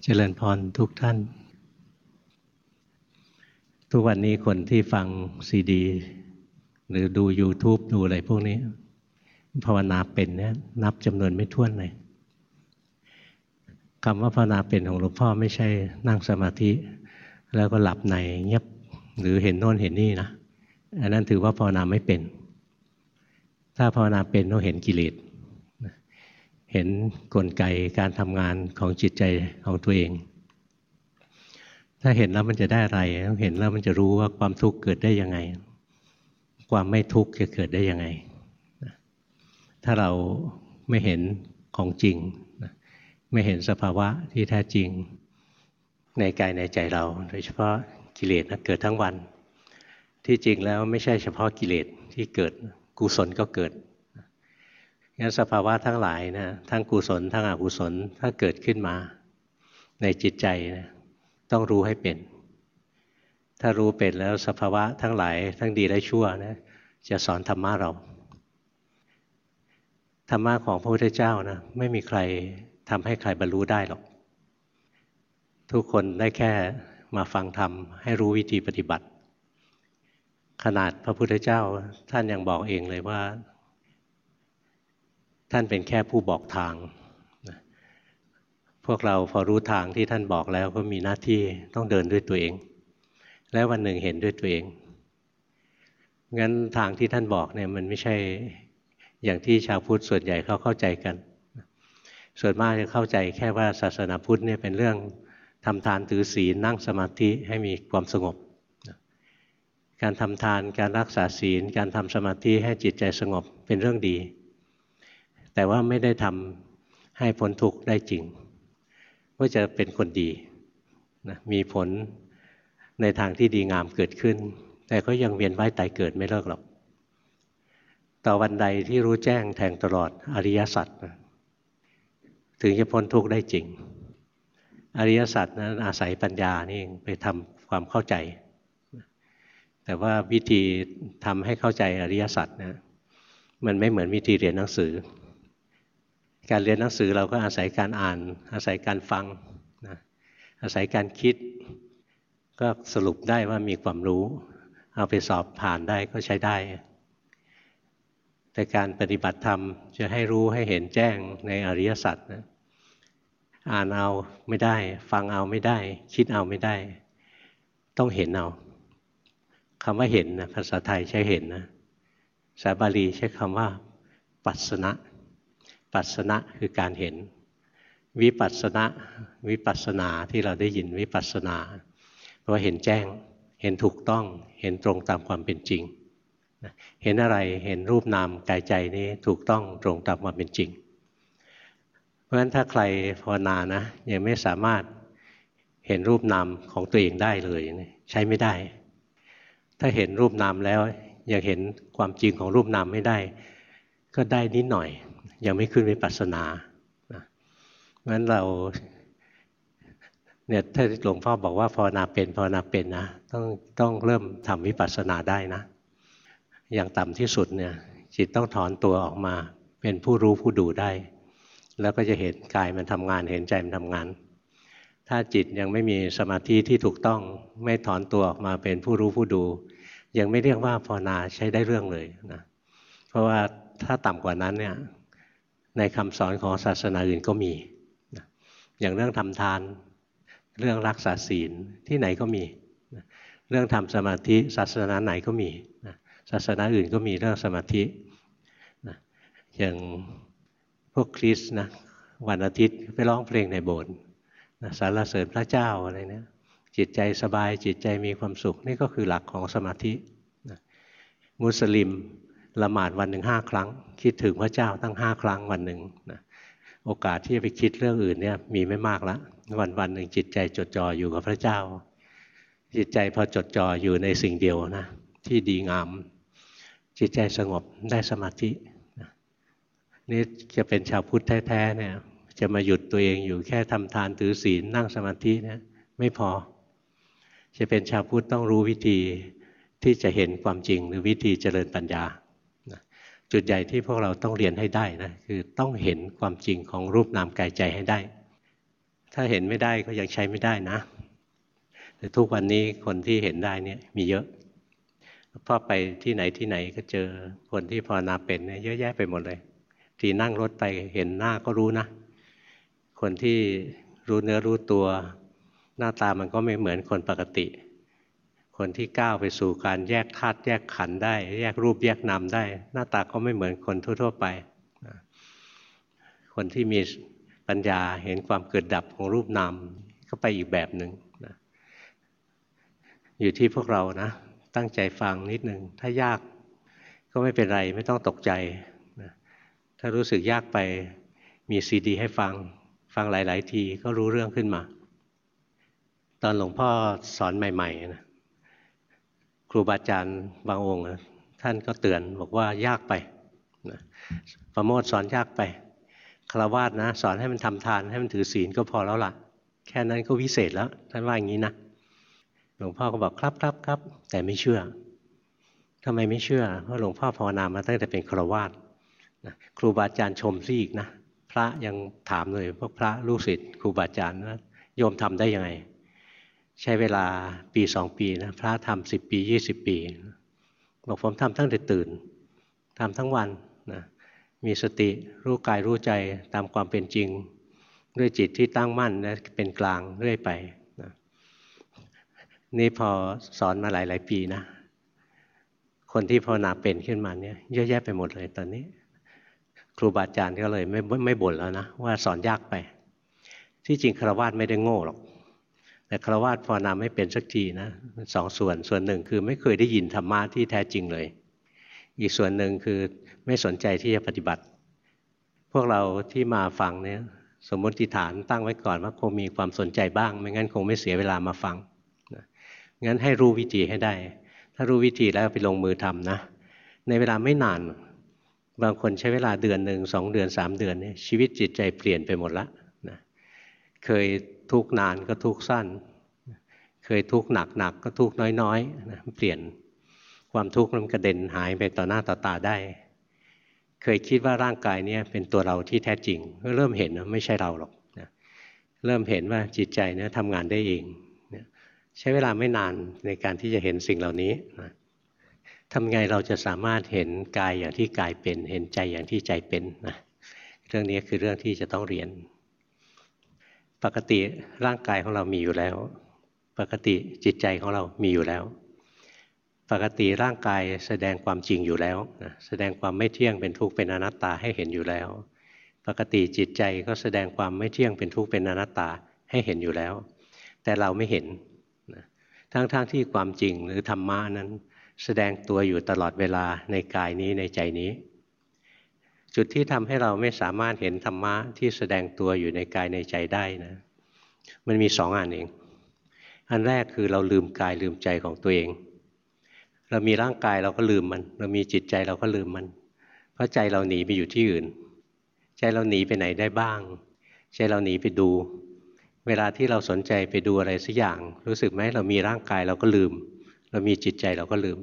เจริญพรทุกท่าน ทุกวันนี้คนที่ฟังซีดี หรือดู YouTube ดูอะไรพวกนี้ ภาวนาเป็นเนี่ยนับจำนวนไม่ถ้วนเลยคำว่าภาวนาเป็นของหลวงพ่อไม่ใช่นั่งสมาธิ แล้วก็หลับในเงียบหรือเห็นโน่นเห็นนี่นะ อันนั้นถือว่าภาวนาไม่เป็น ถ้าภาวนาเป็นต้องเห็นกิเลส เห็นกลไกการทำงานของจิตใจของตัวเอง ถ้าเห็นแล้วมันจะได้อะไร เห็นแล้วมันจะรู้ว่าความทุกข์เกิดได้ยังไง ความไม่ทุกข์จะเกิดได้ยังไง ถ้าเราไม่เห็นของจริง ไม่เห็นสภาวะที่แท้จริงในกายในใจเรา โดยเฉพาะกิเลสนะเกิดทั้งวัน ที่จริงแล้วไม่ใช่เฉพาะกิเลสที่เกิดกุศลก็เกิด งั้นสภาวะทั้งหลายนะทั้งกุศล ทั้งอกุศลถ้าเกิดขึ้นมาในจิตใจนะต้องรู้ให้เป็น ถ้ารู้เป็นแล้วสภาวะทั้งหลาย ทั้งดีและชั่วนะจะสอนธรรมะเราธรรมะของพระพุทธเจ้านะไม่มีใครทำให้ใครบรรลุได้หรอก ทุกคนได้แค่มาฟังธรรมให้รู้วิธีปฏิบัติ ขนาดพระพุทธเจ้าท่านยังบอกเองเลยว่า ท่านเป็นแค่ผู้บอกทาง พวกเราพอรู้ทางที่ท่านบอกแล้วก็มีหน้าที่ต้องเดินด้วยตัวเอง และวันหนึ่งเห็นด้วยตัวเอง งั้นทางที่ท่านบอกเนี่ยมันไม่ใช่อย่างที่ชาวพุทธส่วนใหญ่เขาเข้าใจกัน ส่วนมากจะเข้าใจแค่ว่าศาสนาพุทธเนี่ยเป็นเรื่องทำทานถือศีลนั่งสมาธิให้มีความสงบ การทำทานการรักษาศีล การทำสมาธิให้จิตใจสงบเป็นเรื่องดี แต่ว่าไม่ได้ทำให้พ้นทุกข์ได้จริง ก็จะเป็นคนดีนะมีผลในทางที่ดีงามเกิดขึ้น แต่ก็ยังเวียนว่ายตายเกิดไม่เลิกหรอก ต่อวันใดที่รู้แจ้งแทงตลอดอริยสัจถึงจะพ้นทุกข์ได้จริง อริยสัจนั้นอาศัยปัญญานี่ไปทำความเข้าใจ แต่ว่าวิธีทำให้เข้าใจอริยสัจนะมันไม่เหมือนวิธีเรียนหนังสือ การเรียนหนังสือเราก็อาศัยการอ่าน อาศัยการฟังนะอาศัยการคิด ก็สรุปได้ว่ามีความรู้ เอาไปสอบผ่านได้ก็ใช้ได้ แต่การปฏิบัติธรรมจะให้รู้ให้เห็นแจ้งในอริยสัจนะอ่านเอาไม่ได้ ฟังเอาไม่ได้ คิดเอาไม่ได้ ต้องเห็นเอาคำว่าเห็นนะภาษาไทยใช้เห็นนะภาษาบาลีใช้คำว่าปัสนะ ปัสนะคือการเห็น วิปัสนะวิปัสนาที่เราได้ยินวิปัสนาเพราะเห็นแจ้งเห็นถูกต้องเห็นตรงตามความเป็นจริง เห็นอะไรเห็นรูปนามกายใจนี้ถูกต้องตรงตามความเป็นจริง เพราะฉะนั้นถ้าใครภาวนานะยังไม่สามารถเห็นรูปนามของตัวเองได้เลยใช้ไม่ได้ ถ้าเห็นรูปนามแล้วยังเห็นความจริงของรูปนามไม่ได้ ก็ได้นิดหน่อย ยังไม่ขึ้นวิปัสสนาเพราะฉะนั้นเราเนี่ยถ้าหลวงพ่อบอกว่าภาวนาเป็นภาวนาเป็นนะต้องต้องเริ่มทำวิปัสสนาได้นะ อย่างต่ำที่สุดเนี่ยจิตต้องถอนตัวออกมา เป็นผู้รู้ผู้ดูได้ แล้วก็จะเห็นกายมันทำงานเห็นใจมันทำงาน ถ้าจิตยังไม่มีสมาธิที่ถูกต้องไม่ถอนตัวออกมาเป็นผู้รู้ผู้ดู ยังไม่เรียกว่าภาวนาใช้ได้เรื่องเลยนะเพราะว่าถ้าต่ำกว่านั้นเนี่ย ในคำสอนของศาสนาอื่นก็มี อย่างเรื่องทำทาน เรื่องรักษาศีลที่ไหนก็มี เรื่องทำสมาธิศาสนาไหนก็มี ศาสนาอื่นก็มีเรื่องสมาธิ อย่างพวกคริสนะวันอาทิตย์ไปร้องเพลงในโบสถ์สรรเสริญพระเจ้าอะไรเนี่ยจิตใจสบายจิตใจมีความสุข นี่ก็คือหลักของสมาธิ มุสลิมละหมาดวันหนึ่งห้าครั้ง คิดถึงพระเจ้าตั้งห้าครั้งวันหนึ่งนะโอกาสที่จะไปคิดเรื่องอื่นเนี่ยมีไม่มากละวันวันหนึ่งจิตใจจดจ่ออยู่กับพระเจ้า จิตใจพอจดจ่ออยู่ในสิ่งเดียวนะที่ดีงาม จิตใจสงบได้สมาธินี่จะเป็นชาวพุทธแท้ๆเนี่ยจะมาหยุดตัวเองอยู่แค่ทำทานถือศีลนั่งสมาธิเนี่ยไม่พอ จะเป็นชาวพุทธต้องรู้วิธีที่จะเห็นความจริงหรือวิธีเจริญปัญญา จุดใหญ่ที่พวกเราต้องเรียนให้ได้นะคือต้องเห็นความจริงของรูปนามกายใจให้ได้ ถ้าเห็นไม่ได้ก็ยังใช้ไม่ได้นะ แต่ทุกวันนี้คนที่เห็นได้เนี่ยมีเยอะพอไปที่ไหนที่ไหนก็เจอคนที่ภาวนาเป็นเนี่ยเยอะแยะไปหมดเลย ทีนั่งรถไปเห็นหน้าก็รู้นะ คนที่รู้เนื้อรู้ตัว หน้าตามันก็ไม่เหมือนคนปกติ คนที่ก้าวไปสู่การแยกธาตุแยกขันได้ แยกรูปแยกนามได้ หน้าตาก็ไม่เหมือนคนทั่ว ๆ ไป คนที่มีปัญญาเห็นความเกิดดับของรูปนามก็ไปอีกแบบหนึ่งนะอยู่ที่พวกเรานะ ตั้งใจฟังนิดหนึ่งถ้ายากก็ไม่เป็นไรไม่ต้องตกใจนะถ้ารู้สึกยากไปมีซีดี ให้ฟังฟังหลาย ๆ ทีก็รู้เรื่องขึ้นมา ตอนหลวงพ่อสอนใหม่ ๆ นะ ครูบาอาจารย์บางองค์ท่านก็เตือนบอกว่ายากไปนะประโมทสอนยากไปคารวาสนะ สอนให้มันทำทานให้มันถือศีลก็พอแล้วล่ะ แค่นั้นก็วิเศษแล้ว ท่านว่าอย่างนี้นะหลวงพ่อก็บอกครับครับครับแต่ไม่เชื่อทำไมไม่เชื่อ เพราะหลวงพ่อภาวนามาตั้งแต่เป็นคารวาสนะครูบาอาจารย์ชมซะอีกนะพระยังถามเลยพวกพระลูกศิษย์ครูบาอาจารย์ว่าโยมทำได้ยังไง ใช้เวลาปีสองปีนะพระทำสิบปียี่สิบปีบอกผมทำตั้งแต่ตื่นทำทั้งวันนะมีสติรู้กายรู้ใจตามความเป็นจริง ด้วยจิตที่ตั้งมั่นและเป็นกลางเรื่อยไปนะนี่พอสอนมาหลายหลายปีนะ คนที่ภาวนาเป็นขึ้นมาเนี่ยเยอะแยะไปหมดเลยตอนนี้ ครูบาอาจารย์ก็เลยไม่ไม่บ่นแล้วนะว่าสอนยากไป ที่จริงครวะไม่ได้โง่หรอก แต่ครวะภาวนาไม่เป็นสักทีนะสองส่วนส่วนหนึ่งคือไม่เคยได้ยินธรรมะที่แท้จริงเลย อีกส่วนหนึ่งคือไม่สนใจที่จะปฏิบัติ พวกเราที่มาฟังเนี่ยสมมติฐานตั้งไว้ก่อนว่าคงมีความสนใจบ้าง ไม่งั้นคงไม่เสียเวลามาฟังงั้นให้รู้วิธีให้ได้ ถ้ารู้วิธีแล้วไปลงมือทำนะ ในเวลาไม่นาน บางคนใช้เวลาเดือนหนึ่งสองเดือนสามเดือนเนี่ยชีวิตจิตใจเปลี่ยนไปหมดละนะเคย ทุกนานก็ทุกสั้น เคยทุกหนักหนักก็ทุกน้อยๆนะเปลี่ยนความทุกข์มันกระเด็นหายไปต่อหน้าต่อตาได้ เคยคิดว่าร่างกายนี้เป็นตัวเราที่แท้จริง ก็เริ่มเห็นว่าไม่ใช่เราหรอกนะเริ่มเห็นว่าจิตใจเนี่ยทำงานได้เองนะใช้เวลาไม่นานในการที่จะเห็นสิ่งเหล่านี้นะทำไงเราจะสามารถเห็นกายอย่างที่กายเป็น เห็นใจอย่างที่ใจเป็นนะเรื่องนี้คือเรื่องที่จะต้องเรียน ปกติร่างกายของเรามีอยู่แล้ว ปกติจิตใจของเรามีอยู่แล้ว ปกติร่างกายแสดงความจริงอยู่แล้วนะแสดงความไม่เที่ยงเป็นทุกข์เป็นอนัตตาให้เห็นอยู่แล้ว ปกติจิตใจก็แสดงความไม่เที่ยงเป็นทุกข์เป็นอนัตตาให้เห็นอยู่แล้ว แต่เราไม่เห็นนะทั้งๆทที่ความจริงหรือธรรมะนั้น แสดงตัวอยู่ตลอดเวลาในกายนี้ในใจนี้ จุดที่ทำให้เราไม่สามารถเห็นธรรมะที่แสดงตัวอยู่ในกายในใจได้นะ มันมีสองอันเอง อันแรกคือเราลืมกายลืมใจของตัวเอง เรามีร่างกายเราก็ลืมมัน เรามีจิตใจเราก็ลืมมัน เพราะใจเราหนีไปอยู่ที่อื่น ใจเราหนีไปไหนได้บ้าง ใจเราหนีไปดู เวลาที่เราสนใจไปดูอะไรสักอย่าง รู้สึกไหมเรามีร่างกายเราก็ลืม เรามีจิตใจเราก็ลืม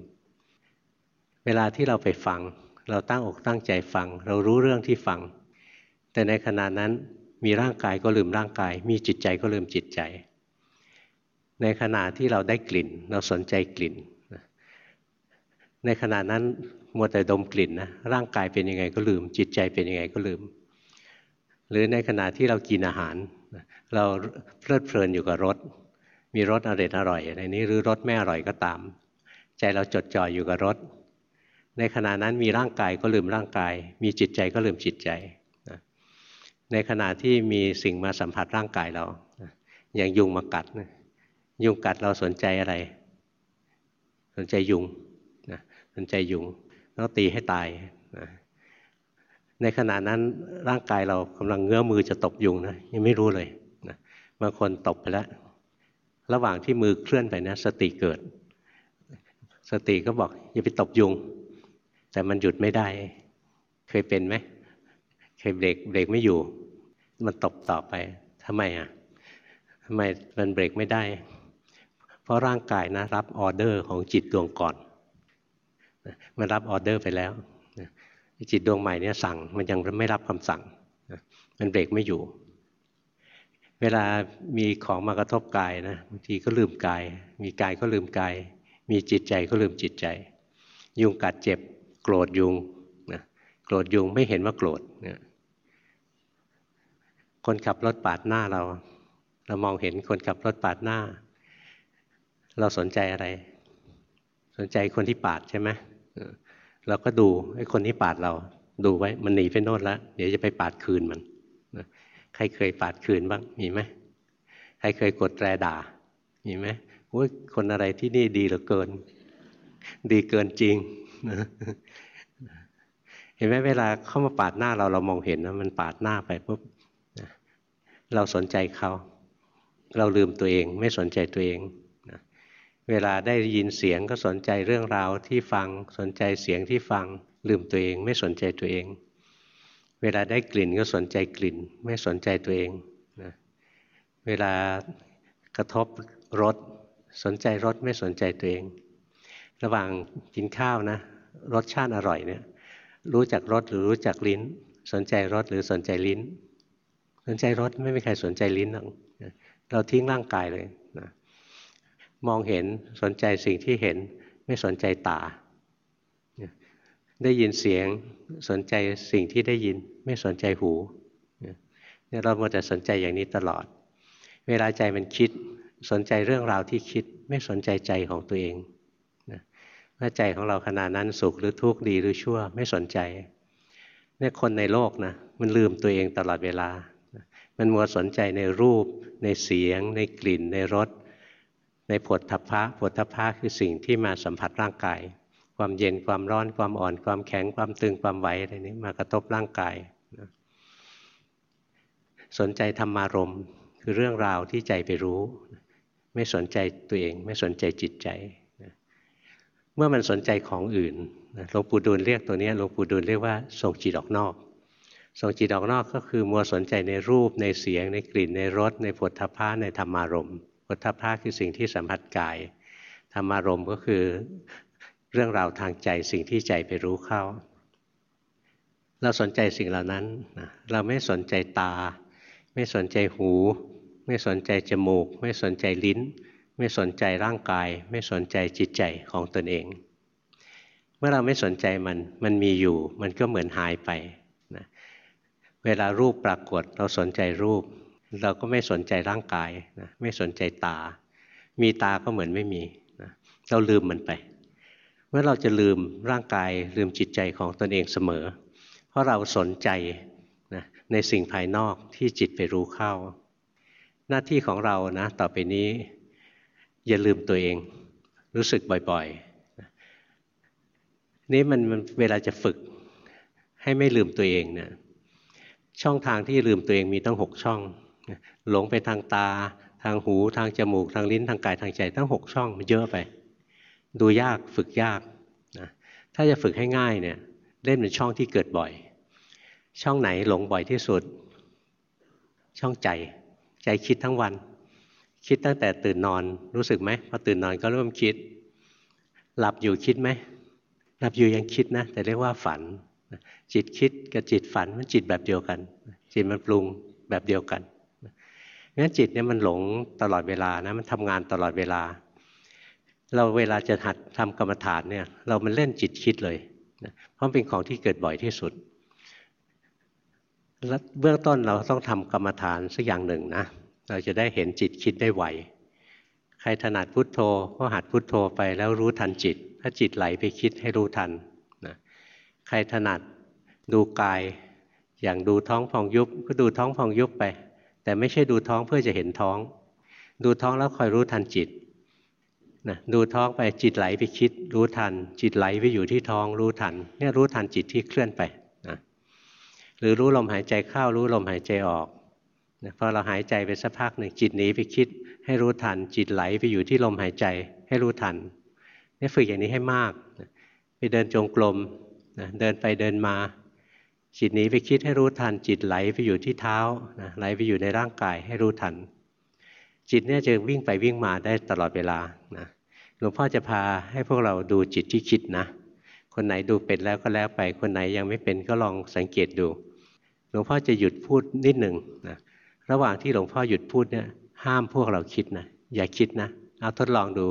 เวลาที่เราไปฟัง เราตั้งอกตั้งใจฟัง เรารู้เรื่องที่ฟัง แต่ในขณะนั้นมีร่างกายก็ลืมร่างกาย มีจิตใจก็ลืมจิตใจ ในขณะที่เราได้กลิ่น เราสนใจกลิ่น ในขณะนั้นมัวแต่ดมกลิ่นนะร่างกายเป็นยังไงก็ลืม จิตใจเป็นยังไงก็ลืม หรือในขณะที่เรากินอาหาร เราเพลิดเพลินอยู่กับรสมีรสอร่อยอร่อยในนี้หรือรสไม่อร่อยก็ตาม ใจเราจดจ่ออยู่กับรส ในขณะนั้นมีร่างกายก็ลืมร่างกาย มีจิตใจก็ลืมจิตใจในขณะที่มีสิ่งมาสัมผัสร่างกายเรา อย่างยุงมากัดยุงกัดเราสนใจอะไร สนใจยุงนใจยุงแล้วตีให้ตายนะในขณะนั้นร่างกายเรากำลังเงื้อมือจะตบยุงนะยังไม่รู้เลยนะบางคนตบไปแล้ว ระหว่างที่มือเคลื่อนไปนะสติเกิด สติก็บอกอย่าไปตบยุง แต่มันหยุดไม่ได้ เคยเป็นไหมเคยเบรกเบรกไม่อยู่ มันตบต่อไปทำไมอะทำไมมันเบรกไม่ได้ เพราะร่างกายนะรับออเดอร์ของจิตดวงก่อน มันรับออเดอร์ไปแล้วจิตดวงใหม่เนี่ยสั่งมันยังไม่รับคำสั่ง มันเบรกไม่อยู่ เวลามีของมากระทบกายนะบางทีก็ลืมกาย มีกายก็ลืมกาย มีจิตใจก็ลืมจิตใจ ยุงกัดเจ็บ โกรธยุงนะโกรธยุงไม่เห็นว่าโกรธนะคนขับรถปาดหน้าเรา เรามองเห็นคนขับรถปาดหน้า เราสนใจอะไร สนใจคนที่ปาดใช่ไหมเราก็ดูไอ้คนที่ปาดเรา ดูไว้มันหนีไปโน่นแล้วเดี๋ยวจะไปปาดคืนมันใครเคยปาดคืนบ้างมีไหมใครเคยกดแตรด่ามีไหมโอ้ยคนอะไรที่นี่ดีเหลือเกิน ดีเกินจริง เห็นไหมเวลาเข้ามาปาดหน้าเราเรามองเห็นนะมันปาดหน้าไปปุ๊บเราสนใจเขาเราลืมตัวเองไม่สนใจตัวเองเวลาได้ยินเสียงก็สนใจเรื่องราวที่ฟังสนใจเสียงที่ฟัง ลืมตัวเอง ไม่สนใจตัวเอง เวลาได้กลิ่นก็สนใจกลิ่น ไม่สนใจตัวเองนะเวลากระทบรสสนใจรสไม่สนใจตัวเอง ระหว่างกินข้าวนะ รสชาติอร่อยเนี่ย รู้จักรสหรือรู้จักลิ้น สนใจรสหรือสนใจลิ้น สนใจรสไม่มีใครสนใจลิ้นหรอกเราทิ้งร่างกายเลยนะมองเห็นสนใจสิ่งที่เห็น ไม่สนใจตา ได้ยินเสียงสนใจสิ่งที่ได้ยิน ไม่สนใจหูเนี่ยเราหมดแต่สนใจอย่างนี้ตลอด เวลาใจมันคิด สนใจเรื่องราวที่คิด ไม่สนใจใจของตัวเอง ว่าใจของเราขณะนั้นสุขหรือทุกข์ดีหรือชั่วไม่สนใจเนี่ยคนในโลกนะมันลืมตัวเองตลอดเวลา มันมัวสนใจในรูป ในเสียง ในกลิ่น ในรสในผลทัพพะผลทัพพะคือสิ่งที่มาสัมผัสร่างกาย ความเย็นความร้อนความอ่อน ความแข็งความตึงความไหวอะไรนี้มากระทบร่างกายนะสนใจธรรมารมคือเรื่องราวที่ใจไปรู้ ไม่สนใจตัวเอง ไม่สนใจจิตใจ มื่อมันสนใจของอื่นหลวงปู่ดูลเรียกตัวนี้หลวงปู่ดูลเรียกว่าส่งจิตออกนอกส่งจิตออกนอกก็คือมัวสนใจในรูปในเสียง ในกลิ่นในรสในผลทพะในธรรมารมผลทพะคือสิ่งที่สัมผัสกาย ธรรมารมก็คือเรื่องราวทางใจสิ่งที่ใจไปรู้เข้า เราสนใจสิ่งเหล่านั้น เราไม่สนใจตา ไม่สนใจหู ไม่สนใจจมูก ไม่สนใจลิ้น ไม่สนใจร่างกาย ไม่สนใจจิตใจของตนเอง เมื่อเราไม่สนใจมันมันมีอยู่ มันก็เหมือนหายไปนะเวลารูปปรากฏเราสนใจรูป เราก็ไม่สนใจร่างกายนะไม่สนใจตา มีตาก็เหมือนไม่มีนะเราลืมมันไป เมื่อเราจะลืมร่างกายลืมจิตใจของตนเองเสมอ เพราะเราสนใจนะในสิ่งภายนอกที่จิตไปรู้เข้า หน้าที่ของเรานะต่อไปนี้ อย่าลืมตัวเอง รู้สึกบ่อยๆ นี่มันเวลาจะฝึกให้ไม่ลืมตัวเองเนะี่ยช่องทางที่ลืมตัวเองมีตั้งหกช่อง หลงไปทางตา ทางหูทางจมูก ทางลิ้นทางกายทางใจตั้งหกช่องมันเยอะไป ดูยากฝึกยากนะถ้าจะฝึกให้ง่ายเนี่ยเล่นเป็นช่องที่เกิดบ่อย ช่องไหนหลงบ่อยที่สุด ช่องใจ ใจคิดทั้งวัน คิดตั้งแต่ตื่นนอนรู้สึกไหมพอตื่นนอนก็เริ่มคิด หลับอยู่คิดไหมหลับอยู่ยังคิดนะ แต่เรียกว่าฝัน จิตคิดกับจิตฝันมันจิตแบบเดียวกัน จิตมันปรุงแบบเดียวกันงั้นจิตเนี่ยมันหลงตลอดเวลานะมันทำงานตลอดเวลา เราเวลาจะหัดทำกรรมฐานเนี่ย เรามันเล่นจิตคิดเลยนะเพราะเป็นของที่เกิดบ่อยที่สุดแล้วเบื้องต้นเราต้องทำกรรมฐานสักอย่างหนึ่งนะ เราจะได้เห็นจิตคิดได้ไวใครถนัดพุทโธก็หัดพุทโธไปแล้วรู้ทันจิต ถ้าจิตไหลไปคิดให้รู้ทันนะใครถนัดดูกาย อย่างดูท้องพองยุบก็ดูท้องพองยุบไป แต่ไม่ใช่ดูท้องเพื่อจะเห็นท้อง ดูท้องแล้วคอยรู้ทันจิตนะดูท้องไปจิตไหลไปคิด รู้ทัน จิตไหลไปอยู่ที่ท้องรู้ทันเนี่ยรู้ทันจิตที่เคลื่อนไปนะหรือรู้ลมหายใจเข้ารู้ลมหายใจออก พอเราหายใจไปสักพักหนึ่งจิตหนีไปคิด ให้รู้ทัน จิตไหลไปอยู่ที่ลมหายใจให้รู้ทันนี่ฝึกอย่างนี้ให้มาก ไปเดินจงกรมนะเดินไปเดินมา จิตหนีไปคิดให้รู้ทัน จิตไหลไปอยู่ที่เท้านะไหลไปอยู่ในร่างกายให้รู้ทัน จิตเนี่ยจะวิ่งไปวิ่งมาได้ตลอดเวลานะหลวงพ่อจะพาให้พวกเราดูจิตที่คิดนะ คนไหนดูเป็นแล้วก็แล้วไป คนไหนยังไม่เป็นก็ลองสังเกตดู หลวงพ่อจะหยุดพูดนิดหนึ่งนะ ระหว่างที่หลวงพ่อหยุดพูดเนี่ย ห้ามพวกเราคิดนะ อย่าคิดนะ เอาทดลองดู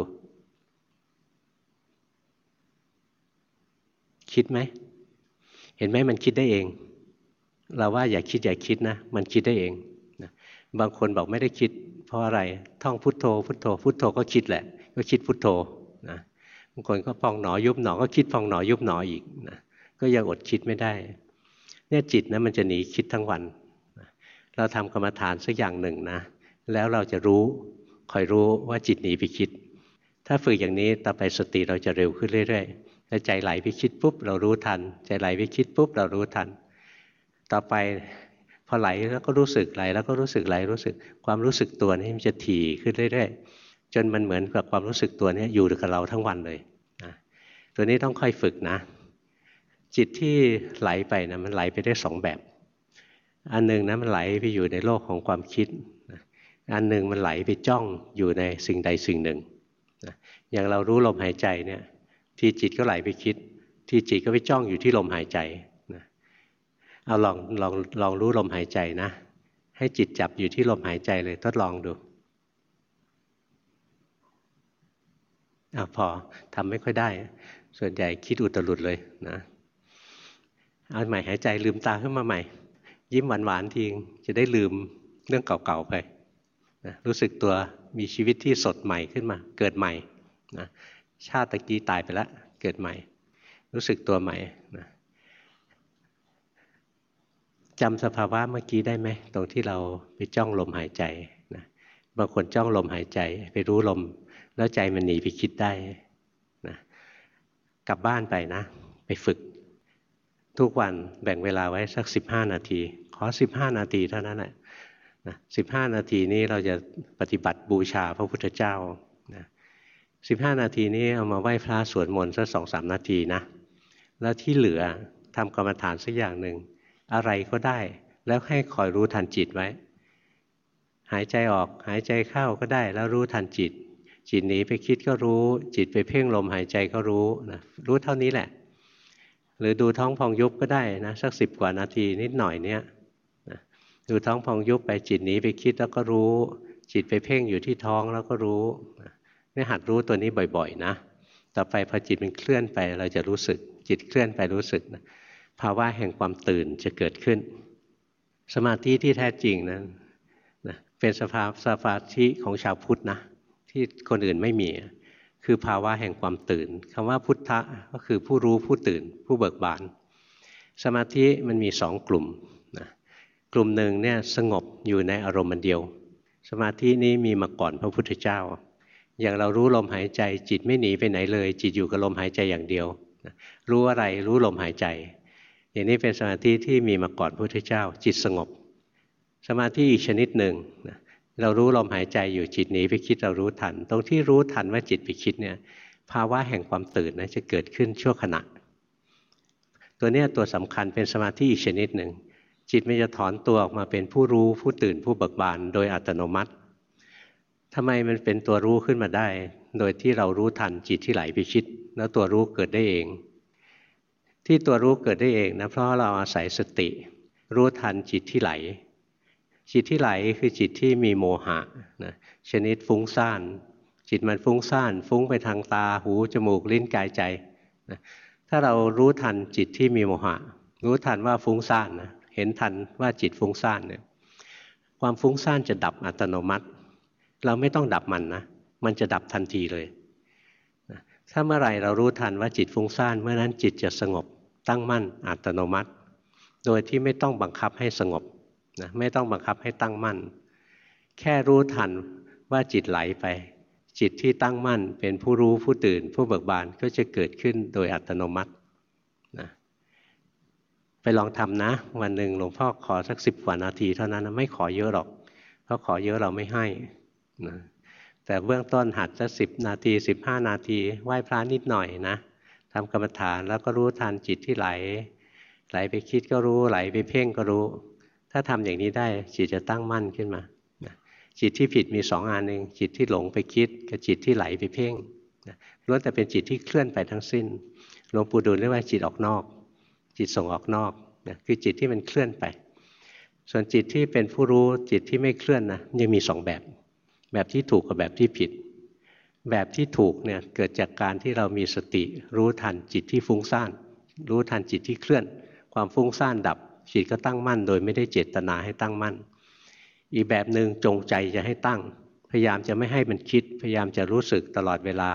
คิดไหม เห็นไหมมันคิดได้เอง เราว่าอย่าคิดอย่าคิดนะ มันคิดได้เองนะบางคนบอกไม่ได้คิด เพราะอะไร ท่องพุทโธ พุทโธ พุทโธก็คิดแหละ ก็คิดพุทโธนะบางคนก็พองหนอยุบหนอ ก็คิดพองหนอยุบหนออีกนะก็ยังอดคิดไม่ได้ เนี่ยจิตนะมันจะหนีคิดทั้งวัน เราทำกรรมฐานสักอย่างหนึ่งนะ แล้วเราจะรู้คอยรู้ว่าจิตหนีไปคิด ถ้าฝึกอย่างนี้ต่อไปสติเราจะเร็วขึ้นเรื่อยๆถ้าใจไหลไปคิดปุ๊บเรารู้ทัน ใจไหลไปคิดปุ๊บเรารู้ทัน ต่อไปพอไหลแล้วก็รู้สึกไหลแล้วก็รู้สึกไหลรู้สึกความรู้สึกตัวนี้มันจะถี่ขึ้นเรื่อยๆจนมันเหมือนกับความรู้สึกตัวนี้อยู่กับเราทั้งวันเลยนะตัวนี้ต้องค่อยฝึกนะ จิตที่ไหลไปนะมันไหลไปได้สองแบบ อันหนึ่งนะมันไหลไปอยู่ในโลกของความคิด อันหนึ่งมันไหลไปจ้องอยู่ในสิ่งใดสิ่งหนึ่ง อย่างเรารู้ลมหายใจเนี่ยที่จิตก็ไหลไปคิด ที่จิตก็ไปจ้องอยู่ที่ลมหายใจนะเอาลองลองลองรู้ลมหายใจนะ ให้จิตจับอยู่ที่ลมหายใจเลยทดลองดูอพอทำไม่ค่อยได้ ส่วนใหญ่คิดอุตรุดเลยนะ เอาใหม่หายใจลืมตาขึ้นมาใหม่ ยิ้มหวานๆทีจะได้ลืมเรื่องเก่าๆไปนะรู้สึกตัวมีชีวิตที่สดใหม่ขึ้นมา เกิดใหม่นะชาติตะกี้ตายไปแล้วเกิดใหม่ รู้สึกตัวใหม่นะจำสภาวะเมื่อกี้ได้ไหมตรงที่เราไปจ้องลมหายใจนะบางคนจ้องลมหายใจไปรู้ลม แล้วใจมันหนีไปคิดได้นะกลับบ้านไปนะ ไปฝึก ทุกวันแบ่งเวลาไว้สัก 15 นาที ขอ 15 นาทีเท่านั้นแหละนะสินาทีนี้เราจะปฏิบัติบูชาพระพุทธเจ้านะสินาทีนี้เอามาไหว้พระสวดมนต์สักสองสามนาทีนะแล้วที่เหลือทำกรรมฐานสักอย่างหนึ่งอะไรก็ได้แล้วให้คอยรู้ทันจิตไว้ หายใจออกหายใจเข้าก็ได้แล้วรู้ทันจิต จิตหนีไปคิดก็รู้ จิตไปเพ่งลมหายใจก็รู้นะรู้เท่านี้แหละ หรือดูท้องพองยุบก็ได้นะสักสิบกว่านาทีนิดหน่อยเนี้ยดูท้องพองยุบไปจิตหนีไปคิดแล้วก็รู้ จิตไปเพ่งอยู่ที่ท้องแล้วก็รู้นี่หัดรู้ตัวนี้บ่อยๆนะต่อไปพอจิตมันเคลื่อนไปเราจะรู้สึก จิตเคลื่อนไปรู้สึกนะภาวะแห่งความตื่นจะเกิดขึ้น สมาธิที่แท้จริงนั้นนะเป็นสภาพสมาธิของชาวพุทธนะที่คนอื่นไม่มี คือภาวะแห่งความตื่นคำว่าพุทธะก็คือผู้รู้ผู้ตื่น ผู้เบิกบาน สมาธิมันมีสองกลุ่มกลุ่มหนึ่งเนี่ยสงบอยู่ในอารมณ์เดียว สมาธินี้มีมาก่อนพระพุทธเจ้า อย่างเรารู้ลมหายใจจิตไม่หนีไปไหนเลย จิตอยู่กับลมหายใจอย่างเดียว รู้อะไรรู้ลมหายใจ อย่างนี้เป็นสมาธิที่มีมาก่อนพระพุทธเจ้า จิตสงบ สมาธิอีกชนิดหนึ่ง เรารู้ลมหายใจอยู่จิตหนีไปคิดเรารู้ทัน ตรงที่รู้ทันว่าจิตไปคิดเนี่ยภาวะแห่งความตื่นนะจะเกิดขึ้นชั่วขณะ ตัวนี้ตัวสำคัญเป็นสมาธิอีกชนิดหนึ่งจิตมันจะถอนตัวออกมาเป็นผู้รู้ผู้ตื่นผู้เบิกบานโดยอัตโนมัติทำไมมันเป็นตัวรู้ขึ้นมาได้ โดยที่เรารู้ทันจิตที่ไหลไปคิด แล้วตัวรู้เกิดได้เอง ที่ตัวรู้เกิดได้เองนะเพราะเราอาศัยสติ รู้ทันจิตที่ไหล จิตที่ไหลคือจิตที่มีโมหะนะชนิดฟุ้งซ่าน จิตมันฟุ้งซ่าน ฟุ้งไปทางตาหูจมูกลิ้นกายใจนะถ้าเรารู้ทันจิตที่มีโมหะ รู้ทันว่าฟุ้งซ่านนะเห็นทันว่าจิตฟุ้งซ่านเนี่ยความฟุ้งซ่านจะดับอัตโนมัติ เราไม่ต้องดับมันนะมันจะดับทันทีเลยถ้าเมื่อไรเรารู้ทันว่าจิตฟุ้งซ่านเมื่อนั้นจิตจะสงบตั้งมั่นอัตโนมัติ โดยที่ไม่ต้องบังคับให้สงบ นะไม่ต้องบังคับให้ตั้งมั่น แค่รู้ทันว่าจิตไหลไป จิตที่ตั้งมั่น เป็นผู้รู้ผู้ตื่น ผู้เบิกบานก็จะเกิดขึ้นโดยอัตโนมัตินะไปลองทำนะ วันหนึ่งหลวงพ่อขอสักสิบกว่านาทีเท่านั้นนะไม่ขอเยอะหรอก เพราะขอเยอะเราไม่ให้นะแต่เบื้องต้นหัดสักสิบนาทีสิบห้านาทีไหว้พระนิดหน่อยนะทำกรรมฐานแล้วก็รู้ทันจิตที่ไหล ไหลไปคิดก็รู้ไหลไปเพ่งก็รู้ ถ้าทำอย่างนี้ได้จิตจะตั้งมั่นขึ้นมาจิตที่ผิดมีสองอันหนึ่งจิตที่หลงไปคิด กับจิตที่ไหลไปเพ่งล้วนแต่เป็นจิตที่เคลื่อนไปทั้งสิ้นหลวงปู่ดูลเรียกว่าจิตออกนอก จิตส่งออกนอกนะคือจิตที่มันเคลื่อนไป ส่วนจิตที่เป็นผู้รู้จิตที่ไม่เคลื่อนนะยังมีสองแบบ แบบที่ถูกกับแบบที่ผิด แบบที่ถูกเนี่ยเกิดจากการที่เรามีสติรู้ทันจิตที่ฟุ้งซ่านรู้ทันจิตที่เคลื่อน ความฟุ้งซ่านดับ จิตก็ตั้งมั่น โดยไม่ได้เจตนาให้ตั้งมั่น อีกแบบหนึ่งจงใจจะให้ตั้ง พยายามจะไม่ให้มันคิด พยายามจะรู้สึกตลอดเวลา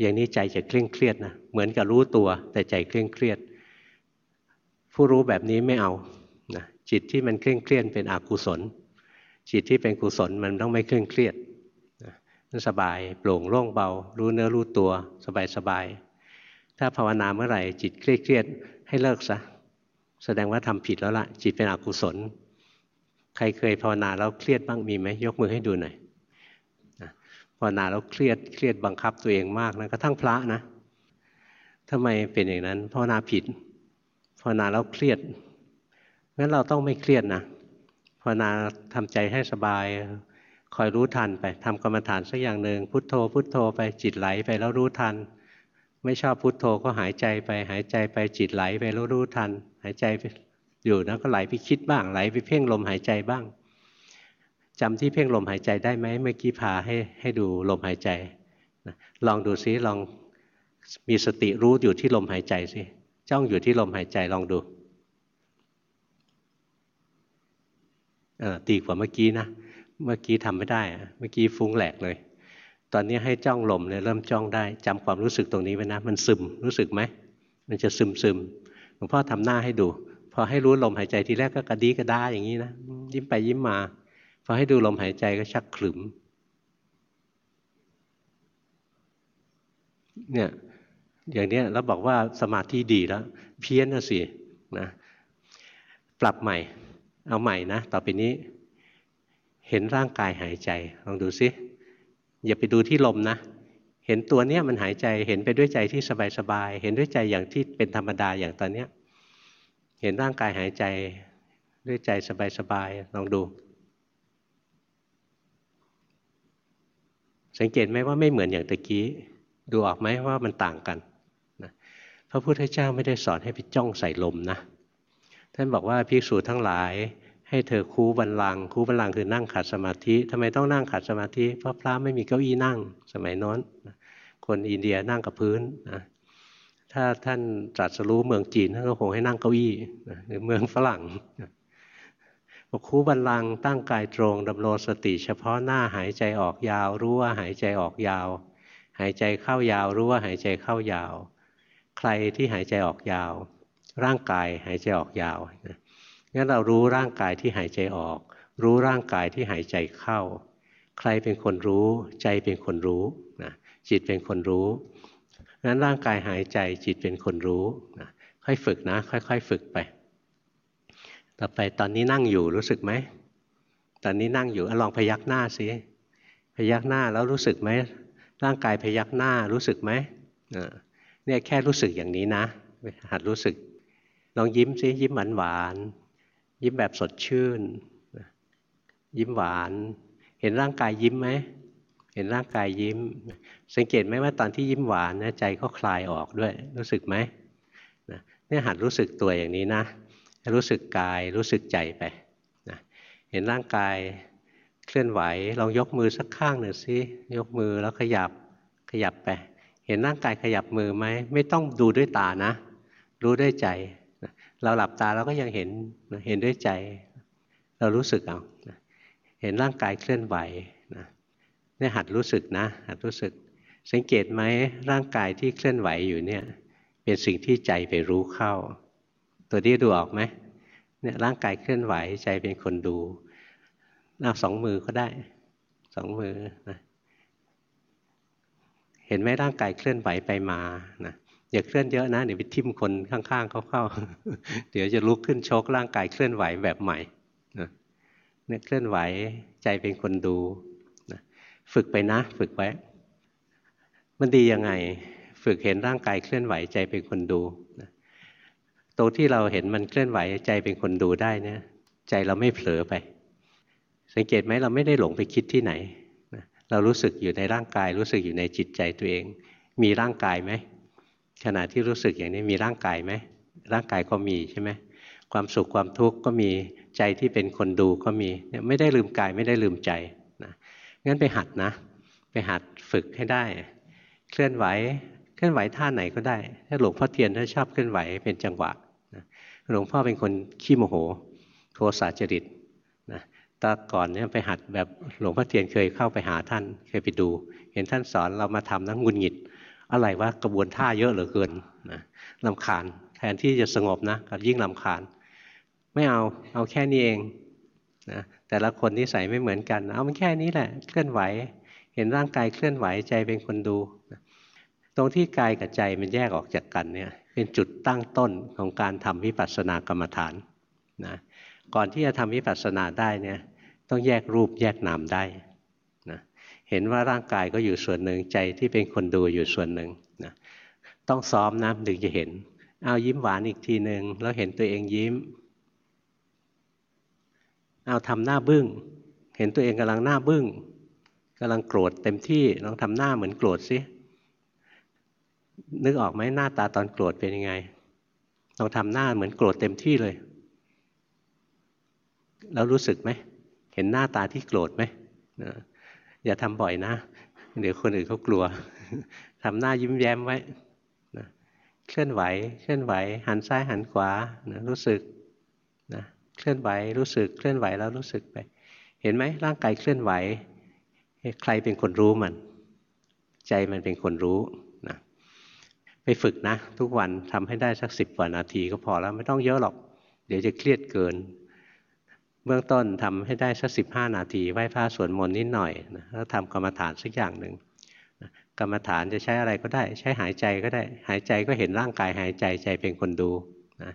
อย่างนี้ใจจะเคร่งเครียดนะเหมือนกับรู้ตัวแต่ใจเคร่งเครียด ผู้รู้แบบนี้ไม่เอานะจิตที่มันเคร่งเครียดเป็นอกุศล จิตที่เป็นกุศลมันต้องไม่เคร่งเครียดนะสบายโปร่งโล่งเบา รู้เนื้อรู้ตัว สบายสบายถ้าภาวนาเมื่อไหร่จิตเครียดให้เลิกซะ แสดงว่าทำผิดแล้วละ่ะ จิตเป็นอกุศล ใครเคยภาวนาแล้วเครียดบ้างมีไหมยกมือให้ดูหน่อยภาวนาแล้วเครียดเครียดบังคับตัวเองมากนะกระทั่งพระนะทำไมเป็นอย่างนั้นภาวนาผิดภาวนาแล้วเครียดงั้นเราต้องไม่เครียดนะภาวนาทำใจให้สบาย คอยรู้ทันไปทำกรรมฐานสักอย่างหนึ่งพุทโธพุทโธไปจิตไหลไปแล้วรู้ทัน ไม่ชอบพุทโธก็หายใจไป หายใจไปจิตไหลไปรู้รู้ทัน หายใจอยู่นะก็ไหลไปคิดบ้างไหลไปเพ่งลมหายใจบ้างจำที่เพ่งลมหายใจได้ไหมเมื่อกี้พาให้ให้ดูลมหายใจลองดูซิลองมีสติรู้อยู่ที่ลมหายใจสิจ้องอยู่ที่ลมหายใจลองดูตีกว่าเมื่อกี้นะ เมื่อกี้ทำไม่ได้ เมื่อกี้ฟุ้งแหลกเลย ตอนนี้ให้จ้องลมเนี่ยเริ่มจ้องได้จำความรู้สึกตรงนี้ไว้นะ มันซึมรู้สึกไหมมันจะซึมซึมหลวงพ่อทำหน้าให้ดู พอให้รู้ลมหายใจทีแรกก็กระดีกระด้าอย่างนี้นะยิ้มไปยิ้มมา พอให้ดูลมหายใจก็ชักขลุ่มเนี่ยอย่างนี้แล้วบอกว่าสมาธิดีแล้ว เพี้ยนนะสินะปรับใหม่ เอาใหม่นะ ต่อไปนี้ เห็นร่างกายหายใจลองดูซิ อย่าไปดูที่ลมนะ เห็นตัวเนี้ยมันหายใจเห็นไปด้วยใจที่สบายๆเห็นด้วยใจอย่างที่เป็นธรรมดาอย่างตอนเนี้ยเห็นร่างกายหายใจด้วยใจสบายๆลองดู สังเกตไหมว่าไม่เหมือนอย่างตะกี้ ดูออกไหมว่ามันต่างกันนะพระพุทธเจ้าไม่ได้สอนให้ไปจ้องใส่ลมนะท่านบอกว่าภิกษุทั้งหลาย ให้เธอคูบันลังคูบันลังคือนั่งขัดสมาธิทำไมต้องนั่งขัดสมาธิ เพราะพระไม่มีเก้าอี้นั่งสมัยน้น คนอินเดียนั่งกับพื้นนะถ้าท่านตรัสรู้เมืองจีนท่านก็คงให้นั่งเก้าอี้หรือเมืองฝรั่งบอกคูบันลังตั้งกายตรงดำรงสติ เฉพาะหน้าหายใจออกยาว รู้ว่าหายใจออกยาว หายใจเข้ายาว รู้ว่าหายใจเข้ายาว ใครที่หายใจออกยาว ร่างกายหายใจออกยาว งั้นเรารู้ร่างกายที่หายใจออก รู้ร่างกายที่หายใจเข้า ใครเป็นคนรู้ ใจเป็นคนรู้นะจิตเป็นคนรู้งั้นร่างกายหายใจจิตเป็นคนรู้นะค่อยฝึกนะ ค่อย ๆ ฝึกไป ต่อไปตอนนี้นั่งอยู่รู้สึกไหมตอนนี้นั่งอยู่ลองพยักหน้าสิพยักหน้าแล้วรู้สึกไหมร่างกายพยักหน้ารู้สึกไหมเนี่ยแค่รู้สึกอย่างนี้นะหัดรู้สึกลองยิ้มสิยิ้มหวานหวาน ยิ้มแบบสดชื่น ยิ้มหวาน เห็นร่างกายยิ้มไหม เห็นร่างกายยิ้ม สังเกตไหมว่าตอนที่ยิ้มหวานนะใจก็คลายออกด้วย รู้สึกไหมเนี่ยหัดรู้สึกตัวอย่างนี้นะ รู้สึกกายรู้สึกใจไปนะเห็นร่างกายเคลื่อนไหวลองยกมือสักข้างหนึ่งสิยกมือแล้วขยับขยับไป เห็นร่างกายขยับมือไหมไม่ต้องดูด้วยตานะ รู้ด้วยใจ เราหลับตาเราก็ยังเห็นเห็นด้วยใจ เรารู้สึกเอาเห็นร่างกายเคลื่อนไหวนะนี่หัดรู้สึกนะ หัดรู้สึก สังเกตไหมร่างกายที่เคลื่อนไหวอยู่เนี่ย เป็นสิ่งที่ใจไปรู้เข้า ตัวนี้ดูออกไหมเนี่ยร่างกายเคลื่อนไหวใจเป็นคนดูเอาสองมือก็ได้สองมือนะเห็นไหมร่างกายเคลื่อนไหวไปมานะ อย่าเคลื่อนเยอะนะเดี๋ยวไปทิ่มคนข้างๆเขาเข้า เดี๋ยวจะลุกขึ้นชกร่างกายเคลื่อนไหวแบบใหม่นะเนี่ยเคลื่อนไหวใจเป็นคนดูนะฝึกไปนะ ฝึกไว้ มันดียังไง ฝึกเห็นร่างกายเคลื่อนไหวใจเป็นคนดูนะตรงที่เราเห็นมันเคลื่อนไหวใจเป็นคนดูได้เนี่ยใจเราไม่เผลอไป สังเกตไหมเราไม่ได้หลงไปคิดที่ไหน เรารู้สึกอยู่ในร่างกาย รู้สึกอยู่ในจิตใจตัวเอง มีร่างกายไหม ขณะที่รู้สึกอย่างนี้มีร่างกายไหมร่างกายก็มีใช่ไหมความสุขความทุกข์ก็มีใจที่เป็นคนดูก็มีเนี่ยไม่ได้ลืมกายไม่ได้ลืมใจนะงั้นไปหัดนะ ไปหัดฝึกให้ได้ เคลื่อนไหวเคลื่อนไหวท่าไหนก็ได้ ถ้าหลวงพ่อเทียนท่านชอบเคลื่อนไหวเป็นจังหวะนะหลวงพ่อเป็นคนขี้โมโห โทสะจริตนะตอนก่อนเนี่ยไปหัดแบบหลวงพ่อเทียนเคยเข้าไปหาท่านเคยไปดู เห็นท่านสอนเรามาทำนะงุนหงิด อะไรว่ากระบวนท่าเยอะเหลือเกินนะลำคาญแทนที่จะสงบนะกับยิ่งลำคาญ ไม่เอาเอาแค่นี้เองนะแต่ละคนนิสัยไม่เหมือนกัน เอามันแค่นี้แหละเคลื่อนไหว เห็นร่างกายเคลื่อนไหวใจเป็นคนดูนะตรงที่กายกับใจมันแยกออกจากกันเนี่ยเป็นจุดตั้งต้นของการทำวิปัสสนากรรมฐานนะก่อนที่จะทำวิปัสสนาได้เนี่ยต้องแยกรูปแยกนามได้ เห็นว่าร่างกายก็อยู่ส่วนหนึ่งใจที่เป็นคนดูอยู่ส่วนหนึ่งนะต้องซ้อมนะถึงจะเห็น เอายิ้มหวานอีกทีหนึ่งแล้วเห็นตัวเองยิ้ม เอาทำหน้าบึ้ง เห็นตัวเองกำลังหน้าบึ้งกำลังโกรธเต็มที่ลองทำหน้าเหมือนโกรธสินึกออกไหมหน้าตาตอนโกรธเป็นยังไงลองทำหน้าเหมือนโกรธเต็มที่เลย แล้วรู้สึกไหม เห็นหน้าตาที่โกรธไหม อย่าทำบ่อยนะ เดี๋ยวคนอื่นเขากลัวทำหน้ายิ้มแย้มไว้นะเคลื่อนไหว เคลื่อนไหว หันซ้ายหันขวานะรู้สึกนะเคลื่อนไหวรู้สึก เคลื่อนไหวแล้วรู้สึกไป เห็นไหมร่างกายเคลื่อนไหว ใครเป็นคนรู้มัน ใจมันเป็นคนรู้นะไปฝึกนะ ทุกวันทำให้ได้สักสิบกว่านาทีก็พอแล้วไม่ต้องเยอะหรอก เดี๋ยวจะเครียดเกิน เบื้องต้นทำให้ได้สักสิบห้านาทีไหว้พระสวดมนต์นิดหน่อยนะแล้วทำกรรมฐานสักอย่างหนึ่งกรรมฐานจะใช้อะไรก็ได้ ใช้หายใจก็ได้ หายใจก็เห็นร่างกายหายใจใจเป็นคนดูนะ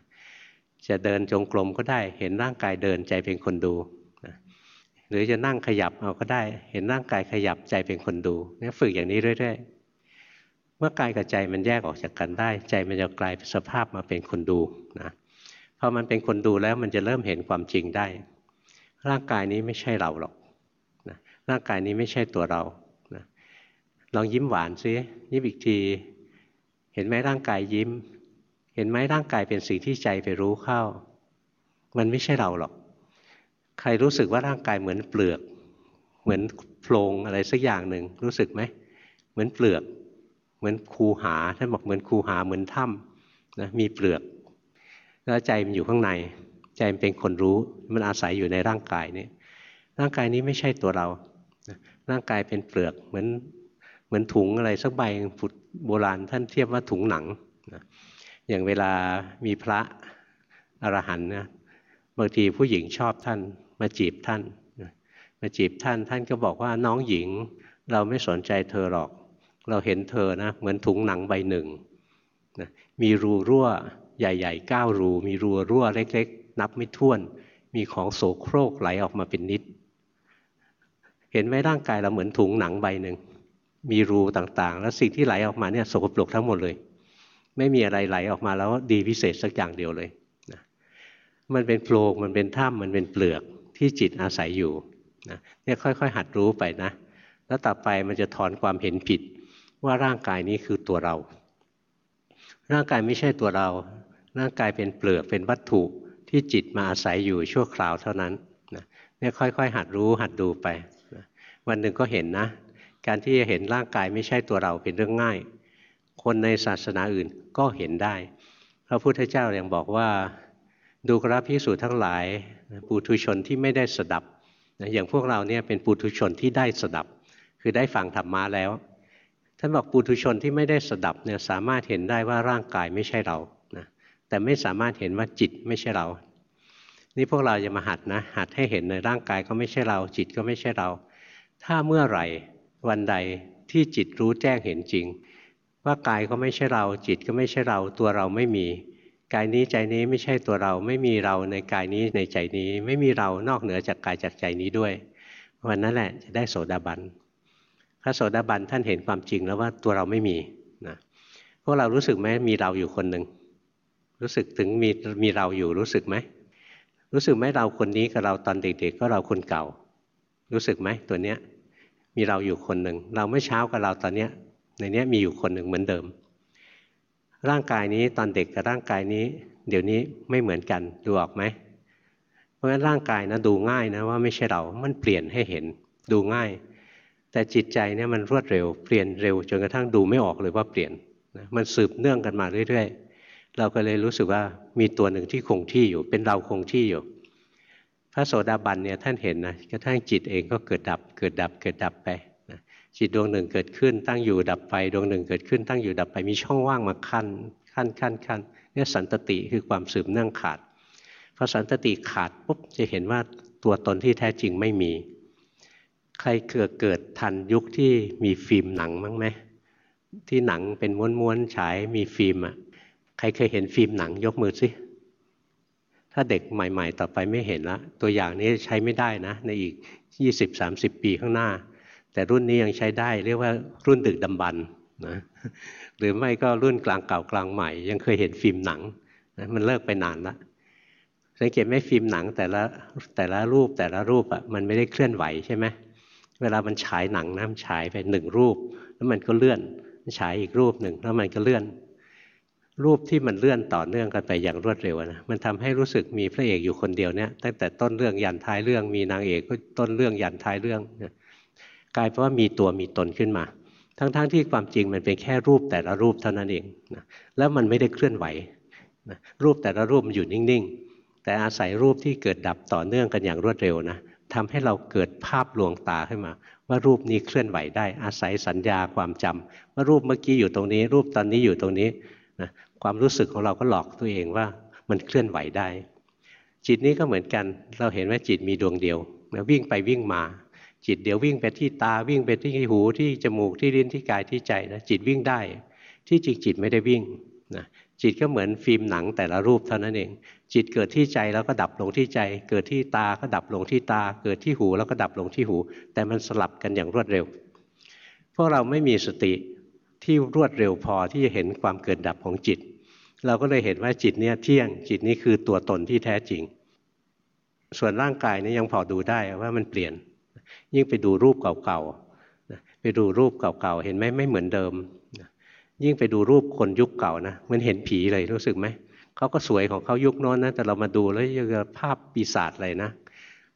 จะเดินจงกรมก็ได้ เห็นร่างกายเดินใจเป็นคนดูนะหรือจะนั่งขยับเอาก็ได้ เห็นร่างกายขยับใจเป็นคนดูเนี่ยฝึกอย่างนี้เรื่อย ๆ เมื่อกายกับใจมันแยกออกจากกันได้ ใจมันจะกลายสภาพมาเป็นคนดูนะพอมันเป็นคนดูแล้วมันจะเริ่มเห็นความจริงได้ ร่างกายนี้ไม่ใช่เราหรอกนะร่างกายนี้ไม่ใช่ตัวเรานะลองยิ้มหวานซิยิ้มอีกที เห็นไหมร่างกายยิ้ม เห็นไหมร่างกายเป็นสิ่งที่ใจไปรู้เข้า มันไม่ใช่เราหรอก ใครรู้สึกว่าร่างกายเหมือนเปลือก เหมือนโพรงอะไรสักอย่างหนึ่งรู้สึกไหมเหมือนเปลือกเหมือนคูหาท่านบอกเหมือนคูหาเหมือนถ้ำนะมีเปลือก แล้วใจมันอยู่ข้างใน ใจมันเป็นคนรู้มันอาศัยอยู่ในร่างกายนี้ร่างกายนี้ไม่ใช่ตัวเรา ร่างกายเป็นเปลือกเหมือนเหมือนถุงอะไรสักใบฝุดโบราณท่านเทียบว่าถุงหนังนะอย่างเวลามีพระอรหันต์นะบางทีผู้หญิงชอบท่าน มาจีบท่าน มาจีบท่านท่านก็บอกว่าน้องหญิงเราไม่สนใจเธอหรอก เราเห็นเธอนะเหมือนถุงหนังใบหนึ่งนะมีรูรั่วใหญ่ๆเก้ารู มีรูรั่วเล็ก นับไม่ถ้วน มีของโสโครกไหลออกมาเป็นนิด เห็นไหมร่างกายเราเหมือนถุงหนังใบหนึ่ง มีรูต่างๆ แล้วสิ่งที่ไหลออกมาเนี่ยสกปรกทั้งหมดเลย ไม่มีอะไรไหลออกมาแล้วดีพิเศษสักอย่างเดียวเลยนะมันเป็นโพรงมันเป็นถ้ำมันเป็นเปลือกที่จิตอาศัยอยู่นะเนี่ยค่อยๆ หัดรู้ไปนะ แล้วต่อไปมันจะถอนความเห็นผิดว่าร่างกายนี้คือตัวเรา ร่างกายไม่ใช่ตัวเรา ร่างกายเป็นเปลือกเป็นวัตถุ ที่จิตมาอาศัยอยู่ชั่วคราวเท่านั้นนะเนี่ยค่อยๆ หัดรู้หัดดูไปนะวันหนึ่งก็เห็นนะ การที่จะเห็นร่างกายไม่ใช่ตัวเราเป็นเรื่องง่าย คนในศาสนาอื่นก็เห็นได้ พระพุทธเจ้ายังบอกว่าดูกราพิสูจน์ทั้งหลายปุถุชนที่ไม่ได้สดับอย่างพวกเราเนี่ยเป็นปุถุชนที่ได้สดับ คือได้ฟังธรรมะแล้ว ท่านบอกปุถุชนที่ไม่ได้สดับเนี่ยสามารถเห็นได้ว่าร่างกายไม่ใช่เรา แต่ไม่สามารถเห็นว่าจิตไม่ใช่เรา นี่พวกเราจะมาหัดนะ หัดให้เห็นในร่างกายก็ไม่ใช่เรา จิตก็ไม่ใช่เรา ถ้าเมื่อไหร่วันใดที่จิตรู้แจ้งเห็นจริง ว่ากายก็ไม่ใช่เรา จิตก็ไม่ใช่เรา ตัวเราไม่มี กายนี้ใจนี้ไม่ใช่ตัวเรา ไม่มีเราในกายนี้ในใจนี้ ไม่มีเรานอกเหนือจากกายจากใจนี้ด้วย วันนั้นแหละจะได้โสดาบันพระโสดาบันท่านเห็นความจริงแล้วว่าตัวเราไม่มีนะพวกเรารู้สึกไหมมีเราอยู่คนหนึ่ง รู้สึกถึงมีมีเราอยู่รู้สึกไหมรู้สึกไหมเราคนนี้กับเราตอนเด็กๆ ก็เราคนเก่า รู้สึกไหมตัวเนี้ยมีเราอยู่คนหนึ่งเราเมื่อเช้ากับเราตอนนี้ในนี้มีอยู่คนหนึ่งเหมือนเดิม ร่างกายนี้ตอนเด็กกับร่างกายนี้ เดี๋ยวนี้ไม่เหมือนกันดูออกไหมเพราะฉะนั้นร่างกายนะดูง่ายนะว่าไม่ใช่เรา มันเปลี่ยนให้เห็นดูง่าย แต่จิตใจเนี่ยมันรวดเร็วเปลี่ยนเร็วจนกระทั่งดูไม่ออกเลยว่าเปลี่ยนนะมันสืบเนื่องกันมาเรื่อยๆ เราก็เลยรู้สึกว่ามีตัวหนึ่งที่คงที่อยู่ เป็นเราคงที่อยู่ พระโสดาบันเนี่ยท่านเห็นนะกระทั่งจิตเองก็เกิดดับ เกิดดับเกิดดับไปนะจิตดวงหนึ่งเกิดขึ้น ตั้งอยู่ดับไปดวงหนึ่งเกิดขึ้น ตั้งอยู่ดับไปมีช่องว่างมาขั้นขั้นขั้นขั้นเนี่ยสันตติคือความสืบเนื่องขาดพอสันตติขาดปุ๊บจะเห็นว่าตัวตนที่แท้จริงไม่มี ใครเกิดเกิดทันยุคที่มีฟิล์มหนังมั้งไหมที่หนังเป็นม้วนๆฉายมีฟิล์มอะ ใครเคยเห็นฟิล์มหนังยกมือสิ ถ้าเด็กใหม่ๆ ต่อไปไม่เห็นละ ตัวอย่างนี้ใช้ไม่ได้นะ ในอีก 20-30 ปีข้างหน้า แต่รุ่นนี้ยังใช้ได้ เรียกว่ารุ่นดึกดำบรรนะหรือไม่ก็รุ่นกลางเก่ากลางใหม่ ยังเคยเห็นฟิล์มหนังนะมันเลิกไปนานล้วสังเกตไหมฟิล์มหนังแต่ละแต่ละรูปแต่ละรูปอะ่ะมันไม่ได้เคลื่อนไหวใช่ไหมเวลามันฉายหนังนะมันฉายไปหนึ่งรูป แล้วมันก็เลื่อนฉายอีกรูปหนึ่งแล้วมันก็เลื่อน รูปที่มันเลื่อนต่อเนื่องกันไปอย่างรวดเร็วนะมันทำให้รู้สึกมีพระเอกอยู่คนเดียวเนี่ยตั้งแต่ต้นเรื่องยันท้ายเรื่องมีนางเอกก็ต้นเรื่องยันท้ายเรื่องกลายเป็นว่ามีตัวมีตนขึ้นมา ทั้งๆทที่ความจริงมันเป็นแค่รูปแต่ละรูปเท่านั้นเองนะแล้วมันไม่ได้เคลื่อนไหวนะรูปแต่ละรูปมันอยู่นิ่งๆ แต่อาศัยรูปที่เกิดดับต่อเนื่องกันอย่างรวดเร็วนะทำให้เราเกิดภาพลวงตาขึ้นมา ว่ารูปนี้เคลื่อนไหวได้ อาศัยสัญญาความจำว่ารูปเมื่อกี้อยู่ตรงนี้ รูปตอนนี้อยู่ตรงนี้ นะความรู้สึกของเราก็หลอกตัวเองว่ามันเคลื่อนไหวได้ จิตนี้ก็เหมือนกันเราเห็นว่าจิตมีดวงเดียวนะวิ่งไปวิ่งมา จิตเดี๋ยววิ่งไปที่ตาวิ่งไปที่หูที่จมูกที่ลิ้นที่กายที่ใจนะจิตวิ่งได้ ที่จริงจิตไม่ได้วิ่งนะจิตก็เหมือนฟิล์มหนังแต่ละรูปเท่านั้นเอง จิตเกิดที่ใจแล้วก็ดับลงที่ใจ เกิดที่ตาก็ดับลงที่ตา เกิดที่หูแล้วก็ดับลงที่หู แต่มันสลับกันอย่างรวดเร็ว พวกเราไม่มีสติ ที่รวดเร็วพอที่จะเห็นความเกิดดับของจิต เราก็เลยเห็นว่าจิตเนี่ยเที่ยงจิตนี้คือตัวตนที่แท้จริง ส่วนร่างกายนี่ยังพอดูได้ว่ามันเปลี่ยน ยิ่งไปดูรูปเก่าๆไปดูรูปเก่าๆเห็นไหมไม่เหมือนเดิม ยิ่งไปดูรูปคนยุคเก่านะมันเห็นผีเลยรู้สึกไหมเขาก็สวยของเขายุคโน้นนะแต่เรามาดูแล้วยังภาพปีศาจเลยนะ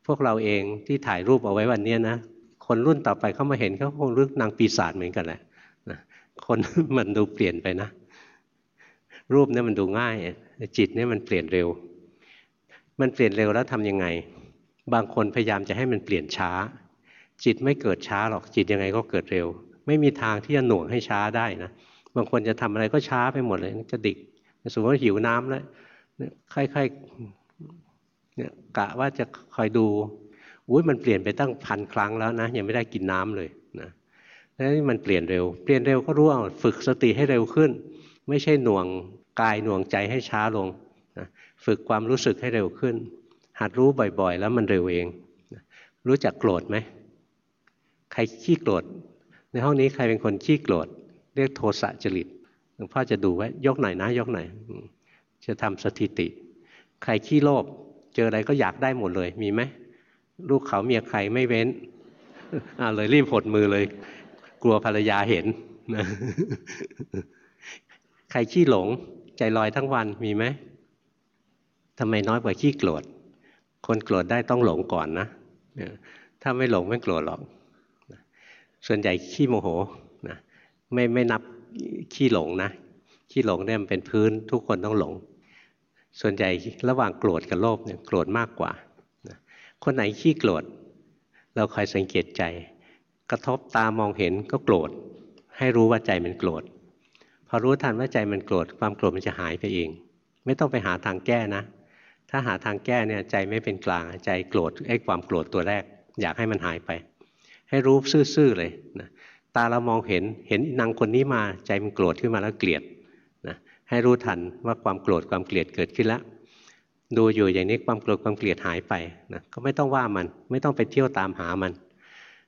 พวกเราเองที่ถ่ายรูปเอาไว้วันนี้นะคนรุ่นต่อไปเขามาเห็นเขาคงรึกนางปีศาจเหมือนกันแหละ คนมันดูเปลี่ยนไปนะ รูปเนี่ยมันดูง่าย จิตเนี่ยมันเปลี่ยนเร็ว มันเปลี่ยนเร็วแล้วทํำยังไง บางคนพยายามจะให้มันเปลี่ยนช้า จิตไม่เกิดช้าหรอกจิตยังไงก็เกิดเร็ว ไม่มีทางที่จะหน่วงให้ช้าได้นะบางคนจะทำอะไรก็ช้าไปหมดเลยจะดิกสมมติว่าหิวน้ำแล้วค่อยๆเนี่ยกะว่าจะคอยดูอุ้ยมันเปลี่ยนไปตั้งพันครั้งแล้วนะยังไม่ได้กินน้ำเลย แล้วนี่มันเปลี่ยนเร็ว เปลี่ยนเร็วก็รู้ว่าฝึกสติให้เร็วขึ้น ไม่ใช่หน่วงกายหน่วงใจให้ช้าลงนะฝึกความรู้สึกให้เร็วขึ้น หัดรู้บ่อยๆ แล้วมันเร็วเอง รู้จักโกรธไหมใครขี้โกรธในห้องนี้ใครเป็นคนขี้โกรธเรียกโทสะจริตหลวงพ่อจะดูไว้ยกหน่อยนะยกหน่อยจะทำสถิติ ใครขี้โลภเจออะไรก็อยากได้หมดเลยมีไหมลูกเขาเมียใครไม่เว้นอ่าเลยรีบหดมือเลย กลัวภรรยาเห็นใครขี้หลง ใจลอยทั้งวันมีไหมทำไมน้อยกว่าขี้โกรธคนโกรธได้ต้องหลงก่อนนะถ้าไม่หลงไม่โกรธหรอกส่วนใหญ่ขี้โมโหนะไม่ไม่นับขี้หลงนะขี้หลงเนี่ยมันเป็นพื้นทุกคนต้องหลง ส่วนใหญ่ระหว่างโกรธกับโลภเนี่ยโกรธมากกว่านะคนไหนขี้โกรธเราคอยสังเกตใจ กระทบตามองเห็นก็โกรธ ให้รู้ว่าใจมันโกรธ พอรู้ทันว่าใจมันโกรธ ความโกรธมันจะหายไปเอง ไม่ต้องไปหาทางแก้นะ ถ้าหาทางแก้เนี่ยใจไม่เป็นกลางใจโกรธไอ้ความโกรธตัวแรก อยากให้มันหายไป ให้รู้ซื่อๆเลยนะตาเรามองเห็นเห็นนางคนนี้มาใจมันโกรธขึ้นมาแล้วเกลียดนะให้รู้ทันว่าความโกรธความเกลียดเกิดขึ้นแล้วดูอยู่อย่างนี้ความโกรธความเกลียดหายไปนะก็ไม่ต้องว่ามัน ไม่ต้องไปเที่ยวตามหามัน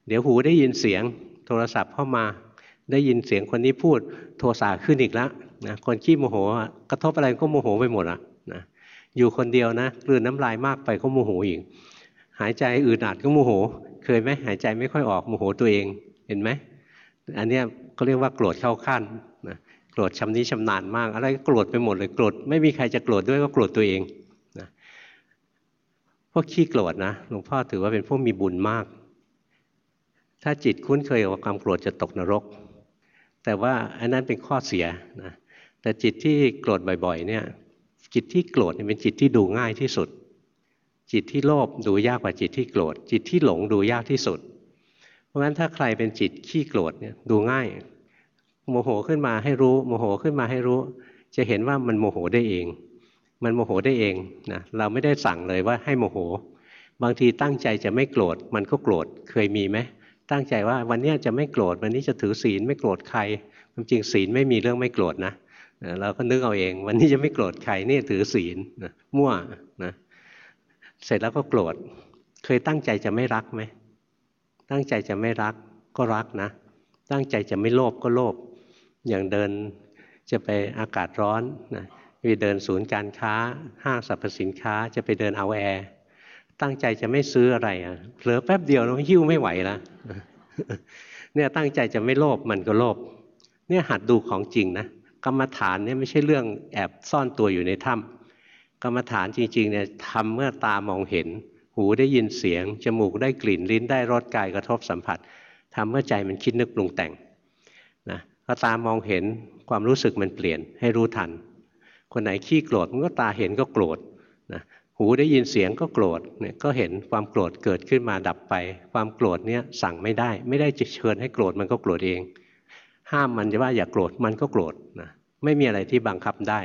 เดี๋ยวหูได้ยินเสียงโทรศัพท์เข้ามา ได้ยินเสียงคนนี้พูดโทสะขึ้นอีกแล้วนะคนขี้โมโหกระทบอะไรก็โมโหไปหมดอะนะอยู่คนเดียวนะกลืนน้ำลายมากไปก็โมโหอีก หายใจอืดอัดก็โมโห เคยไหมหายใจไม่ค่อยออกโมโหตัวเองเห็นไหมอันนี้เขาเรียกว่าโกรธเข้าขั้นนะโกรธชำนิชำนาญมาก อะไรก็โกรธไปหมดเลยโกรธไม่มีใครจะโกรธด้วยก็โกรธตัวเองนะพวกขี้โกรธนะหลวงพ่อถือว่าเป็นพวกมีบุญมาก ถ้าจิตคุ้นเคยกับความโกรธจะตกนรก แต่ว่าอันนั้นเป็นข้อเสียนะแต่จิตที่โกรธบ่อยๆเนี่ยจิตที่โกรธเป็นจิตที่ดูง่ายที่สุด จิตที่โลภดูยากกว่าจิตที่โกรธ จิตที่หลงดูยากที่สุด เพราะฉะนั้นถ้าใครเป็นจิตขี้โกรธเนี่ยดูง่าย โมโหขึ้นมาให้รู้ โมโหขึ้นมาให้รู้ จะเห็นว่ามันโมโหได้เอง มันโมโหได้เองนะเราไม่ได้สั่งเลยว่าให้โมโห บางทีตั้งใจจะไม่โกรธมันก็โกรธเคยมีไหม ตั้งใจว่าวันนี้จะไม่โกรธวันนี้จะถือศีลไม่โกรธใครความจริงศีลไม่มีเรื่องไม่โกรธนะเราก็นึกเอาเอง วันนี้จะไม่โกรธใครนี่ถือศีลนะมั่วนะเสร็จแล้วก็โกรธเคยตั้งใจจะไม่รักไหมตั้งใจจะไม่รักก็รักนะ ตั้งใจจะไม่โลภก็โลภอย่างเดินจะไปอากาศร้อนนะไปเดินศูนย์การค้าห้างสรรพสินค้าจะไปเดินเอาแอร์ ตั้งใจจะไม่ซื้ออะไรอะเผลอแป๊บเดียวแล้วหิ้วไม่ไหวล้วเนี่ยตั้งใจจะไม่โลภมันก็โลภเนี่ยหัดดูของจริงนะกรรมฐานเนี่ยไม่ใช่เรื่องแอบซ่อนตัวอยู่ในถ้ำกรรมฐานจริงๆเนี่ยทำเมื่อตามองเห็น หูได้ยินเสียง จมูกได้กลิ่นลิ้นได้รสกายกระทบสัมผัสทำเมื่อใจมันคิดนึกปรุงแต่งนะพอตามองเห็นความรู้สึกมันเปลี่ยนให้รู้ทัน คนไหนขี้โกรธมันก็ตาเห็นก็โกรธนะ หูได้ยินเสียงก็โกรธเนี่ยก็เห็นความโกรธเกิดขึ้นมาดับไป ความโกรธเนี่ยสั่งไม่ได้ ไม่ได้จะเชิญให้โกรธมันก็โกรธเอง ห้ามมันจะว่าอย่าโกรธมันก็โกรธนะไม่มีอะไรที่บังคับได้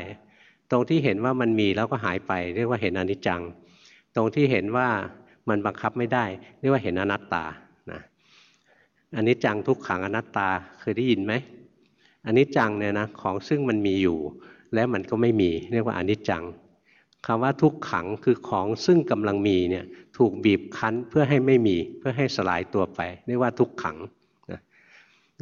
ตรงที่เห็นว่ามันมีแล้วก็หายไป เรียกว่าเห็นอนิจจัง ตรงที่เห็นว่ามันบังคับไม่ได้ เรียกว่าเห็นอนัตตานะอนิจจังทุกขังอนัตตาเคยได้ยินไหมอนิจจังเนี่ยนะของซึ่งมันมีอยู่ แล้วมันก็ไม่มีเรียกว่าอนิจจัง คำว่าทุกขังคือของซึ่งกำลังมีเนี่ยถูกบีบคั้นเพื่อให้ไม่มีเพื่อให้สลายตัวไปเรียกว่าทุกขังนะ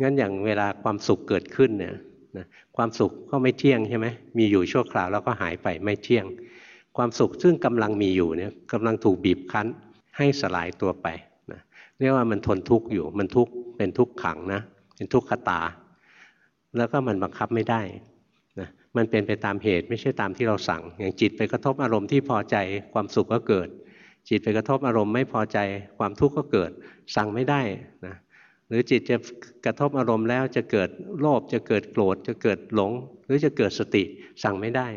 งั้นอย่างเวลาความสุขเกิดขึ้นเนี่ยนะความสุขก็ไม่เที่ยงใช่ไหมมีอยู่ชั่วคราวแล้วก็หายไปไม่เที่ยง ความสุขซึ่งกำลังมีอยู่เนี่ยกำลังถูกบีบคั้นให้สลายตัวไปนะเรียกว่ามันทนทุกข์อยู่มันทุกข์เป็นทุกขังนะเป็นทุกขตา แล้วก็มันบังคับไม่ได้ มันเป็นไปตามเหตุไม่ใช่ตามที่เราสั่ง อย่างจิตไปกระทบอารมณ์ที่พอใจความสุขก็เกิด จิตไปกระทบอารมณ์ไม่พอใจความทุกข์ก็เกิด สั่งไม่ได้นะหรือจิตจะกระทบอารมณ์แล้วจะเกิดโลภจะเกิดโกรธจะเกิดหลง หรือจะเกิดสติสั่งไม่ได้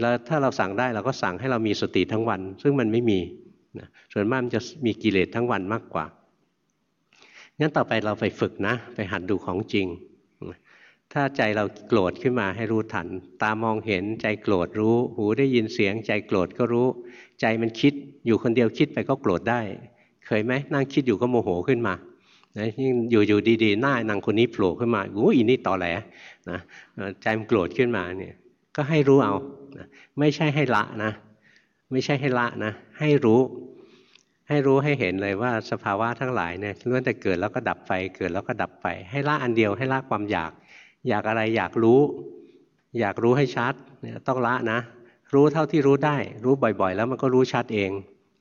แล้วถ้าเราสั่งได้เราก็สั่งให้เรามีสติทั้งวัน ซึ่งมันไม่มีนะส่วนมากมันจะมีกิเลสทั้งวันมากกว่างั้นต่อไปเราไปฝึกนะ ไปหัดดูของจริง ถ้าใจเราโกรธขึ้นมาให้รู้ทัน ตามองเห็นใจโกรธรู้ หูได้ยินเสียง ใจโกรธก็รู้ ใจมันคิดอยู่คนเดียวคิดไปก็โกรธได้ เคยไหมนั่งคิดอยู่ก็โมโหขึ้นมานะยิ่งอยู่ๆดีๆ หน้านางคนนี้โผล่ขึ้นมาโอ้ยนี่ต่อแหลนะใจมันโกรธขึ้นมาเนี่ยก็ให้รู้เอานะไม่ใช่ให้ละนะ ไม่ใช่ให้ละนะ ให้รู้ ให้รู้ให้เห็นเลยว่าสภาวะทั้งหลายเนี่ยล้วนแต่เกิดแล้วก็ดับไป เกิดแล้วก็ดับไป ให้ละอันเดียวให้ละความอยาก อยากอะไรอยากรู้ อยากรู้ให้ชัดเนี่ยต้องละนะ รู้เท่าที่รู้ได้ รู้บ่อยๆ แล้วมันก็รู้ชัดเอง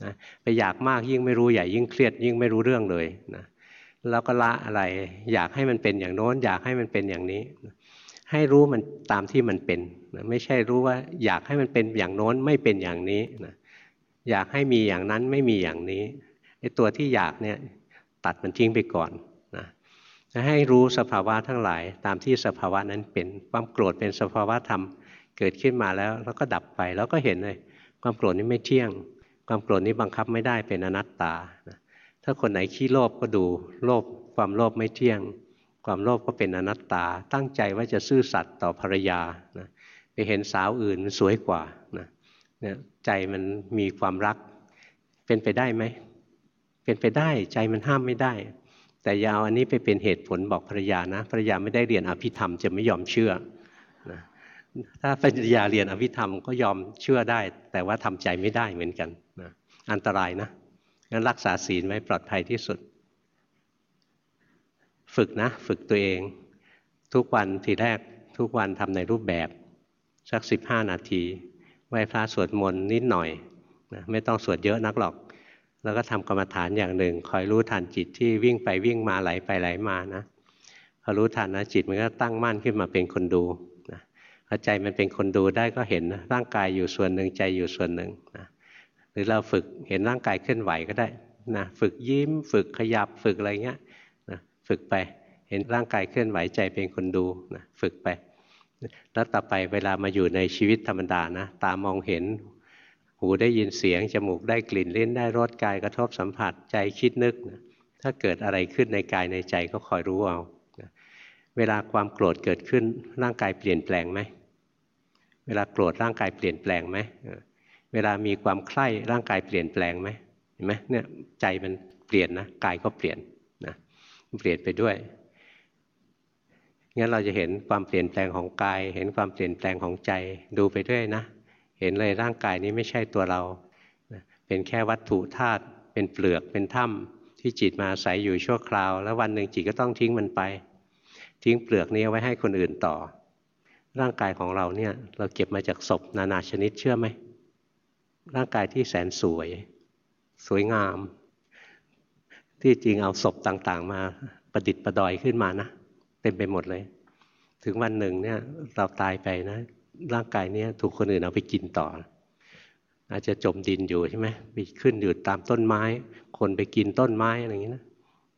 นะไปอยากมากยิ่งไม่รู้ใหญ่ยิ่งเครียดยิ่งไม่รู้เรื่องเลยนะแล้วก็ละอะไร อยากให้มันเป็นอย่างโน้น อยากให้มันเป็นอย่างนี้ ให้รู้มันตามที่มันเป็นไม่ใช่รู้ว่าอยากให้มันเป็นอย่างโน้นไม่เป็นอย่างนี้อยากให้มีอย่างนั้นไม่มีอย่างนี้ไอ้ตัวที่อยากเนี่ยตัดมันทิ้งไปก่อน ให้รู้สภาวะทั้งหลาย ตามที่สภาวะนั้นเป็นความโกรธเป็นสภาวะธรรมเกิดขึ้นมาแล้ว แล้วก็ดับไปแล้วก็เห็นเลย ความโกรธนี้ไม่เที่ยง ความโกรธนี้บังคับไม่ได้เป็นอนัตตา ถ้าคนไหนขี้โลภก็ดูโลภความโลภไม่เที่ยง ความโลภก็เป็นอนัตตา ตั้งใจว่าจะซื่อสัตย์ต่อภรรยานะไปเห็นสาวอื่นมันสวยกว่านะเนี่ยใจมันมีความรัก เป็นไปได้ไหมเป็นไปได้ใจมันห้ามไม่ได้ แต่ยาวอันนี้ไปเป็นเหตุผลบอกภรรยานะภรรยาไม่ได้เรียนอภิธรรมจะไม่ยอมเชื่อนะถ้าภรรยาเรียนอภิธรรมก็ยอมเชื่อได้ แต่ว่าทำใจไม่ได้เหมือนกันนะอันตรายนะงั้นรักษาศีลไว้ปลอดภัยที่สุด ฝึกนะ ฝึกตัวเอง ทุกวันทีแรกทุกวันทำในรูปแบบสักสิบห้านาที ไหว้พระสวดมนต์นิดหน่อยนะไม่ต้องสวดเยอะนักหรอก แล้วก็ทำกรรมฐานอย่างหนึ่ง คอยรู้ทันจิตที่วิ่งไปวิ่งมาไหลไปไหลมานะพอรู้ทันนะจิตมันก็ตั้งมั่นขึ้นมาเป็นคนดูนะพอใจมันเป็นคนดูได้ก็เห็นร่างกายอยู่ส่วนหนึ่งใจอยู่ส่วนหนึ่งนะหรือเราฝึกเห็นร่างกายเคลื่อนไหวก็ได้นะฝึกยิ้ม ฝึกขยับฝึกอะไรเงี้ยนะฝึกไปเห็นร่างกายเคลื่อนไหวใจเป็นคนดูนะฝึกไป แล้วต่อไปเวลามาอยู่ในชีวิตธรรมดานะตามองเห็น หูได้ยินเสียง จมูกได้กลิ่นลิ้นได้รสกายกระทบสัมผัสใจคิดนึกนะถ้าเกิดอะไรขึ้นในกายในใจก็คอยรู้เอานะเวลาความโกรธเกิดขึ้นร่างกายเปลี่ยนแปลงไหม เวลาโกรธร่างกายเปลี่ยนแปลงไหม เวลามีความใคร่ร่างกายเปลี่ยนแปลงไหมเห็นไหมเนี่ยใจมันเปลี่ยนนะกายก็เปลี่ยนนะเปลี่ยนไปด้วยงั้นเราจะเห็นความเปลี่ยนแปลงของกาย เห็นความเปลี่ยนแปลงของใจดูไปด้วยนะ เห็นเลยร่างกายนี้ไม่ใช่ตัวเรา เป็นแค่วัตถุธาตุเป็นเปลือกเป็นถ้ำที่จิตมาอาศัยอยู่ชั่วคราว แล้ววันหนึ่งจิตก็ต้องทิ้งมันไป ทิ้งเปลือกนี้ไว้ให้คนอื่นต่อ ร่างกายของเราเนี่ยเราเก็บมาจากศพนานาชนิดเชื่อไหมร่างกายที่แสนสวย สวยงาม ที่จริงเอาศพต่างๆ มาประดิษฐ์ประดอยขึ้นมานะเต็มไปหมดเลย ถึงวันหนึ่งเนี่ยเราตายไปนะ ร่างกายนี้ถูกคนอื่นเอาไปกินต่อ อาจจะจมดินอยู่ใช่ไหมไปขึ้นอยู่ตามต้นไม้ คนไปกินต้นไม้อะไรอย่างนี้นะ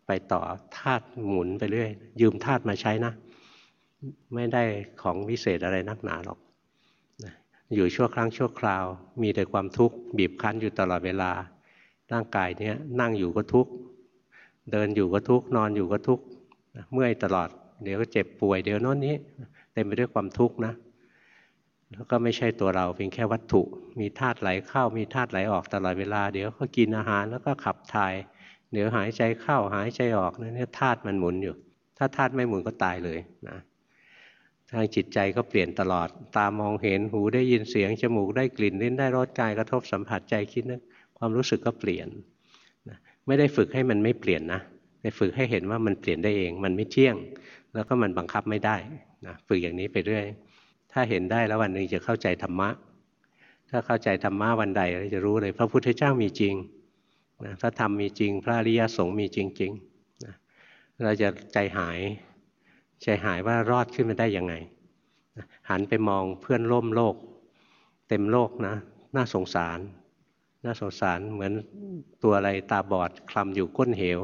ไปต่อธาตุหมุนไปเรื่อย ยืมธาตุมาใช้นะ ไม่ได้ของวิเศษอะไรนักหนาหรอกอยู่ชั่วครั้งชั่วคราว มีแต่ความทุกข์บีบคั้นอยู่ตลอดเวลา ร่างกายเนี้ยนั่งอยู่ก็ทุกข์เดินอยู่ก็ทุกข์นอนอยู่ก็ทุกข์เมื่อยตลอด เดี๋ยวก็เจ็บป่วยเดี๋ยวโน้นนี้เต็มไปด้วยความทุกข์นะ แล้วก็ไม่ใช่ตัวเราเพียงแค่วัตถุ มีธาตุไหลเข้ามีธาตุไหลออกตลอดเวลา เดี๋ยวก็กินอาหารแล้วก็ขับถ่าย เดี๋ยวหายใจเข้าหายใจออกนั่นเนี่ยธาตุมันหมุนอยู่ ถ้าธาตุไม่หมุนก็ตายเลยนะทางจิตใจก็เปลี่ยนตลอด ตามองเห็นหูได้ยินเสียงจมูกได้กลิ่นลิ้นได้รสกายกระทบสัมผัสใจคิดนึกความรู้สึกก็เปลี่ยนนะไม่ได้ฝึกให้มันไม่เปลี่ยนนะแต่ฝึกให้เห็นว่ามันเปลี่ยนได้เอง มันไม่เที่ยง แล้วก็มันบังคับไม่ได้นะฝึกอย่างนี้ไปเรื่อย ถ้าเห็นได้แล้ววันหนึ่งจะเข้าใจธรรมะ ถ้าเข้าใจธรรมะวันใดเราจะรู้เลย พระพุทธเจ้ามีจริงนะพระธรรมมีจริง พระอริยสงฆ์มีจริงๆนะเราจะใจหาย ใจหายว่ารอดขึ้นมาได้ยังไงหันไปมองเพื่อนร่มโลก เต็มโลกนะ น่าสงสาร น่าสงสารเหมือนตัวอะไรตาบอดคลำอยู่ก้นเหว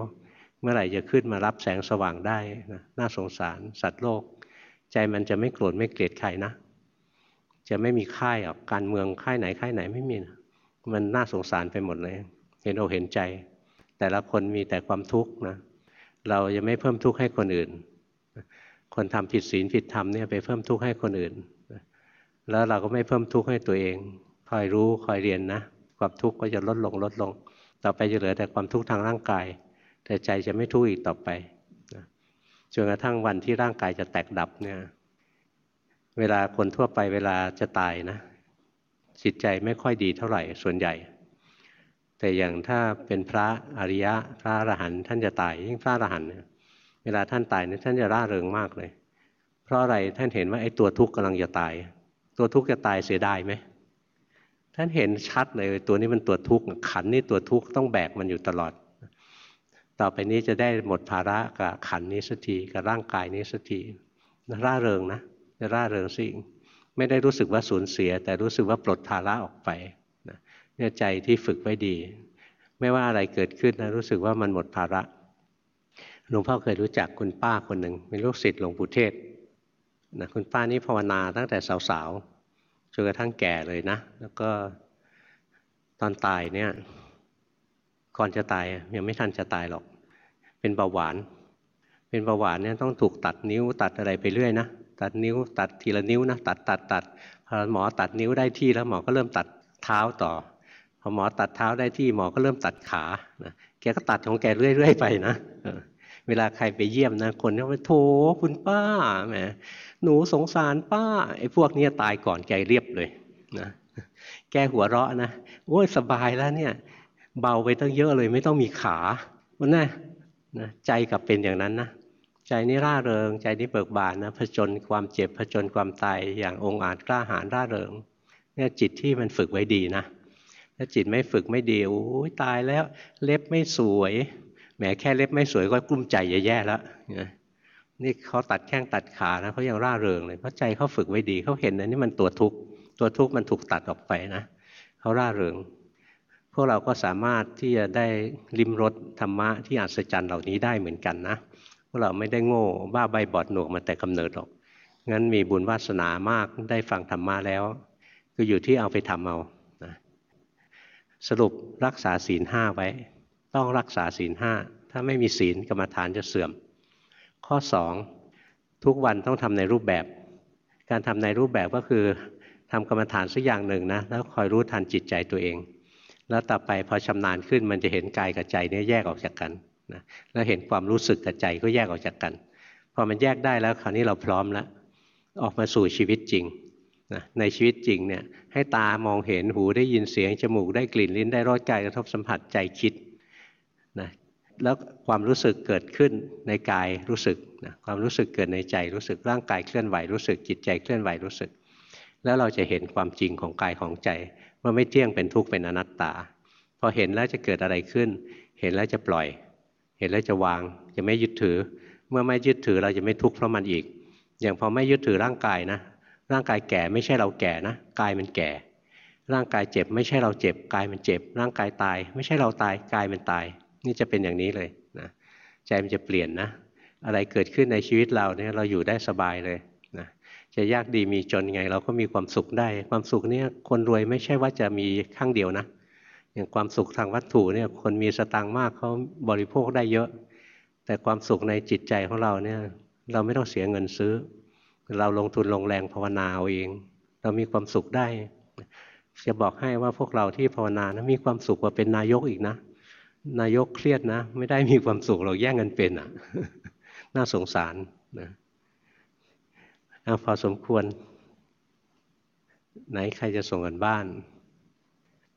เมื่อไหร่จะขึ้นมารับแสงสว่างได้นะน่าสงสารสัตว์โลก ใจมันจะไม่โกรธไม่เกลียดใครนะ จะไม่มีค่ายออกการเมืองค่ายไหนค่ายไหนไม่มีนะมันน่าสงสารไปหมดเลย เห็นอกเห็นใจ แต่ละคนมีแต่ความทุกข์นะเราจะไม่เพิ่มทุกข์ให้คนอื่น คนทำผิดศีลผิดธรรมเนี่ยไปเพิ่มทุกข์ให้คนอื่น แล้วเราก็ไม่เพิ่มทุกข์ให้ตัวเองคอยรู้คอยเรียนนะความทุกข์ก็จะลดลงลดลง ต่อไปจะเหลือแต่ความทุกข์ทางร่างกาย แต่ใจจะไม่ทุกข์อีกต่อไปจนกระทั่งวันที่ร่างกายจะแตกดับเนี่ย เวลาคนทั่วไปเวลาจะตายนะจิตใจไม่ค่อยดีเท่าไหร่ส่วนใหญ่ แต่อย่างถ้าเป็นพระอริยะพระอรหันต์ท่านจะตายยิ่งพระอรหันต์เนี่ยเวลาท่านตายเนี่ยท่านจะร่าเริงมากเลย เพราะอะไรท่านเห็นว่าไอ้ตัวทุกข์กำลังจะตาย ตัวทุกข์จะตายเสียดายไหมท่านเห็นชัดเลยตัวนี้มันตัวทุกข์ขันนี่ตัวทุกข์ต้องแบกมันอยู่ตลอด ต่อไปนี้จะได้หมดภาระกับขันนี้สักทีกับร่างกายนี้สักทีร่าเริงนะ จะร่าเริงสิไม่ได้รู้สึกว่าสูญเสีย แต่รู้สึกว่าปลดภาระออกไปเนี่ยใจที่ฝึกไว้ดี ไม่ว่าอะไรเกิดขึ้นนะรู้สึกว่ามันหมดภาระหลวงพ่อเคยรู้จักคุณป้าคนหนึ่งเป็นลูกศิษย์หลวงปู่เทศนะคุณป้านี้ภาวนาตั้งแต่สาวๆจนกระทั่งแก่เลยนะ แล้วก็ตอนตายเนี่ยก่อนจะตายยังไม่ทันจะตายหรอก เป็นเบาหวาน เป็นเบาหวานเนี่ยต้องถูกตัดนิ้วตัดอะไรไปเรื่อยนะ ตัดนิ้ว ตัดทีละนิ้วนะตัดตัดตัดพอหมอตัดนิ้วได้ที่แล้วหมอก็เริ่มตัดเท้าต่อพอหมอตัดเท้าได้ที่หมอก็เริ่มตัดขานะแกก็ตัดของแกเรื่อย ๆ ไปนะเวลาใครไปเยี่ยมนะคนก็ว่าโถคุณป้าแหมหนูสงสารป้าไอ้พวกนี้ตายก่อนแกเรียบเลยนะแกหัวเราะนะโอ้ยสบายแล้วเนี่ย เบาไปตั้งเยอะเลยไม่ต้องมีขามันนะนะใจกับเป็นอย่างนั้นนะ ใจนี่ร่าเริง ใจนี่เบิกบานนะผจญความเจ็บผจญความตายอย่างองอาจกล้าหาญร่าเริงเนี่ยจิตที่มันฝึกไว้ดีนะถ้าจิตไม่ฝึกไม่ดีโอ้ยตายแล้ว เล็บไม่สวยแหมแค่เล็บไม่สวยก็กลุ้มใจแย่แล้วนี่เขาตัดแข้งตัดขานะเขายังร่าเริงเลยเพราะใจเขาฝึกไว้ดีเขาเห็นนะนี่มันตัวทุกข์ตัวทุกข์มันถูกตัดออกไปนะเขาร่าเริงพวกเราก็สามารถที่จะได้ริมรสธรรมะที่อัศจรรย์เหล่านี้ได้เหมือนกันนะ วกเราไม่ได้โง่ บ้าใบบอดหนวกมาแต่กำเนิดหรอก งั้นมีบุญวาสนามากได้ฟังธรรมะแล้ว ก็อยู่ที่เอาไปทำเอานะสรุปรักษาศีลห้าไว้ ต้องรักษาศีลห้าถ้าไม่มีศีลกรรมฐานจะเสื่อม ข้อสองทุกวันต้องทำในรูปแบบ การทำในรูปแบบก็คือทำกรรมฐานสักอย่างหนึ่งนะแล้วคอยรู้ทันจิตใจตัวเอง แล้วต่อไปพอชำนาญขึ้นมันจะเห็นกายกับใจเนี่ยแยกออกจากกัน นะแล้วเห็นความรู้สึกกับใจก็แยกออกจากกัน พอมันแยกได้แล้วคราวนี้เราพร้อมแล้วออกมาสู่ชีวิตจริงนะในชีวิตจริงเนี่ยให้ตามองเห็นหูได้ยินเสียงจมูกได้กลิ่นลิ้นได้รสกายกระทบสัมผัสใจคิดนะแล้วความรู้สึกเกิดขึ้นในกายรู้สึกนะความรู้สึกเกิดในใจรู้สึกร่างกายเคลื่อนไหวรู้สึกจิตใจเคลื่อนไหวรู้สึก แล้วเราจะเห็นความจริงของกายของใจว่าไม่เที่ยงเป็นทุกข์เป็นอนัตตาพอเห็นแล้วจะเกิดอะไรขึ้น เห็นแล้วจะปล่อย ห็นแล้วจะวางจะไม่ยึดถือ เมื่อไม่ยึดถือเราจะไม่ทุกข์เพราะมันอีก อย่างพอไม่ยึดถือร่างกายนะ ร่างกายแก่ไม่ใช่เราแก่นะกายมันแก่ ร่างกายเจ็บไม่ใช่เราเจ็บกายมันเจ็บ ร่างกายตาย ไม่ใช่เราตายกายมันตาย นี่จะเป็นอย่างนี้เลยนะใจมันจะเปลี่ยนนะ อะไรเกิดขึ้นในชีวิตเราเนี่ยเราอยู่ได้สบายเลยนะจะยากดีมีจนไง เราก็มีความสุขได้ ความสุขเนี่ยคนรวยไม่ใช่ว่าจะมีข้างเดียวนะ อย่างความสุขทางวัตถุเนี่ยคนมีสตังค์มากเขาบริโภคได้เยอะ แต่ความสุขในจิตใจของเราเนี่ยเราไม่ต้องเสียเงินซื้อ เราลงทุนลงแรงภาวนาเอาเอง เรามีความสุขได้ จะบอกให้ว่าพวกเราที่ภาวนานะมีความสุขกว่าเป็นนายกอีกนะ นายกเครียดนะ ไม่ได้มีความสุขเราแย่งกันเป็นอะ น่าสงสารนะเอาพอสมควร ไหนใครจะส่งกันบ้าน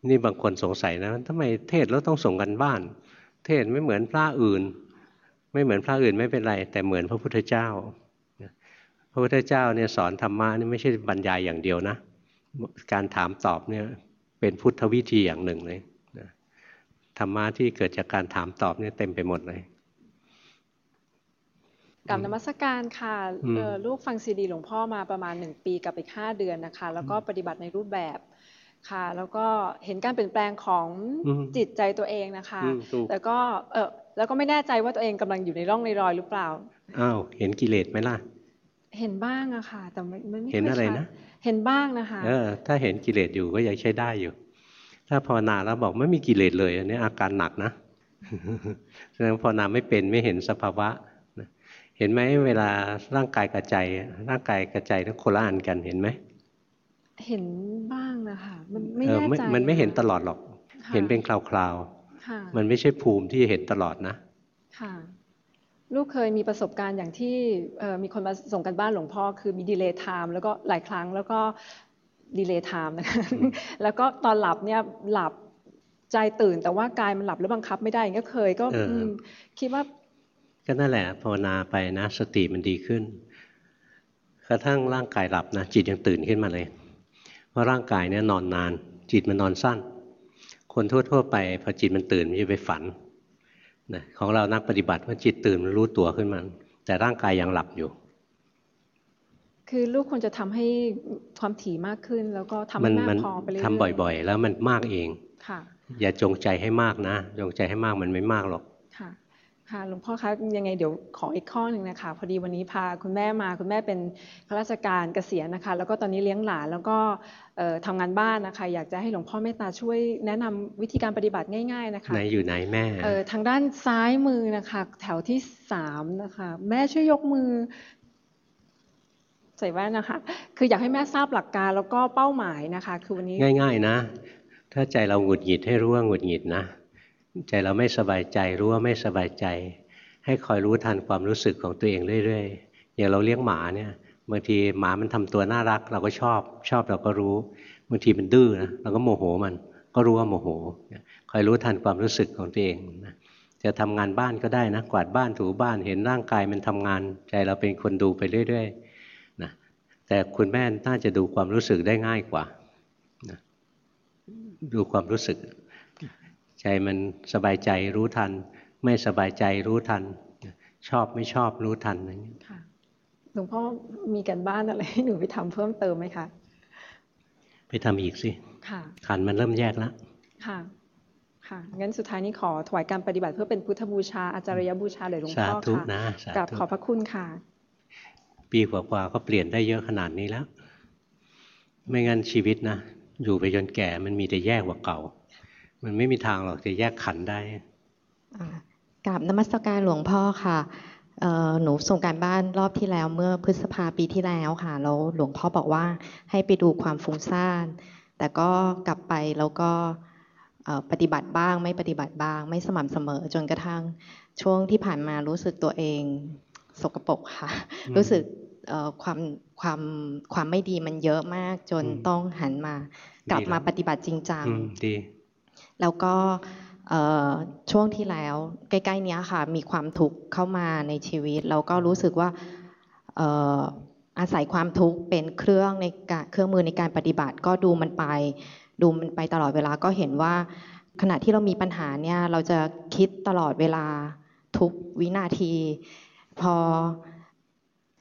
นี่บางคนสงสัยนะทำไมเทศแล้วต้องส่งกันบ้าน เทศไม่เหมือนพระอื่น ไม่เหมือนพระอื่นไม่เป็นไร แต่เหมือนพระพุทธเจ้า พระพุทธเจ้าเนี่ยสอนธรรมะนี่ไม่ใช่บรรยายอย่างเดียวนะ การถามตอบเนี่ยเป็นพุทธวิธีอย่างหนึ่งเลยธรรมะที่เกิดจากการถามตอบเนี่ยเต็มไปหมดเลยกับนมัสการค่ะลูกฟังซีดีหลวงพ่อมาประมาณหนึ่งปีกับอีกห้าเดือนนะคะ แล้วก็ปฏิบัติในรูปแบบ ค่ะ แล้วก็เห็นการเปลี่ยนแปลงของจิตใจตัวเองนะคะ แต่ก็เออแล้วก็ไม่แน่ใจว่าตัวเองกำลังอยู่ในร่องในรอยหรือเปล่าอ้าวเห็นกิเลสไหมล่ะ เห็นบ้างอะค่ะ แต่ไม่ไม่เห็นอะไรนะเห็นบ้างนะคะเออถ้าเห็นกิเลสอยู่ก็ยังใช้ได้อยู่ ถ้าภาวนาแล้วบอกไม่มีกิเลสเลย อันนี้อาการหนักนะแสดงภาวนาไม่เป็นไม่เห็นสภาวะเห็นไหมเวลาร่างกายกับใจ ร่างกายกับใจต้องคนละอันกันเห็นไหม เห็นบ้างนะคะมันไม่แน่ใจมันไม่เห็นตลอดหรอก เห็นเป็นคราวๆมันไม่ใช่ภูมิที่เห็นตลอดนะ ค่ะ ลูกเคยมีประสบการณ์อย่างที่มีคนมาส่งการบ้านหลวงพ่อคือมี delay time แล้วก็หลายครั้งแล้วก็ delay time นะคะแล้วก็ตอนหลับเนี่ยหลับใจตื่นแต่ว่ากายมันหลับแล้วบังคับไม่ได้ก็เคยก็คิดว่า ก็นั่นแหละภาวนาไปนะ สติมันดีขึ้นกระทั่งร่างกายหลับนะจิตยังตื่นขึ้นมาเลย เพราะร่างกายเนี่ยนอนนาน จิตมันนอนสั้น คนทั่ว ๆ ไปพอจิตมันตื่นมันจะไปฝันนะของเรานักปฏิบัติว่าจิตตื่นมันรู้ตัวขึ้นมาแต่ร่างกายยังหลับอยู่ คือลูกควรจะทำให้ความถี่มากขึ้น แล้วก็ทำให้มากพอไปเรื่อยๆทำบ่อย ๆ แล้วมันมากเองค่ะ อย่าจงใจให้มากนะ จงใจให้มากมันไม่มากหรอก ค่ะหลวงพ่อคะยังไงเดี๋ยวขออีกข้อหนึ่งนะคะ พอดีวันนี้พาคุณแม่มาคุณแม่เป็นข้าราชการเกษียณนะคะ แล้วก็ตอนนี้เลี้ยงหลานแล้วก็ทำงานบ้านนะคะ อยากจะให้หลวงพ่อเมตตาช่วยแนะนำวิธีการปฏิบัติง่ายๆนะคะไหนอยู่ไหนแม่ทางด้านซ้ายมือนะคะ แถวที่สามนะคะ แม่ช่วยยกมือใส่แว่นนะคะ คืออยากให้แม่ทราบหลักการแล้วก็เป้าหมายนะคะ คือวันนี้ง่าย ๆนะ ถ้าใจเราหงุดหงิดให้รู้ว่าหงุดหงิดนะ ใจเราไม่สบายใจรู้ว่าไม่สบายใจ ให้คอยรู้ทันความรู้สึกของตัวเองเรื่อยๆอย่างเราเลี้ยงหมาเนี่ยบางทีหมามันทำตัวน่ารัก เราก็ชอบชอบเราก็รู้บางทีมันดื้อนะเราก็โมโหมัน ก็รู้ว่าโมโหคอยรู้ทันความรู้สึกของตัวเองนะจะทำงานบ้านก็ได้นะกวาดบ้านถูบ้านเห็นร่างกายมันทำงาน ใจเราเป็นคนดูไปเรื่อยๆนะแต่คุณแม่น่าจะดูความรู้สึกได้ง่ายกว่านะดูความรู้สึก ใจมันสบายใจรู้ทัน ไม่สบายใจรู้ทัน ชอบไม่ชอบรู้ทันอย่างนี้หลวงพ่อมีกันบ้านอะไรให้หนูไปทำเพิ่มเติมไหมคะ ไปทำอีกสิค่ะขันมันเริ่มแยกแล้วค่ะค่ะ งั้นสุดท้ายนี้ขอถวายการปฏิบัติเพื่อเป็นพุทธบูชา อาจารยบูชาเลยหลวงสาพ่อธุค่ะนะสากราบธุขอบพระคุณค่ะ ปีกว่าๆก็เปลี่ยนได้เยอะขนาดนี้แล้ว ไม่งั้นชีวิตนะ อยู่ไปจนแก่มันมีแต่แยกกว่าเก่า มันไม่มีทางหรอกจะแยกขันได้อ่ากราบนมัสการหลวงพ่อค่ะเอ่อหนูส่งการบ้านรอบที่แล้วเมื่อพฤษภาปีที่แล้วค่ะแล้วหลวงพ่อบอกว่าให้ไปดูความฟุ้งซ่านแต่ก็กลับไปแล้วก็เอ่อปฏิบัติบ้าง ไม่ปฏิบัติบ้าง ไม่สม่ำเสมอจนกระทั่งช่วงที่ผ่านมารู้สึกตัวเองสกปรกค่ะอืมรู้สึกเอ่อความความความไม่ดีมันเยอะมากจนอืมต้องหันมากลับดีแล้วมาปฏิบัติจริงจังอืมดี แล้วก็เอ่อช่วงที่แล้วใกล้ๆเนี้ยค่ะมีความทุกข์เข้ามาในชีวิต แล้วก็รู้สึกว่าเอ่ออาศัยความทุกข์เป็นเครื่องในการเครื่องมือในการปฏิบัติ ก็ดูมันไป ดูมันไปตลอดเวลาก็เห็นว่า ขณะที่เรามีปัญหาเนี่ยเราจะคิดตลอดเวลาทุกวินาที พอ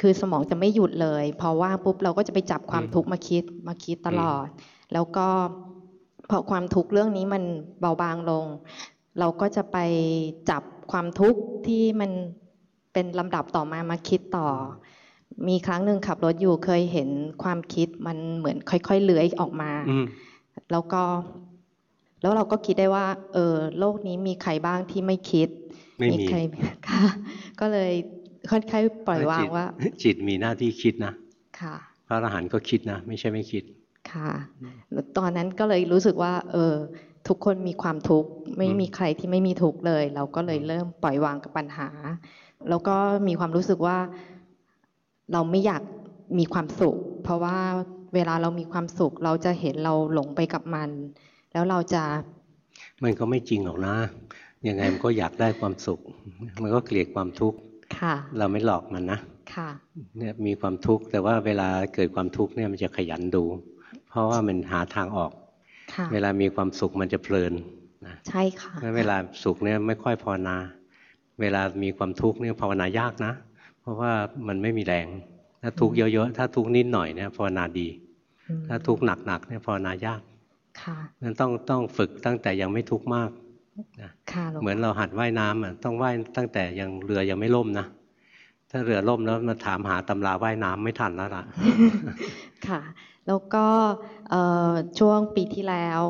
คือสมองจะไม่หยุดเลย พอว่างปุ๊บเราก็จะไปจับความอืมทุกข์มาคิดมาคิดตลอด แล้วก็ พอความทุกข์เรื่องนี้มันเบาบางลง เราก็จะไปจับความทุกข์ที่มันเป็นลำดับต่อมามาคิดต่อ มีครั้งหนึ่งขับรถอยู่เคยเห็นความคิดมันเหมือนค่อย ๆ เลื้อยออกมาอืมแล้วก็ แล้วเราก็คิดได้ว่า เออโลกนี้มีใครบ้างที่ไม่คิดไม่มีใครค่ะ ก็เลยค่อยๆปล่อยวางว่า จิตจิตมีหน้าที่คิดนะค่ะพระอรหันต์ก็คิดนะ ไม่ใช่ไม่คิด ค่ะแล้วตอนนั้นก็เลยรู้สึกว่า เออ ทุกคนมีความทุกข์ ไม่อืมมีใครที่ไม่มีทุกข์เลย เราก็เลยอืมเริ่มปล่อยวางกับปัญหา แล้วก็มีความรู้สึกว่า เราไม่อยากมีความสุข เพราะว่าเวลาเรามีความสุข เราจะเห็นเราหลงไปกับมัน แล้วเราจะ มันก็ไม่จริงหรอกนะ ยังไงมันก็อยากได้ความสุข มันก็เกลียดความทุกข์ค่ะเราไม่หลอกมันนะ ค่ะ เนี่ยมีความทุกข์แต่ว่าเวลาเกิดความทุกข์เนี่ยมันจะขยันดู เพราะว่ามันหาทางออกค่ะเวลามีความสุขมันจะเพลินนะใช่ค่ะเพราะเวลาสุขเนี่ยไม่ค่อยภาวนา เวลามีความทุกข์เนี่ยภาวนายากนะ เพราะว่ามันไม่มีแรง ถ้าทุกข์เยอะๆ ถ้าทุกข์นิดหน่อยเนี่ยภาวนาดีอืมถ้าทุกข์หนักๆเนี่ยภาวนายากค่ะนั้นต้องต้องฝึกตั้งแต่ยังไม่ทุกข์มากนะค่ะหลวงเหมือนเราหัดว่ายน้ำอะต้องว่ายตั้งแต่ยังเรือยังไม่ล่มนะถ้าเรือล่มแล้วมาถามหาตำราว่ายน้ำไม่ทันแล้วล่ะ ค่ะ แล้วก็เอ่อช่วงปีที่แล้ว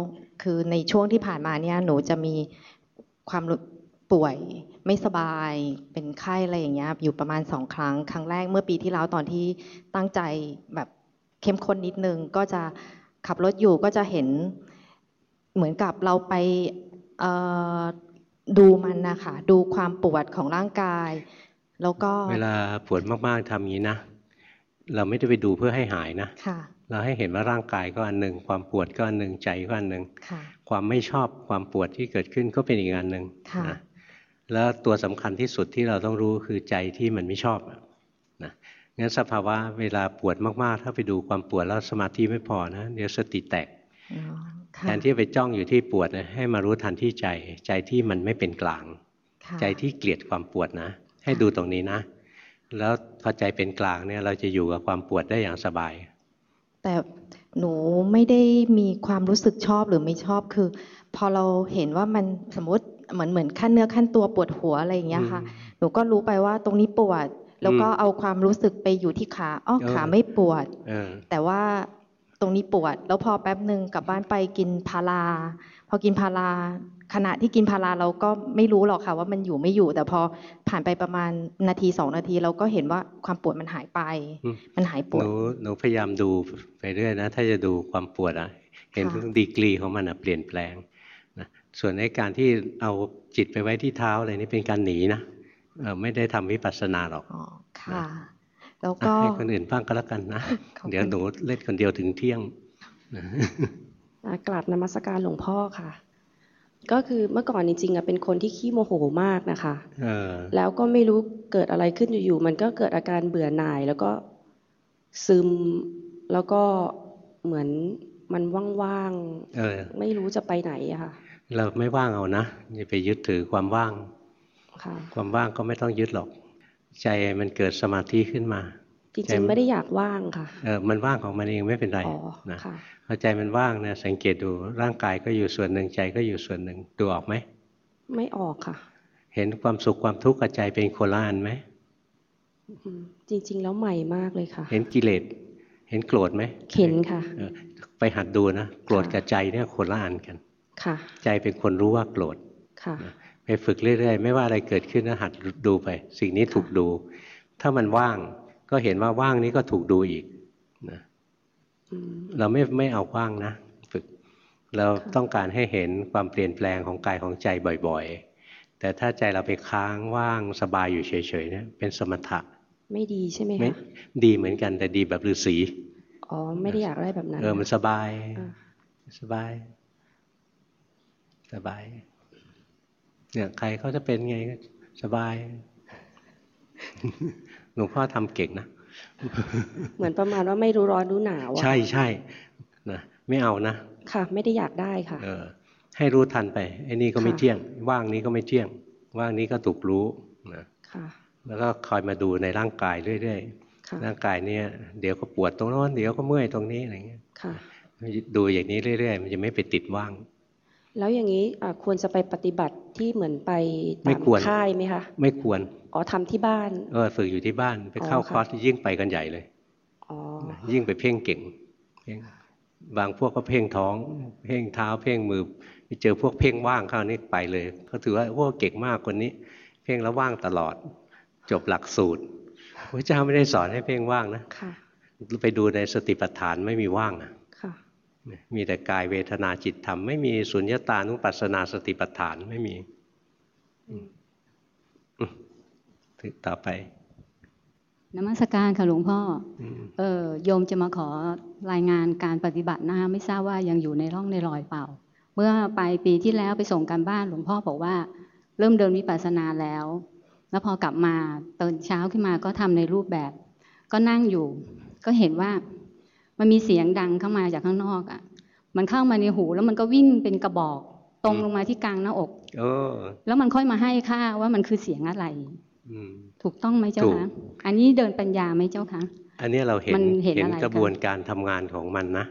คือในช่วงที่ผ่านมาเนี่ยหนูจะมีความรู้ป่วยไม่สบายเป็นไข้อะไรอย่างเงี้ยอยู่ประมาณสองครั้ง ครั้งแรกเมื่อปีที่แล้วตอนที่ตั้งใจแบบเข้มข้นนิดนึง ก็จะขับรถอยู่ก็จะเห็นเหมือนกับเราไปเอ่อดูมันนะคะดูความปวดของร่างกาย แล้วก็เวลาปวดมากๆทำอย่างนี้นะ เราไม่ได้ไปดูเพื่อให้หายนะค่ะ เราให้เห็นว่าร่างกายก็อันหนึ่งความปวดก็อันหนึ่งใจก็อันหนึ่งค่ะความไม่ชอบความปวดที่เกิดขึ้นก็เป็นอีกอันหนึ่งค่ะนะแล้วตัวสำคัญที่สุดที่เราต้องรู้คือใจที่มันไม่ชอบอะนะงั้นสภาวะเวลาปวดมากๆ ถ้าไปดูความปวดแล้วสมาธิไม่พอนะเดี๋ยวสติแตกอ๋อแทค่ะนที่ไปจ้องอยู่ที่ปวดนะให้มารู้ทันที่ใจใจที่มันไม่เป็นกลางค่ะใจที่เกลียดความปวดนะ ให้ดูตรงนี้นะ แล้วพอใจเป็นกลางเนี่ยเราจะอยู่กับความปวดได้อย่างสบาย แต่หนูไม่ได้มีความรู้สึกชอบหรือไม่ชอบคือ พอเราเห็นว่ามันสมมติเหมือนเหมือนขั้นเนื้อขั้นตัวปวดหัวอะไรอย่างเงี้ยค่ะอืมหนูก็รู้ไปว่าตรงนี้ปวด แล้วก็อืมเอาความรู้สึกไปอยู่ที่ขาอ้อเออขาไม่ปวดเออแต่ว่าตรงนี้ปวด แล้วพอแป๊บหนึ่งกลับบ้านไปกินพารา พอกินพารา ขณะที่กินพาราเราก็ไม่รู้หรอกค่ะว่ามันอยู่ไม่อยู่ แต่พอผ่านไปประมาณนาทีสองนาที เราก็เห็นว่าความปวดมันหายไปอืมมันหายปหวดนูหนูพยายามดูไปเรื่อยนะ ถ้าจะดูความปวดอะเห็นค่ะดีกรีของมันอะเปลี่ยนแปลงนะส่วนในการที่เอาจิตไปไว้ที่เท้าอะไรนี่เป็นการหนีนะเอ่อไม่ได้ทำวิปัสสนาหรอกอ๋อค่ะ แล้วอะก็ให้คนอื่นบ้างก็แล้วกันนะขอบคุณเดี๋ยวหนูเล่นคนเดียวถึงเที่ยงอ่ากราบนมัสการหลวงพ่อค่ะ ก็คือเมื่อก่อนจริงๆอะเป็นคนที่ขี้โมโหมากนะคะเออแล้วก็ไม่รู้เกิดอะไรขึ้นอยู่ๆมันก็เกิดอาการเบื่อหน่าย แล้วก็ซึมแล้วก็เหมือนมันว่างเออๆไม่รู้จะไปไหนอะค่ะ เราไม่ว่างเอานะอย่าไปยึดถือความว่างค่ะความว่างก็ไม่ต้องยึดหรอก ใจมันเกิดสมาธิขึ้นมา จริงๆไม่ได้อยากว่างค่ะเออมันว่างของมันเองไม่เป็นไรอ๋อนะค่ะพอใจมันว่างนะสังเกตดูร่างกายก็อยู่ส่วนหนึ่งใจก็อยู่ส่วนหนึ่งดูออกไหมไม่ออกค่ะ เห็นความสุขความทุกข์กับใจเป็นโคนละอันไหมอืมจริง ๆ แล้วใหม่มากเลยค่ะ เห็นกิเลสเห็นโกรธไหมเห็นค่ะเออไปหัดดูนะโกรธกับใจเนี่ยคนละอันกันค่ะ ใจเป็นคนรู้ว่าโกรธค่ะไปฝึกเรื่อยๆ ไม่ว่าอะไรเกิดขึ้นนะหัดดูไป สิ่งนี้ถูกดู ถ้ามันว่าง ก็เห็นว่าว่างนี้ก็ถูกดูอีกนะอืมเราไม่ไม่เอาว่างนะฝึก เราต้องการให้เห็นความเปลี่ยนแปลงของกายของใจบ่อยๆ แต่ถ้าใจเราไปค้างว่างสบายอยู่เฉยๆเนี่ยเป็นสมถะ ไม่ดีใช่ไหมไม่คะดีเหมือนกันแต่ดีแบบฤาษีอ๋อไม่ได้อยากได้แบบนั้นเออมันสบายอ่าสบาย สบายเนี่ยใครเขาจะเป็นไงก็สบาย หลวงพ่อทำเก่งนะ เหมือนประมาณว่าไม่รู้ร้อนรู้หนาวอะใช่ใช่นะไม่เอานะ ค่ะ ไม่ได้อยากได้ค่ะ เออ ให้รู้ทันไปไอ้นี่ก็ไม่ค่ะเที่ยง ว่างนี้ก็ไม่เที่ยง ว่างนี้ก็ถูกรู้นะค่ะแล้วก็คอยมาดูในร่างกายเรื่อยค่ะๆร่างกายเนี่ยเดี๋ยวก็ปวดตรงโน้นเดี๋ยวก็เมื่อยตรงนี้อะไรเงี้ยค่ะดูอย่างนี้เรื่อยๆ มันจะไม่ไปติดว่าง แล้วอย่างนี้อะควรจะไปปฏิบัติที่เหมือนไปไม่ตามควรค่ายไหมคะ ไม่ควร อ๋อทำที่บ้าน เออฝึกอยู่ที่บ้านไปเข้าอ๋อคค่ะอร์สยิ่งไปกันใหญ่เลยอ๋อยิ่งไปเพ่งเก่งเพ่ง บางพวกก็เพ่งท้อง เพ่งเท้า เพ่งมือไปเจอพวกเพ่งว่างเข้านี่ไปเลยเขาถือว่าโอ้เก่งมากคนนี้ เพ่งแล้วว่างตลอด จบหลักสูตรพระเจ้าไม่ได้สอนให้เพ่งว่างนะค่ะไปดูในสติปัฏฐานไม่มีว่างอะค่ะ มีแต่กายเวทนาจิตธรรม ไม่มีสุญญตานุปัสสนาสติปัฏฐานไม่มีอืมอืมถึงต่อไปนมัสการค่ะหลวงพ่ออเออโยมจะมาขอรายงานการปฏิบัติหน้าไม่ทราบว่ายังอยู่ในร่องในรอยเปล่า เมื่อปลายปีที่แล้วไปส่งการบ้านหลวงพ่อบอกว่า เริ่มเดินวิปัสสนาแล้ว แล้วพอกลับมาตอนเช้าขึ้นมาก็ทำในรูปแบบ ก็นั่งอยู่ ก็เห็นว่า มันมีเสียงดังเข้ามาจากข้างนอกอะ มันเข้ามาในหูแล้วมันก็วิ่งเป็นกระบอก ตรงลงมาที่กลางหน้าอกเออแล้วมันค่อยมาให้ค่าว่ามันคือเสียงอะไรอืมถูกต้องไหมเจ้าถูคะกอันนี้เดินปัญญาไหมเจ้าคะอันนี้เราเห็นมันเห็นอะไรกระบวนการทำงานของมันนะ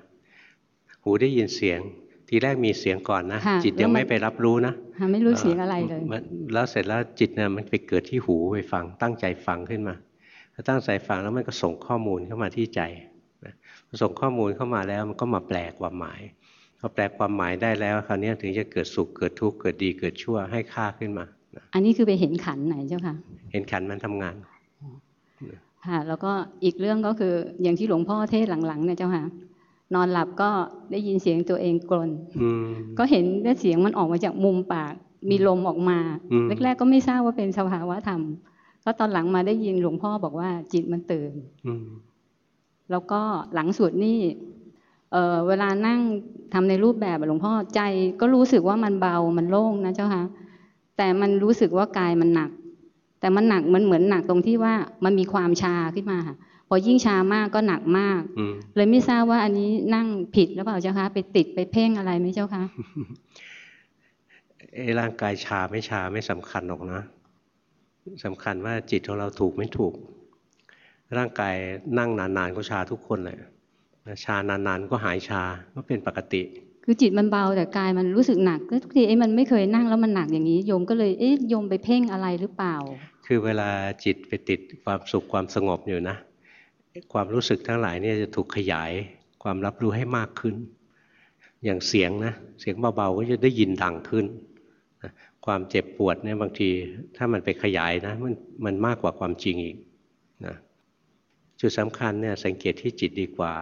หูได้ยินเสียง ทีแรกมีเสียงก่อนนะค่ะจิตยังแล้วมันไม่ไปรับรู้นะหาไม่รู้เสียงอะไรเลยมันแล้วเสร็จแล้วจิตเนี่ยมันไปเกิดที่หูไปฟังตั้งใจฟังขึ้นมาพอตั้งใจฟังแล้วมันก็ส่งข้อมูลเข้ามาที่ใจนะพอ ส่งข้อมูลเข้ามาแล้วมันก็มาแปลความหมายพอแปลความหมายได้แล้วคราวนี้ถึงจะเกิดสุขเกิดทุกข์เกิดดีเกิดชั่วให้ค่าขึ้นมานะอันนี้คือไปเห็นขันไหนเจ้าค่ะ เห็นขันธ์มันทำงานค่ะแล้วก็อีกเรื่องก็คืออย่างที่หลวงพ่อเทศน์หลังๆเนี่ยเจ้าค่ะนอนหลับก็ได้ยินเสียงตัวเองกรนอืมก็เห็นว่าเสียงมันออกมาจากมุมปาก มีลมออกมาอืมแรกๆก็ไม่ทราบว่าเป็นสภาวะธรรม ก็ตอนหลังมาได้ยินหลวงพ่อบอกว่าจิตมันตื่นอืม แล้วก็หลังสุดนี่เออเวลานั่งทำในรูปแบบอะหลวงพ่อใจก็รู้สึกว่ามันเบามันโล่งนะเจ้าค่ะแต่มันรู้สึกว่ากายมันหนัก แต่มันหนักมันเหมือนหนักตรงที่ว่ามันมีความชาขึ้นมาค่ะพอยิ่งชามากก็หนักมากอืมเลยไม่ทราบว่าอันนี้นั่งผิดหรือเปล่าเจ้าคะไปติดไปเพ่งอะไรไหมเจ้าคะไอ้ร่างกายชาไม่ชาไม่สำคัญหรอกนะสำคัญว่าจิตของเราถูกไม่ถูก ร่างกายนั่งนานๆก็ชาทุกคนแหละชานานๆก็หายชาก็เป็นปกติ คือจิตมันเบาแต่กายมันรู้สึกหนักก็ทุกทีเอ้มันไม่เคยนั่งแล้วมันหนักอย่างนี้โยมก็เลยเอ๊ะโยมไปเพ่งอะไรหรือเปล่า คือเวลาจิตไปติดความสุขความสงบอยู่นะ ความรู้สึกทั้งหลายเนี่ยจะถูกขยายความรับรู้ให้มากขึ้น อย่างเสียงนะเสียงเบาๆก็จะได้ยินดังขึ้นนะความเจ็บปวดเนี่ยบางทีถ้ามันไปขยายนะมันมันมากกว่าความจริงอีกนะ จุดสำคัญเนี่ยสังเกตที่จิตดีกว่า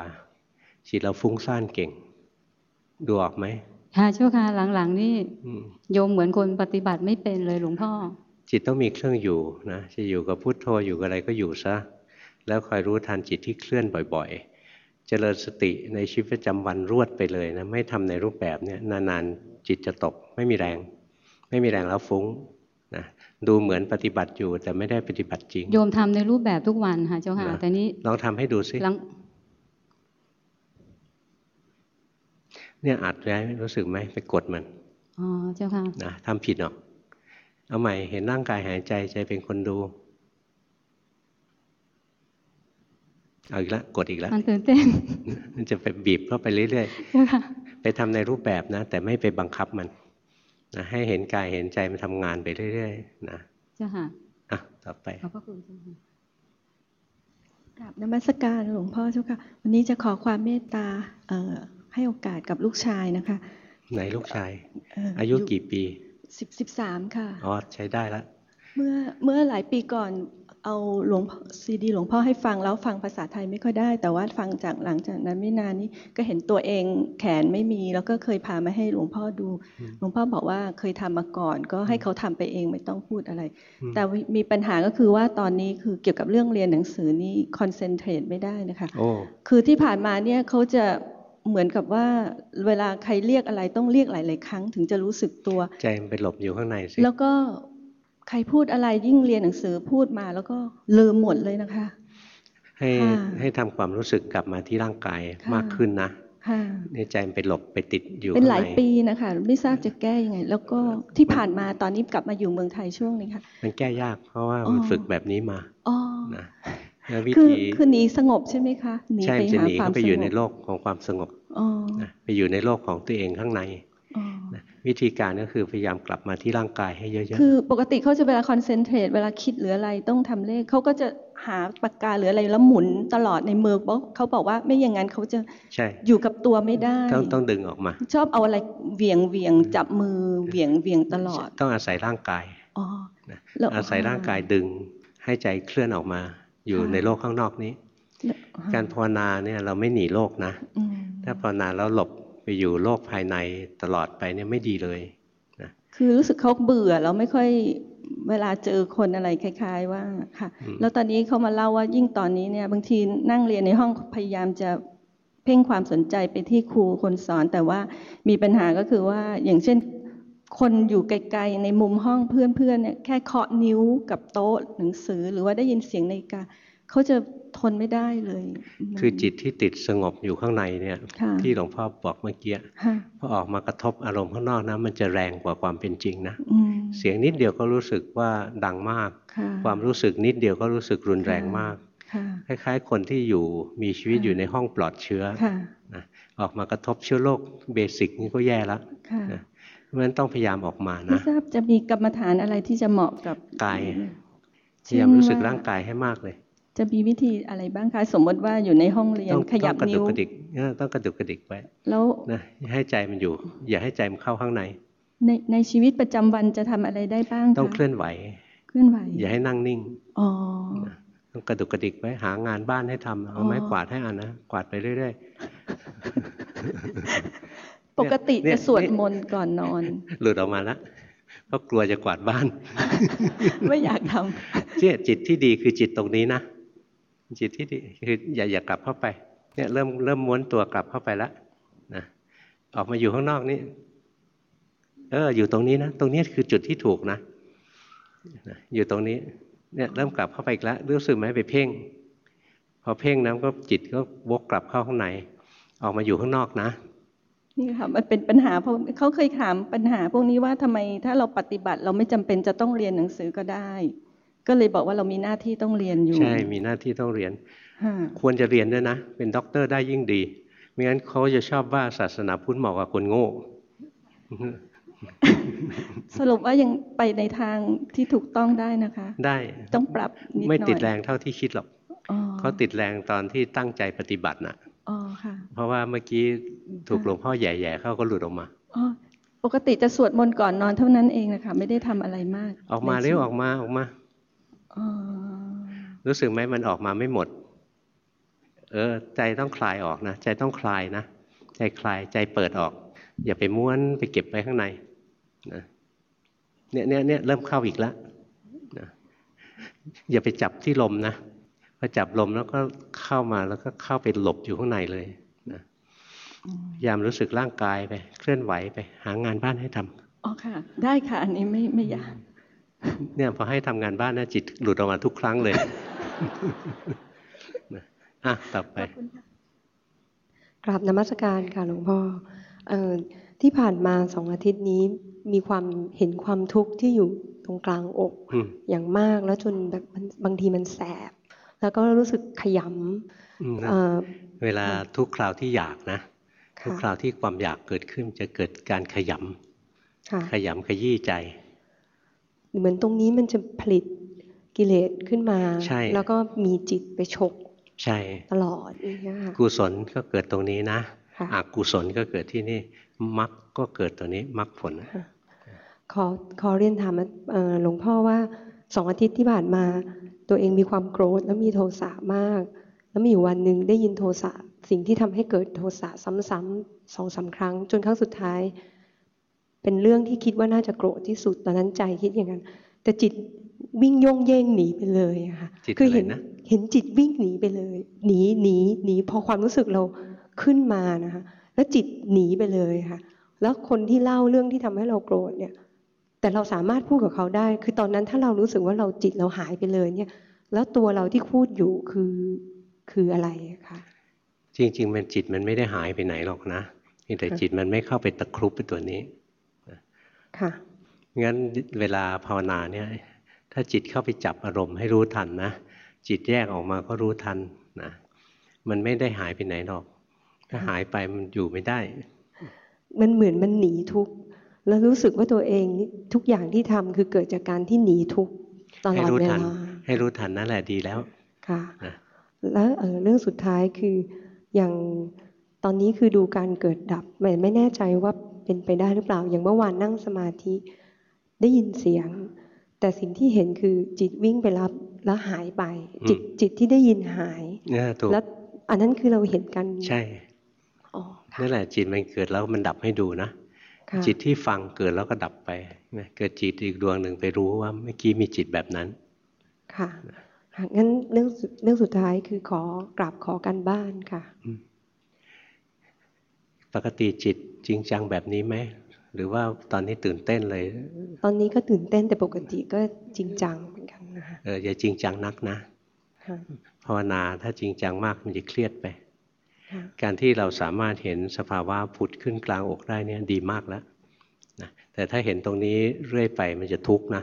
จิตเราฟุ้งซ่านเก่ง ดูออกไหมค่ะเจ้าค่ะหลังๆ นี่อืมโยมเหมือนคนปฏิบัติไม่เป็นเลยหลวงพ่อ จิตต้องมีเครื่องอยู่นะจะอยู่กับพุทโธอยู่กับอะไรก็อยู่ซะ แล้วคอยรู้ทันจิตที่เคลื่อนบ่อย ๆ เจริญสติในชีวิตประจำวันรวดไปเลยนะไม่ทำในรูปแบบเนี้ยนานๆจิตจะตก ไม่มีแรง ไม่มีแรงแล้วฟุ้งนะ ดูเหมือนปฏิบัติอยู่แต่ไม่ได้ปฏิบัติจริง โยมทำในรูปแบบทุกวันค่ะเจ้าค่ะนะแต่นี้ลองทำให้ดูสิหลังเนี่ยอัดไว้รู้สึกไหมไปกดมันอ๋อเจ้าค่ะนะทำผิดหรอกเอาใหม่เห็นร่างกายหายใจใจเป็นคนดูเอาอีกแล้วกดอีกแล้วมันตื่นเต้นมันจะไปบีบเข้าไปเรื่อยเจ้าค่ะๆไปทำในรูปแบบนะ แต่ไม่ไปบังคับมัน นะให้เห็นกายเห็นใจมันทำงานไปเรื่อยๆนะเจ้าค่ะอะต่อไปขอบพระคุณเจ้าค่ะกราบนมัสการหลวงพ่อเจ้าค่ะ วันนี้จะขอความเมตตาเอ่อให้โอกาสกับลูกชายนะคะ ไหนลูกชายเอายุกี่ปีสิบสิบสามค่ะอ๋อใช้ได้แล้วเมื่อเมื่อหลายปีก่อน เอาหลวงซีดีหลวงพ่อให้ฟังแล้วฟังภาษาไทยไม่ค่อยได้ แต่ว่าฟังจากหลังจากนั้นไม่นานนี้ก็เห็นตัวเองแขนไม่มี แล้วก็เคยพามาให้หลวงพ่อดูอืมหลวงพ่อบอกว่าเคยทำมาก่อน ก็ให้เขาทำไปเองไม่ต้องพูดอะไรอืมแต่มีปัญหาก็คือว่าตอนนี้คือเกี่ยวกับเรื่องเรียนหนังสือนี่คอนเซนเทรตไม่ได้นะคะโอ้คือที่ผ่านมาเนี่ยเขาจะเหมือนกับว่าเวลาใครเรียกอะไรต้องเรียกหลาย ๆ ครั้งถึงจะรู้สึกตัว ใจมันไปหลบอยู่ข้างในสิแล้วก็ ใครพูดอะไรยิ่งเรียนหนังสือพูดมาแล้วก็ลืมหมดเลยนะคะ ให้ค่ะให้ทำความรู้สึกกลับมาที่ร่างกายค่ะมากขึ้นนะค่ะในใจมันไปหลบไปติดอยู่เป็นข้างหลายในปีนะคะ ไม่ทราบจะแก้ยังไง แล้วก็ที่ผ่านมาตอนนี้กลับมาอยู่เมืองไทยช่วงนี้ค่ะ มันแก้ยากเพราะว่าอ๋อมันฝึกแบบนี้มาอ๋อนะแล้ววิคือธีคือหนีสงบใช่ไหมคะหนีใช่ไปจะหาหนีความเข้าไปสอยู่งในบโลกของความสงบอ๋อนะไปอยู่ในโลกของตัวเองข้างในอ๋อนะ วิธีการก็คือพยายามกลับมาที่ร่างกายให้เยอะคือปกติเขาจะเวลาคอนเซนเทรตเวลาคิดหรืออะไรต้องทำเลขเขาก็จะหาปากกาหรืออะไรแล้วหมุนตลอดในมือเพราะเขาบอกว่าไม่อย่างนั้นเขาจะๆใช่อยู่กับตัวไม่ได้ ต้องต้องดึงออกมา ชอบเอาอะไรเหวียงเหวียงจับมือเหวียงเหวียงตลอด ต้องอาศัยร่างกายอ๋อนะแล้วอาศัยร่างกายดึงให้ใจเคลื่อนออกมา อยู่ค่ะในโลกข้างนอกนี้แล้วการภาวนาเนี่ยเราไม่หนีโลกนะอืมถ้าภาวนาแล้วหลบ ไปอยู่โลกภายในตลอดไปเนี่ยไม่ดีเลยคือรู้สึกเขาเบื่อแล้วไม่ค่อยเวลาเจอคนอะไรคล้าย ๆ ว่าค่ะอืมแล้วตอนนี้เขามาเล่าว่ายิ่งตอนนี้เนี่ยบางทีนั่งเรียนในห้องพยายามจะเพ่งความสนใจไปที่ครูคนสอน แต่ว่ามีปัญหาก็คือว่าอย่างเช่นคนอยู่ไกลๆในมุมห้องเพื่อนๆเนี่ยแค่เคาะนิ้วกับโต๊ะหนังสือหรือว่าได้ยินเสียงนาฬิกา เขาจะทนไม่ได้เลยมันคือจิตที่ติดสงบอยู่ข้างในเนี่ยค่ะที่หลวงพ่อบอกเมื่อกี้ค่ะพอออกมากระทบอารมณ์ข้างนอกนะมันจะแรงกว่าความเป็นจริงนะอืมเสียงนิดเดียวก็รู้สึกว่าดังมากค่ะความรู้สึกนิดเดียวก็รู้สึกรุนแรงมากค่ะคล้ายๆ คนที่อยู่มีชีวิตค่ะอยู่ในห้องปลอดเชื้อค่ะนะออกมากระทบเชื้อโรคเบสิกนี่ก็แย่แล้วค่ะนะเพราะฉะนั้นต้องพยายามออกมาไม่นะทราบจะมีกรรมฐานอะไรที่จะเหมาะกับกายพเช่นยายามรู้สึกว่าร่างกายให้มากเลย จะมีวิธีอะไรบ้างคะ สมมติว่าอยู่ในห้องเรียนต้องขยับต้องกระนิ้ดุวกกระดิกเออต้องกระดุกกระดิกไว้แล้วนะให้ใจมันอยู่ อย่าให้ใจมันเข้าข้างใน ในในชีวิตประจำวันจะทำอะไรได้บ้างคะต้องเคลื่อนไหว เคลื่อนไหว อย่าให้นั่งนิ่งอ๋อต้องกระดุกกระดิกไว้หางานบ้านให้ทำเอาอ๋อไม้กวาดให้อ่านนะกวาดไปเรื่อยปกติเนี่ยจะสวดเนี่ยมนต์ก่อนนอนๆหลุดออกมาแล้วเพราะกลัวจะกวาดบ้าน ไม่อยากทเนี่ยจิตที่ดีคือจิตตรงนี้นะ จิตที่ดีคืออย่าอย่ากลับเข้าไปเนี่ยเริ่มเริ่มม้วนตัวกลับเข้าไปแล้วนะออกมาอยู่ข้างนอกนี่เอออยู่ตรงนี้นะตรงนี้คือจุดที่ถูกนะนะอยู่ตรงนี้เนี่ยเริ่มกลับเข้าไปอีกแล้วรู้สึกไหมไปเพ่ง พอเพ่งน้ำก็จิตก็วกกลับเข้าข้างใน ออกมาอยู่ข้างนอกนะนี่ค่ะมันเป็นปัญหาเพราะเขาเคยถามปัญหาพวกนี้ว่าทำไมถ้าเราปฏิบัติเราไม่จำเป็นจะต้องเรียนหนังสือก็ได้ ก็เลยบอกว่าเรามีหน้าที่ต้องเรียนอยู่ ใช่ มีหน้าที่ต้องเรียนค่ะควรจะเรียนด้วยนะ เป็นด็อกเตอร์ได้ยิ่งดี ไม่งั้นเขาจะชอบว่าศาสนาพุทธเหมาะกับคนโง่ สรุปว่ายังไปในทางที่ถูกต้องได้นะคะ ได้ ต้องปรับนิดหน่อย ไม่ติดแรงเท่าที่คิดหรอกอ๋อเขาติดแรงตอนที่ตั้งใจปฏิบัติน่ะอ๋อค่ะเพราะว่าเมื่อกี้ถูกหลวงพ่อแย่ๆเข้าก็หลุดออกมาอ๋อปกติจะสวดมนต์ก่อนนอนเท่านั้นเองนะคะไม่ได้ทำอะไรมาก ออกมาเร็วออกมาออกมาอ๋อ รู้สึกไหมมันออกมาไม่หมด เออ ใจต้องคลายออกนะใจต้องคลายนะใจคลายใจเปิดออก อย่าไปม้วนไปเก็บไว้ข้างในนะเนี่ยเนี่ยเนี่ยเริ่มเข้าอีกแล้วนะอย่าไปจับที่ลมนะพอจับลมแล้วก็เข้ามาแล้วก็เข้าไปหลบอยู่ข้างในเลยนะพยายามรู้สึกร่างกายไป เคลื่อนไหวไป หางานบ้านให้ทำอ๋อค่ะ ได้ค่ะ อันนี้ไม่ไม่ยาก เนี่ยพอให้ทำงานบ้านนะจิตหลุดออกมาทุกครั้งเลยนะอะต่อไปกราบนมัสการค่ะหลวงพ่อเอ่อที่ผ่านมาสองอาทิตย์นี้มีความเห็นความทุกข์ที่อยู่ตรงกลางอกอืมอย่างมากแล้วจนแบบมันบางทีมันแสบ แล้วก็รู้สึกขยอืมำนะเอ่อเวลาทุกคราวที่อยากนะค่ะทุกคราวที่ความอยากเกิดขึ้นจะเกิดการขยค่ะำขยำขยี้ใจ เหมือนตรงนี้มันจะผลิตกิเลสขึ้นมาใช่แล้วก็มีจิตไปฉกใช่ตลอดอย่างเงี้ยค่ะกุศลก็เกิดตรงนี้นะค่ะอกุศลก็เกิดที่นี่มรรคก็เกิดตัวนี้มรรคผลค่ะขอขอเรียนถามเอ่อหลวงพ่อว่าสองอาทิตย์ที่ผ่านมา ตัวเองมีความโกรธแล้วมีโทสะมาก แล้วมีอยู่วันหนึ่งได้ยินโทสะสิ่งที่ทำให้เกิดโทสะซ้ำๆสองสามครั้ง จนครั้งสุดท้าย เป็นเรื่องที่คิดว่าน่าจะโกรธที่สุดตอนนั้นใจคิดอย่างนั้น แต่จิตวิ่งโย่งเย่งหนีไปเลยอะค่ะจิตคือะไรเห็นนะเห็นจิตวิ่งหนีไปเลย หนีหนีหนีพอความรู้สึกเราขึ้นมานะคะแล้วจิตหนีไปเลยค่ะ แล้วคนที่เล่าเรื่องที่ทำให้เราโกรธเนี่ย แต่เราสามารถพูดกับเขาได้ คือตอนนั้นถ้าเรารู้สึกว่าเราจิตเราหายไปเลยเนี่ย แล้วตัวเราที่พูดอยู่คือคืออะไรอะคะจริงๆมันจิตมันไม่ได้หายไปไหนหรอกนะเพียงแต่ค่ะจิตมันไม่เข้าไปตะครุบไปตัวนี้ ค่ะงั้นเวลาภาวนาเนี่ยถ้าจิตเข้าไปจับอารมณ์ให้รู้ทันนะ จิตแยกออกมาก็รู้ทันนะมันไม่ได้หายไปไหนหรอก ถ้าหายไปมันอยู่ไม่ได้ มันเหมือนมันหนีทุกข์แล้วรู้สึกว่าตัวเองนี่ทุกอย่างที่ทำคือเกิดจากการที่หนีทุกข์ตลให้อดรู้เวทันลาให้รู้ทันนั่นแหละดีแล้วค่ะนะแล้วเอ่อเรื่องสุดท้ายคืออย่างตอนนี้คือดูการเกิดดับไม่ไม่แน่ใจว่า เป็นไปได้หรือเปล่า อย่างเมื่อวานนั่งสมาธิได้ยินเสียง แต่สิ่งที่เห็นคือจิตวิ่งไปรับแล้วหายไป จิตจิตที่ได้ยินหายเนี่ยถูกแล้วอันนั้นคือเราเห็นกันใช่อ๋อค่ะนั่นแหละจิตมันเกิดแล้วมันดับให้ดูนะค่ะจิตที่ฟังเกิดแล้วก็ดับไปนะเกิดจิตอีกดวงหนึ่งไปรู้ว่าเมื่อกี้มีจิตแบบนั้น ค่ะค่ะงั้นเรื่องสุดเรื่องสุดท้ายคือขอกราบขอกันบ้านค่ะ ปกติจิตจริงจังแบบนี้ไหมหรือว่าตอนนี้ตื่นเต้นเลย ตอนนี้ก็ตื่นเต้นแต่ปกติก็จริงจังเหมือนกันนะคะเอออย่าจริงจังนักนะค่ะภาวนาถ้าจริงจังมากมันจะเครียดไปค่ะการที่เราสามารถเห็นสภาวะผุดขึ้นกลางอกได้เนี่ยดีมากแล้วนะแต่ถ้าเห็นตรงนี้เรื่อยไปมันจะทุกข์นะ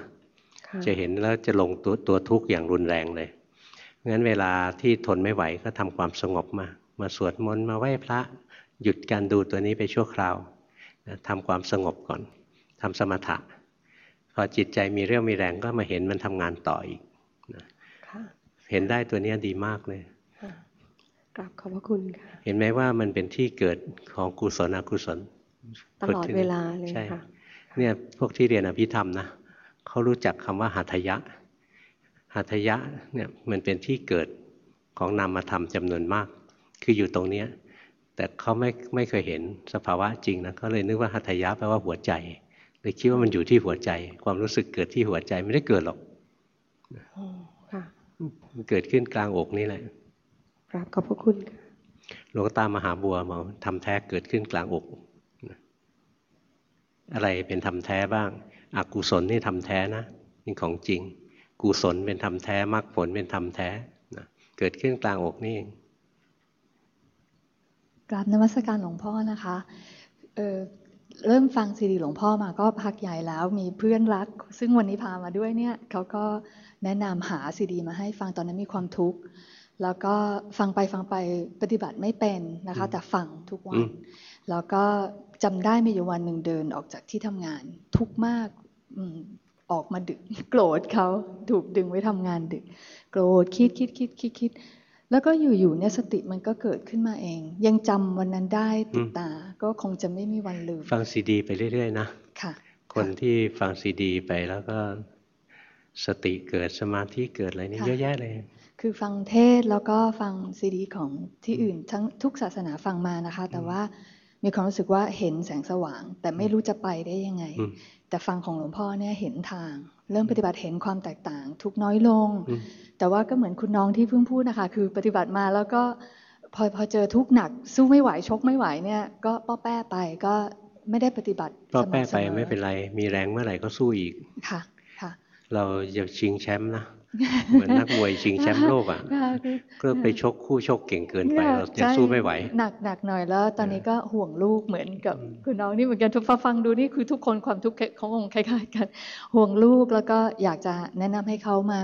ค่ะจะเห็นแล้วจะลงตัวตัวทุกข์อย่างรุนแรงเลยงั้นเวลาที่ทนไม่ไหวก็ทำความสงบมา มาสวดมนต์มาไหว้พระ หยุดการดูตัวนี้ไปชั่วคราวนะทำความสงบก่อนทำสมถะ พอจิตใจมีเรี่ยวมีแรงก็มาเห็นมันทำงานต่ออีกค่ะเห็นได้ตัวเนี้ยดีมากเลยค่ะกราบขอบพระคุณค่ะ เห็นไหมว่ามันเป็นที่เกิดของกุศลอกุศล ตลอดเวลาเลยใช่ค่ะเนี่ยพวกที่เรียนอภิธรรมนะเขารู้จักคำว่าหัตถยะหัตถยะเนี่ยมันเป็นที่เกิดของนามธรรมจำนวนมาก คืออยู่ตรงเนี้ย แต่เขาไม่ไม่เคยเห็นสภาวะจริงนะเขาเลยนึกว่าหัตถยะแปลว่าหัวใจเลยคิดว่ามันอยู่ที่หัวใจ ความรู้สึกเกิดที่หัวใจไม่ได้เกิดหรอกอ๋อค่ะมันเกิดขึ้นกลางอกนี่แหละกราบขอบพระคุณค่ะหลวงตามหาบัวบอกทำแท้เกิดขึ้นกลางอก อะไรเป็นทำแท้บ้างอกุศลนี่ทำแท้นะนี่ของจริง กุศลเป็นทำแท้มรรคผลเป็นทำแท้นะเกิดขึ้นกลางอกนี่เอง กราบนมัสการหลวงพ่อนะคะเอ่อเริ่มฟังซีดีหลวงพ่อมาก็พักใหญ่แล้วมีเพื่อนรัก ซึ่งวันนี้พามาด้วยเนี่ยเขาก็แนะนำหาซีดีมาให้ฟังตอนนั้นมีความทุกข์แล้วก็ฟังไปฟังไปปฏิบัติไม่เป็นนะคะ แต่ฟังทุกวัอืนมแล้วก็จำได้มีอยู่วันหนึ่งเดินออกจากที่ทำงานทุกข์มากอืมออกมาดึก โกรธเขาถูกดึงไว้ทำงานดึก โกรธคิดคิดคิดคิดคิด แล้วก็อยู่ๆเนี่ยสติมันก็เกิดขึ้นมาเอง ยังจำวันนั้นได้ติดตา ก็คงจะไม่มีวันลืม ฟังซีดี ไปเรื่อยๆนะค่ะ คนที่ฟังซีดีไปแล้วก็สติเกิดสมาธิเกิดอะไรนี่ค่ะเยอะแยะเลย คือฟังเทศแล้วก็ฟังซีดีของที่อื่นทั้งทุกศาสนาฟังมานะคะ แต่ว่ามีความรู้สึกว่าเห็นแสงสว่าง แต่ไม่รู้จะไปได้ยังไงอืม แต่ฟังของหลวงพ่อเนี่ยเห็นทาง เริ่มปฏิบัติเห็นความแตกต่าง ทุกข์น้อยลงอืมแต่ว่าก็เหมือนคุณน้องที่เพิ่งพูดนะคะ คือปฏิบัติมาแล้วก็พอพอเจอทุกข์หนัก สู้ไม่ไหวชกไม่ไหวเนี่ยก็ป้อแป้ไปก็ไม่ได้ปฏิบัติก็แป้สไปม่ำสอไม่เป็นไร มีแรงเมื่อไหร่ก็สู้อีกค่ะค่ะ เราจะชิงแชมป์นะ เหมือนนักมวยชิงแชมป์โลกอะค่ะคือก็ไปชกคู่ชกเก่งเกินไปค่ะเราจะใช่สู้ไม่ไหว หนักหนักหน่อยแล้ว ตอนนี้ก็ห่วงลูกเหมือนกับคุณน้องนี่เหมือนกันทุกฟังดูนี่คือทุกคนความทุกข์ของคงคล้ายๆกัน ห่วงลูกแล้วก็อยากจะแนะนำให้เขามา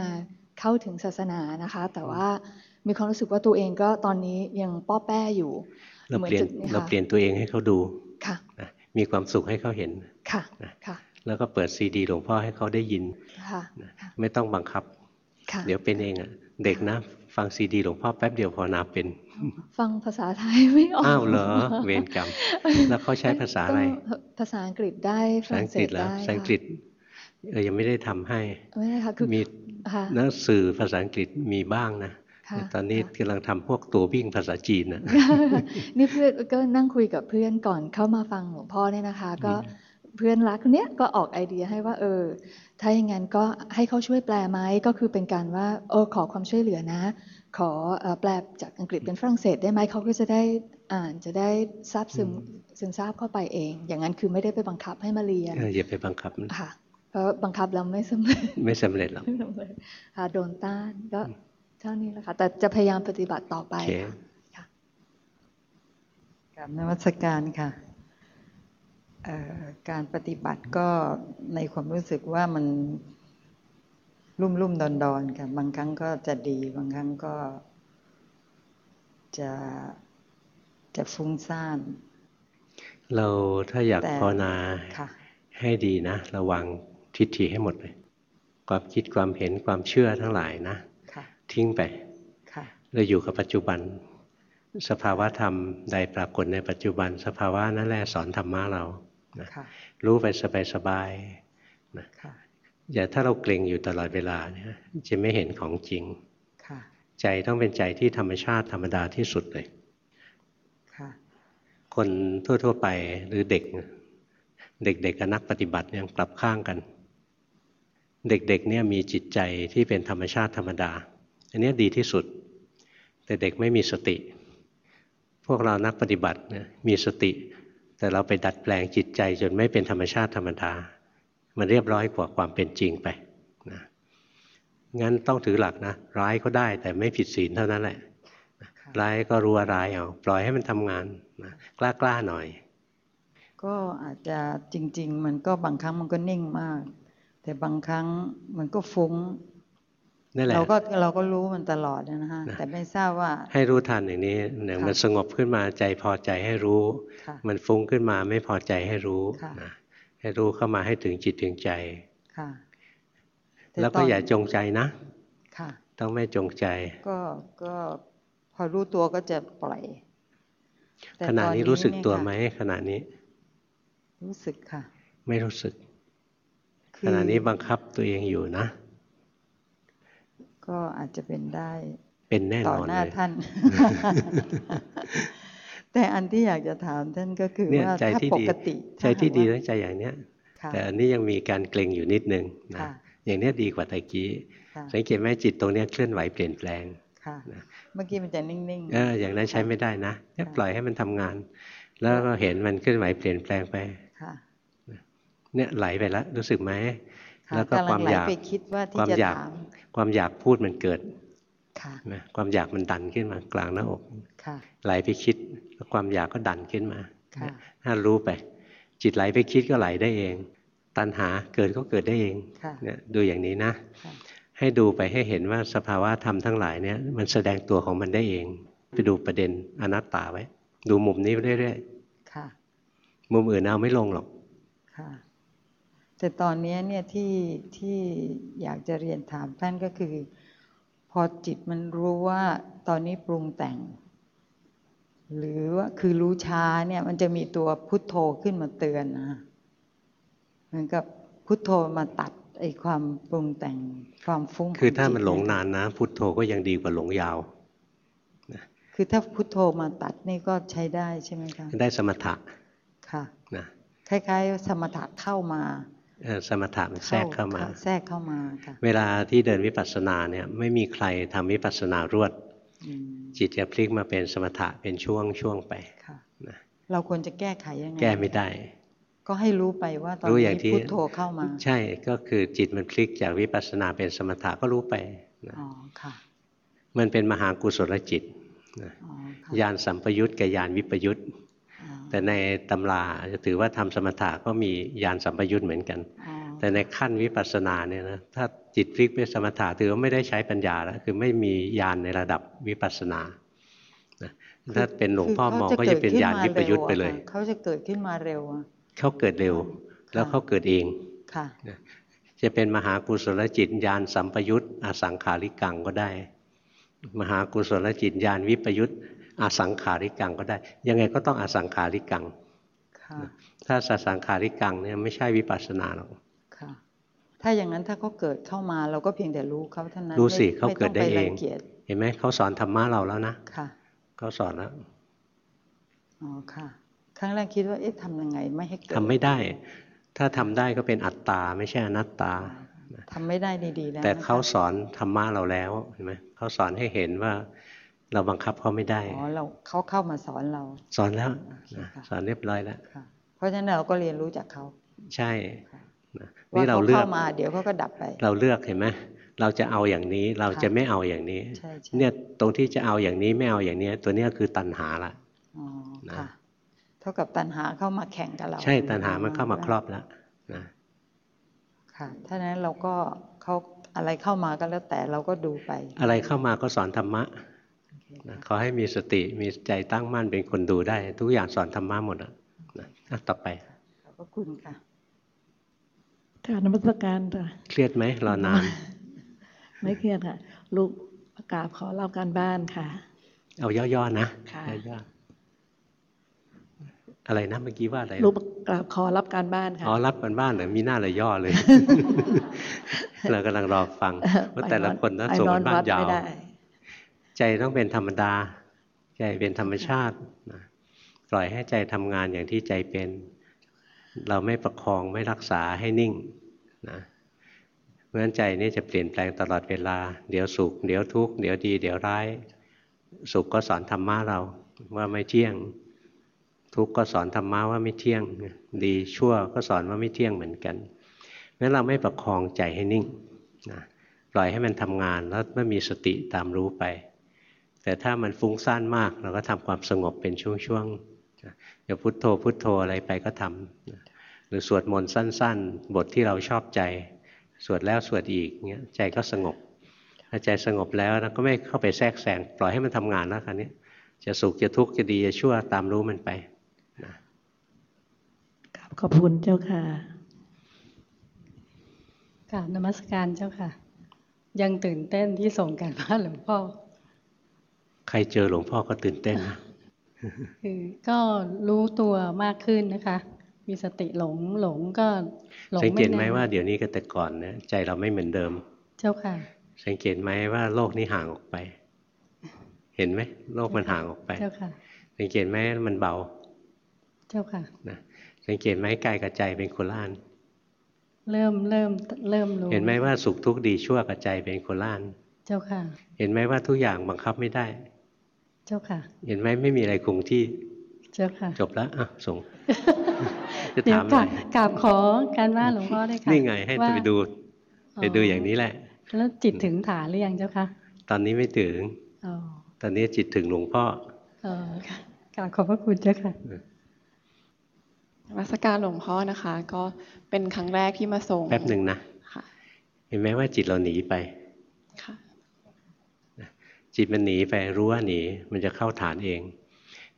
เข้าถึงศาสนานะคะ แต่ว่ามีความรู้สึกว่าตัวเองก็ตอนนี้ยังป้อแป้อยู่เราหมือเปลี่ยนจะเราเปลี่ยนตัวเองให้เขาดูค่ะนะมีความสุขให้เขาเห็นค่ะนะค่ะแล้วก็เปิดซีดีหลวงพ่อให้เขาได้ยินค่ะนะไม่ต้องบังคับค่ะ เดี๋ยวเป็นเองอะเด็กนะฟังซีดีหลวงพ่อแป๊บเดียวพอนาเป็น ฟังภาษาไทยไม่ออกอ้าวเหรอ เวรกรรม แล้วเขาใช้ภาษาอะไรก็ภาษาอังกฤษได้ฝภาษารั่อังงเศกฤษสแล้วได้ภาษาอังกฤษเออยังไม่ได้ทำให้ค่ะไม่ได้ค่ะคือมีค่ะหนังสือภาษาอังกฤษมีบ้างนะค่ะแต่ตอนนี้ค่ะกำลังทำพวกตัววิ่งภาษาจีนนะนี่เพื่อนก็นั่งคุยกับเพื่อนก่อนเข้ามาฟังหลวงพ่อเนี่ยนะคะ ก็ เพื่อนรักคนเนี้ยก็ออกไอเดียให้ว่า เออ ถ้าอย่างนั้นก็ให้เขาช่วยแปลไหมก็คือเป็นการว่าเออขอความช่วยเหลือนะ ขอเอ่อแปลจากอังกฤษเป็นฝรั่งเศสได้ไหมเขาก็จะได้อ่านจะได้ทราบซึมซึมทราบเข้าไปเอง อย่างนั้นคือไม่ได้ไปบังคับให้มาเรียนเอออย่าไปบังคับมันค่ะเพราะบังคับแล้วไม่สำเร็จไม่สำเร็จหรอกไม่สำเร็จค่ะโดนต้านก็เท่านี้แหละค่ะ แต่จะพยายามปฏิบัติต่อไปโอเคค่ะกับนวัตการค่ะเอ่อ การปฏิบัติก็ในความรู้สึกว่ามันรุ่มรุ่มดอนดอนๆค่ะบางครั้งก็จะดีบางครั้งก็จะจะฟุ้งซ่าน เราถ้าอยากแต่ภาวนาค่ะให้ดีนะ ระวังทิฏฐิให้หมดเลยความคิดความเห็นความเชื่อทั้งหลายนะค่ะทิ้งไปค่ะเราอยู่กับปัจจุบัน สภาวะธรรมใดปรากฏในปัจจุบัน สภาวะนั่นแหละสอนธรรมะเรา นะค่ะรู้ไปสบายๆนะค่ะอย่าถ้าเราเกรงอยู่ตลอดเวลาเนี่ยจะไม่เห็นของจริงค่ะใจต้องเป็นใจที่ธรรมชาติธรรมดาที่สุดเลยค่ะคนทั่ว ๆ ไปหรือเด็ก เด็กๆกับนักปฏิบัติเนี่ยกลับข้างกัน เด็กๆเนี่ยมีจิตใจที่เป็นธรรมชาติธรรมดา อันเนี้ยดีที่สุด แต่เด็กไม่มีสติ พวกเรานักปฏิบัติเนี่ยมีสติ แต่เราไปดัดแปลงจิตใจจนไม่เป็นธรรมชาติธรรมดา มันเรียบร้อยกว่าความเป็นจริงไปนะงั้นต้องถือหลักนะ ร้ายก็ได้แต่ไม่ผิดศีลเท่านั้นแหละ ร้ายก็รู้ว่าร้ายเอาปล่อยให้มันทำงานนะกล้าๆหน่อย ก็อาจจะจริง ๆ มันก็บางครั้งมันก็นิ่งมาก แต่บางครั้งมันก็ฟุ้ง นั่นแหละเราก็เราก็รู้มันตลอดนะฮะนะแต่ไม่ทราบว่า ให้รู้ทันอย่างนี้อย่างค่ะมันสงบขึ้นมาใจพอใจให้รู้ค่ะมันฟุ้งขึ้นมาไม่พอใจให้รู้ค่ะนะให้รู้เข้ามาให้ถึงจิตถึงใจค่ะต่แล้วก็ตนอย่าจงใจนะ ค่ะ ต้องไม่จงใจ ก็ก็พอรู้ตัวก็จะปล่อยแต่ขณะตอนี้รู้สึกตัวเนี่ยไหมขณะนี้ รู้สึกค่ะ ไม่รู้สึกคือขณะนี้บังคับตัวเองอยู่นะ ก็อาจจะเป็นได้ เป็นแน่ต่อนอนหน้าเลยท่าน แต่อันที่อยากจะถามท่านก็คือเนี่ยว่าใจถ้าที่ปดีกติใจที่ดีถ้าหากแล้วใจอย่างเนี้ยค่ะแต่อันนี้ยังมีการเกรงอยู่นิดนึงนะค่ะอย่างเนี้ยดีกว่าตะกี้ค่ะสังเกตไหมจิตตรงเนี้ยเคลื่อนไหวเปลี่ยนแปลงค่ะนะเมื่อกี้มันจะนิ่งเอออย่างนั้นใช้ไม่ได้นะแค่ปล่อยให้มันทำงาน แล้วก็เห็นมันเคลื่อนไหวเปลี่ยนแปลงไปๆค่ะเนี่ยไหลไปแล้วรู้สึกไหมค่ะ แล้วก็กำคลัวางมไหลอยากไปคิดว่าที่ความจะอยากถามความอยากพูดมันเกิดค่ะนะความอยากมันดันขึ้นมากลางหน้าอกค่ะไหลไปคิดแล้วความอยากก็ดันขึ้นมาค่ะถ้ารู้ไป จิตไหลไปคิดก็ไหลได้เอง ตัณหาเกิดก็เกิดได้เองค่ะเนี่ยดูอย่างนี้นะค่ะให้ดูไปให้เห็นว่าสภาวะธรรมทั้งหลายเนี่ยมันแสดงตัวของมันได้เอง ไปดูประเด็นอนัตตาไว้ ดูมุมนี้ไปเรื่อยค่ะๆมุมอื่นเอาไม่ลงหรอกค่ะ แต่ตอนนี้เนี่ยที่ที่อยากจะเรียนถามท่านก็คือ พอจิตมันรู้ว่าตอนนี้ปรุงแต่ง หรือว่าคือรู้ช้าเนี่ยมันจะมีตัวพุทโธขึ้นมาเตือนนะเหมือนกับพุทโธมาตัดไอ้ความปรุงแต่งความฟุ้งคือถ้าขงจิตมันหลงนานนะ พุทโธก็ยังดีกว่าหลงยาวคือถ้าพุทโธมาตัดนี่ก็ใช้ได้ใช่ไหมคะได้สมถะค่ะนะคล้ายๆ สมถะเข้ามาเออ สมถะมันแทรกเข้ามา แทรกเข้ามาค่ะเวลาที่เดินวิปัสสนาเนี่ยไม่มีใครทำวิปัสสนารวดอืมจิตจะพลิกมาเป็นสมถะเป็นช่วงช่วงๆไปค่ะนะเราควรจะแก้ไขยังไง แก้ไม่ได้ ก็ให้รู้ไปว่าตอนรู้อนี้ย่างที่พุทโธเข้ามา ใช่ก็คือจิตมันพลิกจากวิปัสสนาเป็นสมถะก็รู้ไปนะอ๋อค่ะ มันเป็นมหากุศลจิตนะอ๋อค่ะญาณสัมปยุตกับญาณวิปยุตอ๋อ แต่ในตำราจะถือว่าทำสมถะก็มีญาณสัมปยุตเหมือนกันอ๋อแต่ในขั้นวิปัสสนาเนี่ยนะถ้าจิตพลิกเป็นสมถะถือว่าไม่ได้ใช้ปัญญาแล้วคือไม่มีญาณในระดับวิปัสสนานะถ้าเป็นหลวงพ่อมองก็จะเป็นญาณวิปยุทธไปเลย เขาจะเกิดขึ้นมาเร็วอะเขาเกิดเร็ว แล้วเขาเกิดเองค่ะจะเป็นมหากุศลจิตญาณสัมปยุตอสังขาริกังก็ได้ มหากุศลจิตญาณวิปยุต อสังขาริกังก็ได้ ยังไงก็ต้องอสังขาริกังค่ะถ้าสสังขาริกังเนี่ยไม่ใช่วิปัสสนาหรอกค่ะถ้าอย่างนั้นถ้าเขาเกิดเข้ามาเราก็เพียงแต่รู้เขาเท่านั้นรู้สิไม่เขาเกิดได้ม่ต้เอปงรังเกียจเห็นไหมเขาสอนธรรมะเราแล้วนะค่ะเขาสอนแล้วอ๋อค่ะครั้งแรกคิดว่าเอ๊ะทำยังไงไม่ให้เกิดทำไม่ได้ ถ้าทำได้ก็เป็นอัตตาไม่ใช่อนัตตาทำไม่ได้ดีๆแล้วแต่นะคะเขาสอนธรรมะเราแล้วเห็นไหมเขาสอนให้เห็นว่า เราบังคับเขาไม่ได้อ๋อเราเขาเข้ามาสอนเรา สอนแล้วโอเคนะค่ะสอนเรียบร้อยแล้วค่ะเพราะฉะนั้นเราก็เรียนรู้จากเขาใช่นะว่านี่เราเขาเลือเข้ากมาเดี๋ยวเขาก็ดับไป เราเลือกเห็นไหมเราจะเอาอย่างนี้เราจะไม่เอาอย่างนี้ใช่ใช่เนี่ยตรงที่จะเอาอย่างนี้ไม่เอาอย่างนี้ตัวเนี้ยคือตัณหาละอ๋อนะค่ะเท่ากับตัณหาเข้ามาแข่งกับเรา ใช่ตัณหามันเข้ามาครอบแล้วนะค่ะถ้านั้นเราก็เขาอะไรเข้ามาก็แล้วแต่เราก็ดูไป อะไรเข้ามาก็สอนธรรมะ นะขอให้มีสติมีใจตั้งมั่นเป็นคนดูได้ ทุกอย่างสอนธรรมะหมดอะนะอะต่อไปขอบพระคุณค่ะกรารนมัสการค่ะเครียดไหมรอนานไม่เครียดค่ะลูกประกาศขอเล่าการบ้านค่ะ เอาย่อๆนะค่ะย่อๆอะไรนะเมื่อกี้ว่าอะไรนะลูกกราบขอรับการบ้านค่ะอ๋อรับกันบ้านเหรอมีหน้าเลยย่อเลยเรากำลังรอฟังว่าแต่ละคนต้องไปส่งนอกันนบ้าวันดยาวไม่ได้ ใจต้องเป็นธรรมดา ใจเป็นธรรมชาตินะปล่อยให้ใจทำงานอย่างที่ใจเป็น เราไม่ประคองไม่รักษาให้นิ่งนะเพราะฉะนั้นใจนี่จะเปลี่ยนแปลงตลอดเวลา เดี๋ยวสุข เดี๋ยวทุกข์ เดี๋ยวดี เดี๋ยวร้าย สุขก็สอนธรรมะเราว่าไม่เที่ยง ทุกข์ก็สอนธรรมะว่าไม่เที่ยง ดีชั่วก็สอนว่าไม่เที่ยงเหมือนกันงั้นเราไม่ประคองใจให้นิ่งนะปล่อยให้มันทำงานแล้วไม่มีสติตามรู้ไป แต่ถ้ามันฟุ้งซ่านมาก เราก็ทำความสงบเป็นช่วงๆนะอย่าพุโทโธพุโทโธอะไรไปก็ทำนะหรือสวดมนต์สั้น ๆ บทที่เราชอบใจ สวดแล้วสวดอีกเงี้ยใจก็สงบถ้าใจสงบแล้วเราก็ไม่เข้าไปแทรกแซงปล่อยให้มันทำงานแล้วคราวนี้จะสุขจะทุกข์จะดีจะชั่วตามรู้มันไปขอบคุณเจ้าค่ะกราบนมัสการเจ้าค่ะ ยังตื่นเต้นที่ส่งการบ้านหลวงพ่อ ใครเจอหลวงพ่อก็ตื่นเต้นนะคือก็รู้ตัวมากขึ้นนะคะ มีสติหลงหลงก็หลงสังเกตไหมแน่ว่าเดี๋ยวนี้กับแต่ก่อนเนี่ยใจเราไม่เหมือนเดิม เจ้าค่ะ สังเกตไหมว่าโลกนี้ห่างออกไป เห็นไหมโลกมันห่างออกไป เจ้าค่ะ สังเกตไหมมันเบา เจ้าค่ะนะสังเกตไหมกายกับใจเป็นคนละอันเริ่มเริ่มเริ่มรู้ เห็นไหมว่าสุขทุกข์ดีชั่วกับใจเป็นคนละอันเจ้าค่ะ เห็นไหมว่าทุกอย่างบังคับไม่ได้ เจ้าค่ะ เห็นไหมไม่มีอะไรคงที่ เจ้าค่ะ จบแล้วอะส่งจะเดี๋ยถาวมกอะราไรบกราบขอการบ้านหลวงพ่อด้วยค่ะนี่ไงให้ว่าไปดู ไปดูอย่างนี้แหละ แล้วจิตถึงฐานหรือยังเจ้าค่ะ ตอนนี้ไม่ถึงอ๋อตอนนี้จิตถึงหลวงพ่อเออค่ะกราบขอบพระคุณเจ้าค่ะนมัสการหลวงพ่อนะคะ ก็เป็นครั้งแรกที่มาส่งแป๊บหนึ่งนะค่ะเห็นไหมว่าจิตเราหนีไปค่ะ จิตมันหนีไปรู้ว่าหนีมันจะเข้าฐานเอง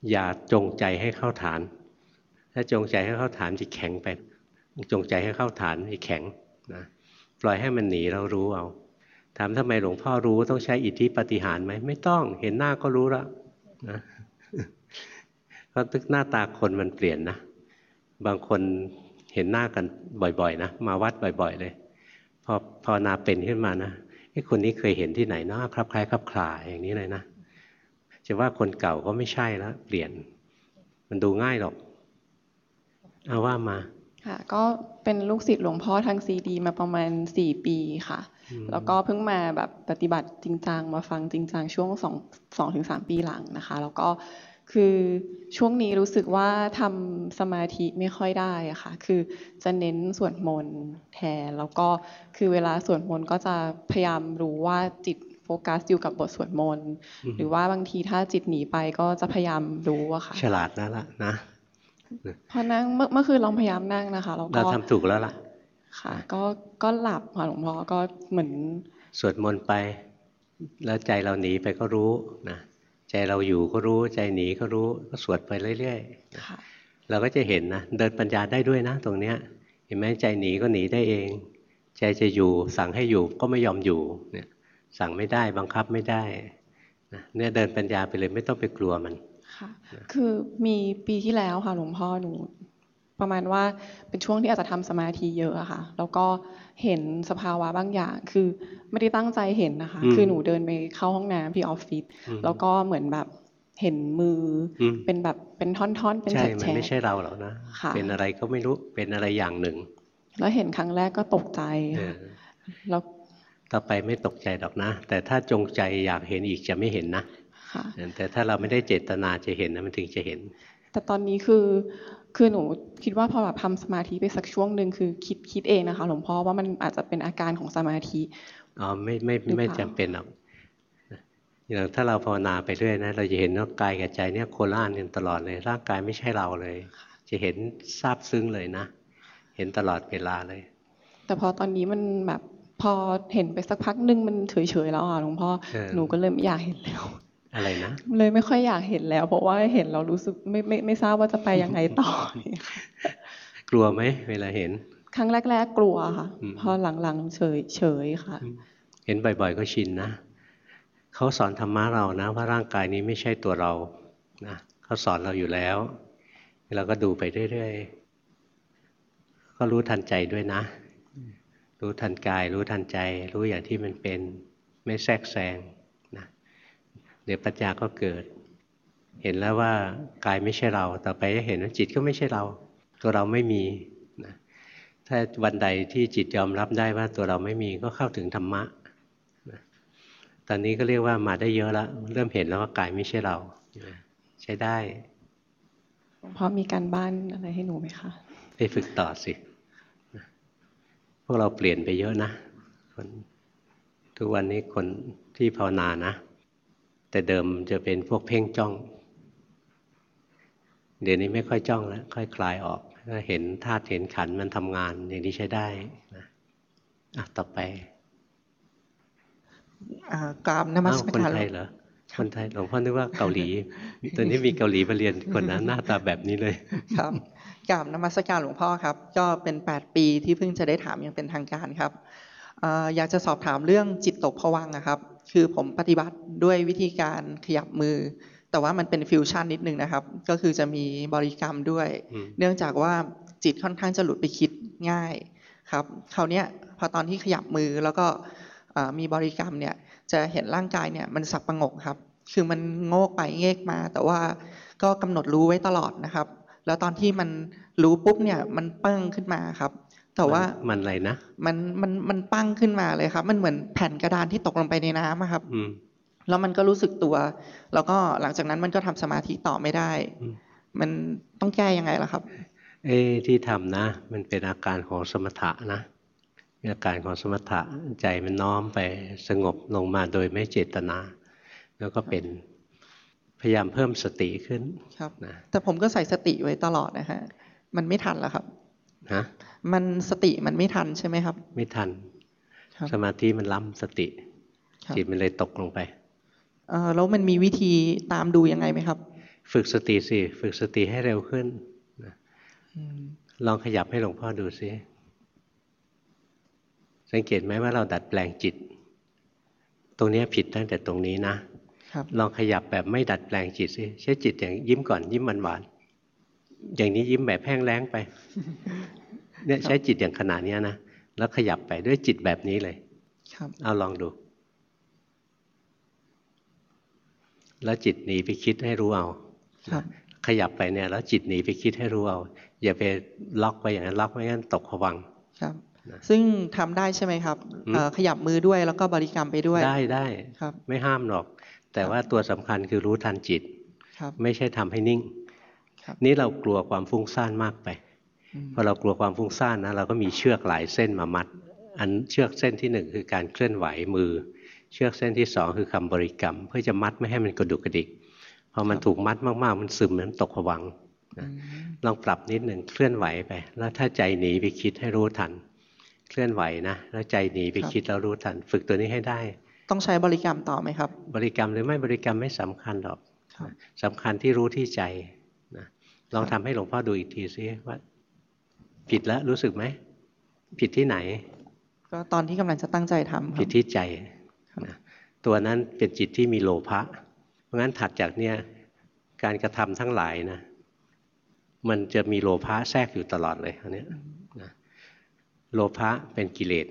อย่าจงใจให้เข้าฐาน ถ้าจงใจให้เข้าฐานจะแข็งไปจงใจให้เข้าฐานจะแข็งนะปล่อยให้มันหนีเรารู้เอาถามทำไมหลวงพ่อรู้ต้องใช้อิทธิปฏิหารไหมไม่ต้องเห็นหน้าก็รู้แล้วนะเพราะตึกหน้าตาคนมันเปลี่ยนนะบางคนเห็นหน้ากันบ่อยๆ นะ มาวัดบ่อย ๆ เลย พอพอนาเป็นขึ้นมานะ ไอ้คนนี้เคยเห็นที่ไหนเนาะครับคล้ายครับคลาอย่างนี้เลยนะจะว่าคนเก่าก็ไม่ใช่แล้วเปลี่ยน มันดูง่ายหรอกเอาว่ามาค่ะ ก็เป็นลูกศิษย์หลวงพ่อทางซีดี มาประมาณสี่ปีค่ะอืมแล้วก็เพิ่งมาแบบปฏิบัติจริงจังมาฟังจริงจังช่วงสองสองถึงสามปีหลังนะคะ แล้วก็ คือช่วงนี้รู้สึกว่าทำสมาธิไม่ค่อยได้อะค่ะ คือจะเน้นสวดมนต์แทน แล้วก็คือเวลาสวดมนต์ก็จะพยายามรู้ว่าจิตโฟกัสอยู่กับบทสวดมนต์อืมหรือว่าบางทีถ้าจิตหนีไปก็จะพยายามรู้อะค่ะ ฉลาดนะละนะพอนั่งเมื่อเมื่อคืนลองพยายามนั่งนะคะแล้วเราก็ทำถูกแล้วล่ะ ค่ะ ก็ก็หลับค่ะหลวงพ่อก็เหมือนสวดมนต์ไป แล้วใจเราหนีไปก็รู้นะ ใจเราอยู่ก็รู้ใจหนีก็รู้ก็สวดไปเรื่อยๆค่ะเราก็จะเห็นนะเดินปัญญาได้ด้วยนะ ตรงเนี้ย เห็นไหมใจหนีก็หนีได้เอง ใจจะอยู่สั่งให้อยู่ก็ไม่ยอมอยู่เนี่ยสั่งไม่ได้บังคับไม่ได้นะเนี่ยเดินปัญญาไปเลยไม่ต้องไปกลัวมันค่ะ คือมีปีที่แล้วค่ะหลวงพ่อหนู ประมาณว่าเป็นช่วงที่อาจจะทำสมาธิเยอะอะค่ะ แล้วก็เห็นสภาวะบางอย่าง คือไม่ได้ตั้งใจเห็นนะคะอืมคือหนูเดินไปเข้าห้องน้ำที่ออฟฟิศอืมแล้วก็เหมือนแบบเห็นมืออมเป็นแบบเป็นท่อนๆ เป็นใช่แฉกมันแฉไม่ใช่เราหรอกนะค่ะเป็นอะไรก็ไม่รู้เป็นอะไรอย่างหนึ่ง แล้วเห็นครั้งแรกก็ตกใจเอค่ะอแล้วต่อไปไม่ตกใจหรอกนะ แต่ถ้าจงใจอยากเห็นอีกจะไม่เห็นนะค่ะแต่ถ้าเราไม่ได้เจตนาจะเห็นนะมันถึงจะเห็น แต่ตอนนี้คือ คือหนูคิดว่าพอแบบทำสมาธิไปสักช่วงหนึ่งคือคิดคิดเองนะคะ หลวงพ่อว่ามันอาจจะเป็นอาการของสมาธิอ๋อไม่ไม่หรือเปล่าไม่จำเป็นหรอกนะอย่างถ้าเราภาวนาไปเรื่อยนะเราจะเห็นว่ากายกับใจเนี่ยโคล่านกันตลอดเลยร่างกายไม่ใช่เราเลย จะเห็นซาบซึ้งเลยนะ เห็นตลอดเวลาเลย แต่พอตอนนี้มันแบบพอเห็นไปสักพักหนึ่งมันเฉยๆแล้วอะหลวงพ่อเออหนูก็เลยไม่อยากเห็นแล้ว อะไรนะเลยไม่ค่อยอยากเห็นแล้ว เพราะว่าเห็นเรารู้สึกไม่ไม่ไม่ทราบว่าจะไปยังไงต่อ กลัวไหมเวลาเห็น ครั้งแรก ๆ กลัวค่ะอืมพอหลังๆเฉยเฉยๆค่ะ เห็นบ่อย ๆ ก็ชินนะเขาสอนธรรมะเรานะว่าร่างกายนี้ไม่ใช่ตัวเรานะเขาสอนเราอยู่แล้วเราก็ดูไปเรื่อยๆก็รู้ทันใจด้วยนะ รู้ทันกาย รู้ทันใจ รู้อย่างที่มันเป็น ไม่แทรกแซงนะ เดี๋ยวปัญญาก็เกิด เห็นแล้วว่ากายไม่ใช่เรา ต่อไปจะเห็นว่าจิตก็ไม่ใช่เรา ตัวเราไม่มีนะถ้าวันใดที่จิตยอมรับได้ว่าตัวเราไม่มีก็เข้าถึงธรรมะนะตอนนี้ก็เรียกว่ามาได้เยอะแล้วเริ่มเห็นแล้วว่ากายไม่ใช่เรานะใช้ได้หลวงพ่อมีการบ้านอะไรให้หนูไหมคะไปฝึกต่อสินะพวกเราเปลี่ยนไปเยอะนะคนทุกวันนี้คนที่ภาวนานะ แต่เดิมจะเป็นพวกเพ่งจ้อง เดี๋ยวนี้ไม่ค่อยจ้องแล้วค่อยคลายออกก็เห็นธาตุเห็นขันธ์มันทำงานอย่างนี้ใช้ได้นะอะต่อไปอ่ากราบนมัสอ้าวคนการไทยเหรอคนไทยหลวงพ่อนึกว่าเกาหลี ตอนนี้มีเกาหลีมาเรียนคนนั้นหน้าตาแบบนี้เลย ครับกราบนมัสการหลวงพ่อครับ ก็เป็น 8 ปีที่เพิ่งจะได้ถามอย่างเป็นทางการครับเอ่ออยากจะสอบถามเรื่องจิตตกผวังค์นะครับ คือผมปฏิบัติด้วยวิธีการขยับมือ แต่ว่ามันเป็นฟิวชั่นนิดนึงนะครับ ก็คือจะมีบริกรรมด้วยอืมเนื่องจากว่าจิตค่อนข้างจะหลุดไปคิดง่ายครับคราวเนี้ยพอตอนที่ขยับมือแล้วก็เอ่อมีบริกรรมเนี่ยจะเห็นร่างกายเนี่ยมันสับประงกครับ คือมันโงกไปเงกมา แต่ว่าก็กำหนดรู้ไว้ตลอดนะครับ แล้วตอนที่มันรู้ปุ๊บเนี่ยมันปั้งขึ้นมาครับ แต่ว่านมันอะไรนะ มันมันมันปั้งขึ้นมาเลยครับ มันเหมือนแผ่นกระดานที่ตกลงไปในน้ำอะครับอืมแล้วมันก็รู้สึกตัว แล้วก็หลังจากนั้นมันก็ทำสมาธิต่อไม่ได้อืมมันต้องแก้ยังไงล่ะครับ เอ้ที่ทำนะ มันเป็นอาการของสมถะนะเป็นอาการของสมถะใจมันน้อมไปสงบลงมาโดยไม่เจตนา แล้วก็เป็นพยายามเพิ่มสติขึ้นครับนะแต่ผมก็ใส่สติไว้ตลอดนะฮะมันไม่ทันแล้วครับฮะมันสติมันไม่ทันใช่ไหมครับ ไม่ทันครับสมาธิมันล้ำสติครับจิตมันเลยตกลงไปเอ่อแล้วมันมีวิธีตามดูยังไงไหมครับ ฝึกสติสิฝึกสติให้เร็วขึ้นนะอืมลองขยับให้หลวงพ่อดูสิสังเกตไหมว่าเราดัดแปลงจิต ตรงเนี้ยผิดตั้งแต่ตรงนี้นะครับลองขยับแบบไม่ดัดแปลงจิตสิใช้จิตอย่างยิ้มก่อนยิ้มหวานๆอย่างนี้ยิ้มแบบแห้งแล้งไป เนี่ยใช้จิตอย่างขนาดเนี้ยนะแล้วขยับไปด้วยจิตแบบนี้เลย ครับเอาลองดู แล้วจิตหนีไปคิดให้รู้เอาครับ ขยับไปเนี่ย แล้วจิตหนีไปคิดให้รู้เอาอย่าไปล็อกไว้อย่างนั้นล็อกไว้งั้นตกผวังค์ครับนะซึ่งทำได้ใช่ไหมครับอืมเอ่อขยับมือด้วยแล้วก็บริกรรมไปด้วยได้ได้ครับ ไม่ห้ามหรอก แต่ว่าตัวสำคัญคือรู้ทันจิตครับไม่ใช่ทำให้นิ่งครับนี่เรากลัวความฟุ้งซ่านมากไปอืม พอเรากลัวความฟุ้งซ่านนะเราก็มีเชือกหลายเส้นมามัด อันเชือกเส้นที่หนึ่งคือการเคลื่อนไหวมือ เชือกเส้นที่สองคือคำบริกรรม เพื่อจะมัดไม่ให้มันกระดุกกระดิกพอมันถูกมัดมากๆ มันซึมมันตกผวังค์อืมลองปรับนิดหนึ่งเคลื่อนไหวไป แล้วถ้าใจหนีไปคิดให้รู้ทัน เคลื่อนไหวนะแล้วใจหนีไปคิดแล้วรู้ทัน ฝึกตัวนี้ให้ได้ ต้องใช้บริกรรมต่อไหมครับ บริกรรมหรือไม่บริกรรมไม่สำคัญหรอกสำคัญที่รู้ที่ใจนะลองทำให้หลวงพ่อดูอีกทีซิว่า ผิดแล้วรู้สึกไหม ผิดที่ไหน ก็ตอนที่กำลังจะตั้งใจทำผิดที่ใจนะตัวนั้นเป็นจิตที่มีโลภะเพราะงั้นถัดจากเนี้ยการกระทำทั้งหลายนะมันจะมีโลภะแทรกอยู่ตลอดเลยอันนี้นะโลภะเป็นกิเลส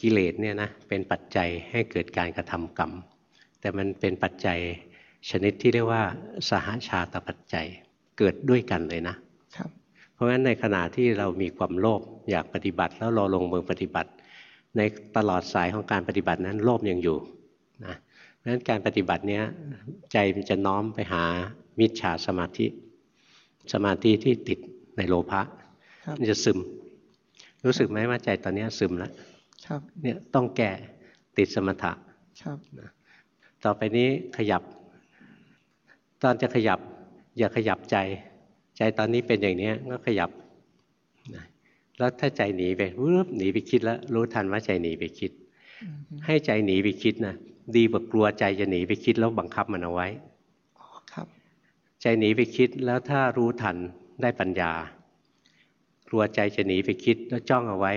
กิเลสเนี่ยนะเป็นปัจจัยให้เกิดการกระทำกรรม แต่มันเป็นปัจจัยชนิดที่เรียกว่า สหาชาตปัจจัยเกิดด้วยกันเลยนะครับเพ ราะฉะนั้นในขณะที่เรามีความโลภอยากปฏิบัติแล้วเราลงมือปฏิบัติ ในตลอดสายของการปฏิบัตินั้นโลภยังอยู่นะเพราะฉะนั้นการปฏิบัติเนี้ยใจมันจะน้อมไปหามิจฉาสมาธิ สมาธิที่ติดในโลภะมันจะซึม รู้สึกไหมว่าใจตอนนี้ซึมแล้วครับเนี่ยต้องแก้ติดสมถะครับต่อไปนี้ขยับ ตอนจะขยับ อย่าขยับใจ ใจตอนนี้เป็นอย่างนี้ก็ขยับนะแล้วถ้าใจหนีไปวืบหนีไปคิดแล้ว รู้ทันว่าใจหนีไปคิด ให้ใจหนีไปคิดนะดีกว่ากลัวใจจะหนีไปคิดแล้วบังคับมันเอาไว้ครับ ใจหนีไปคิดแล้วถ้ารู้ทันได้ปัญญา กลัวใจจะหนีไปคิดแล้วจ้องเอาไว้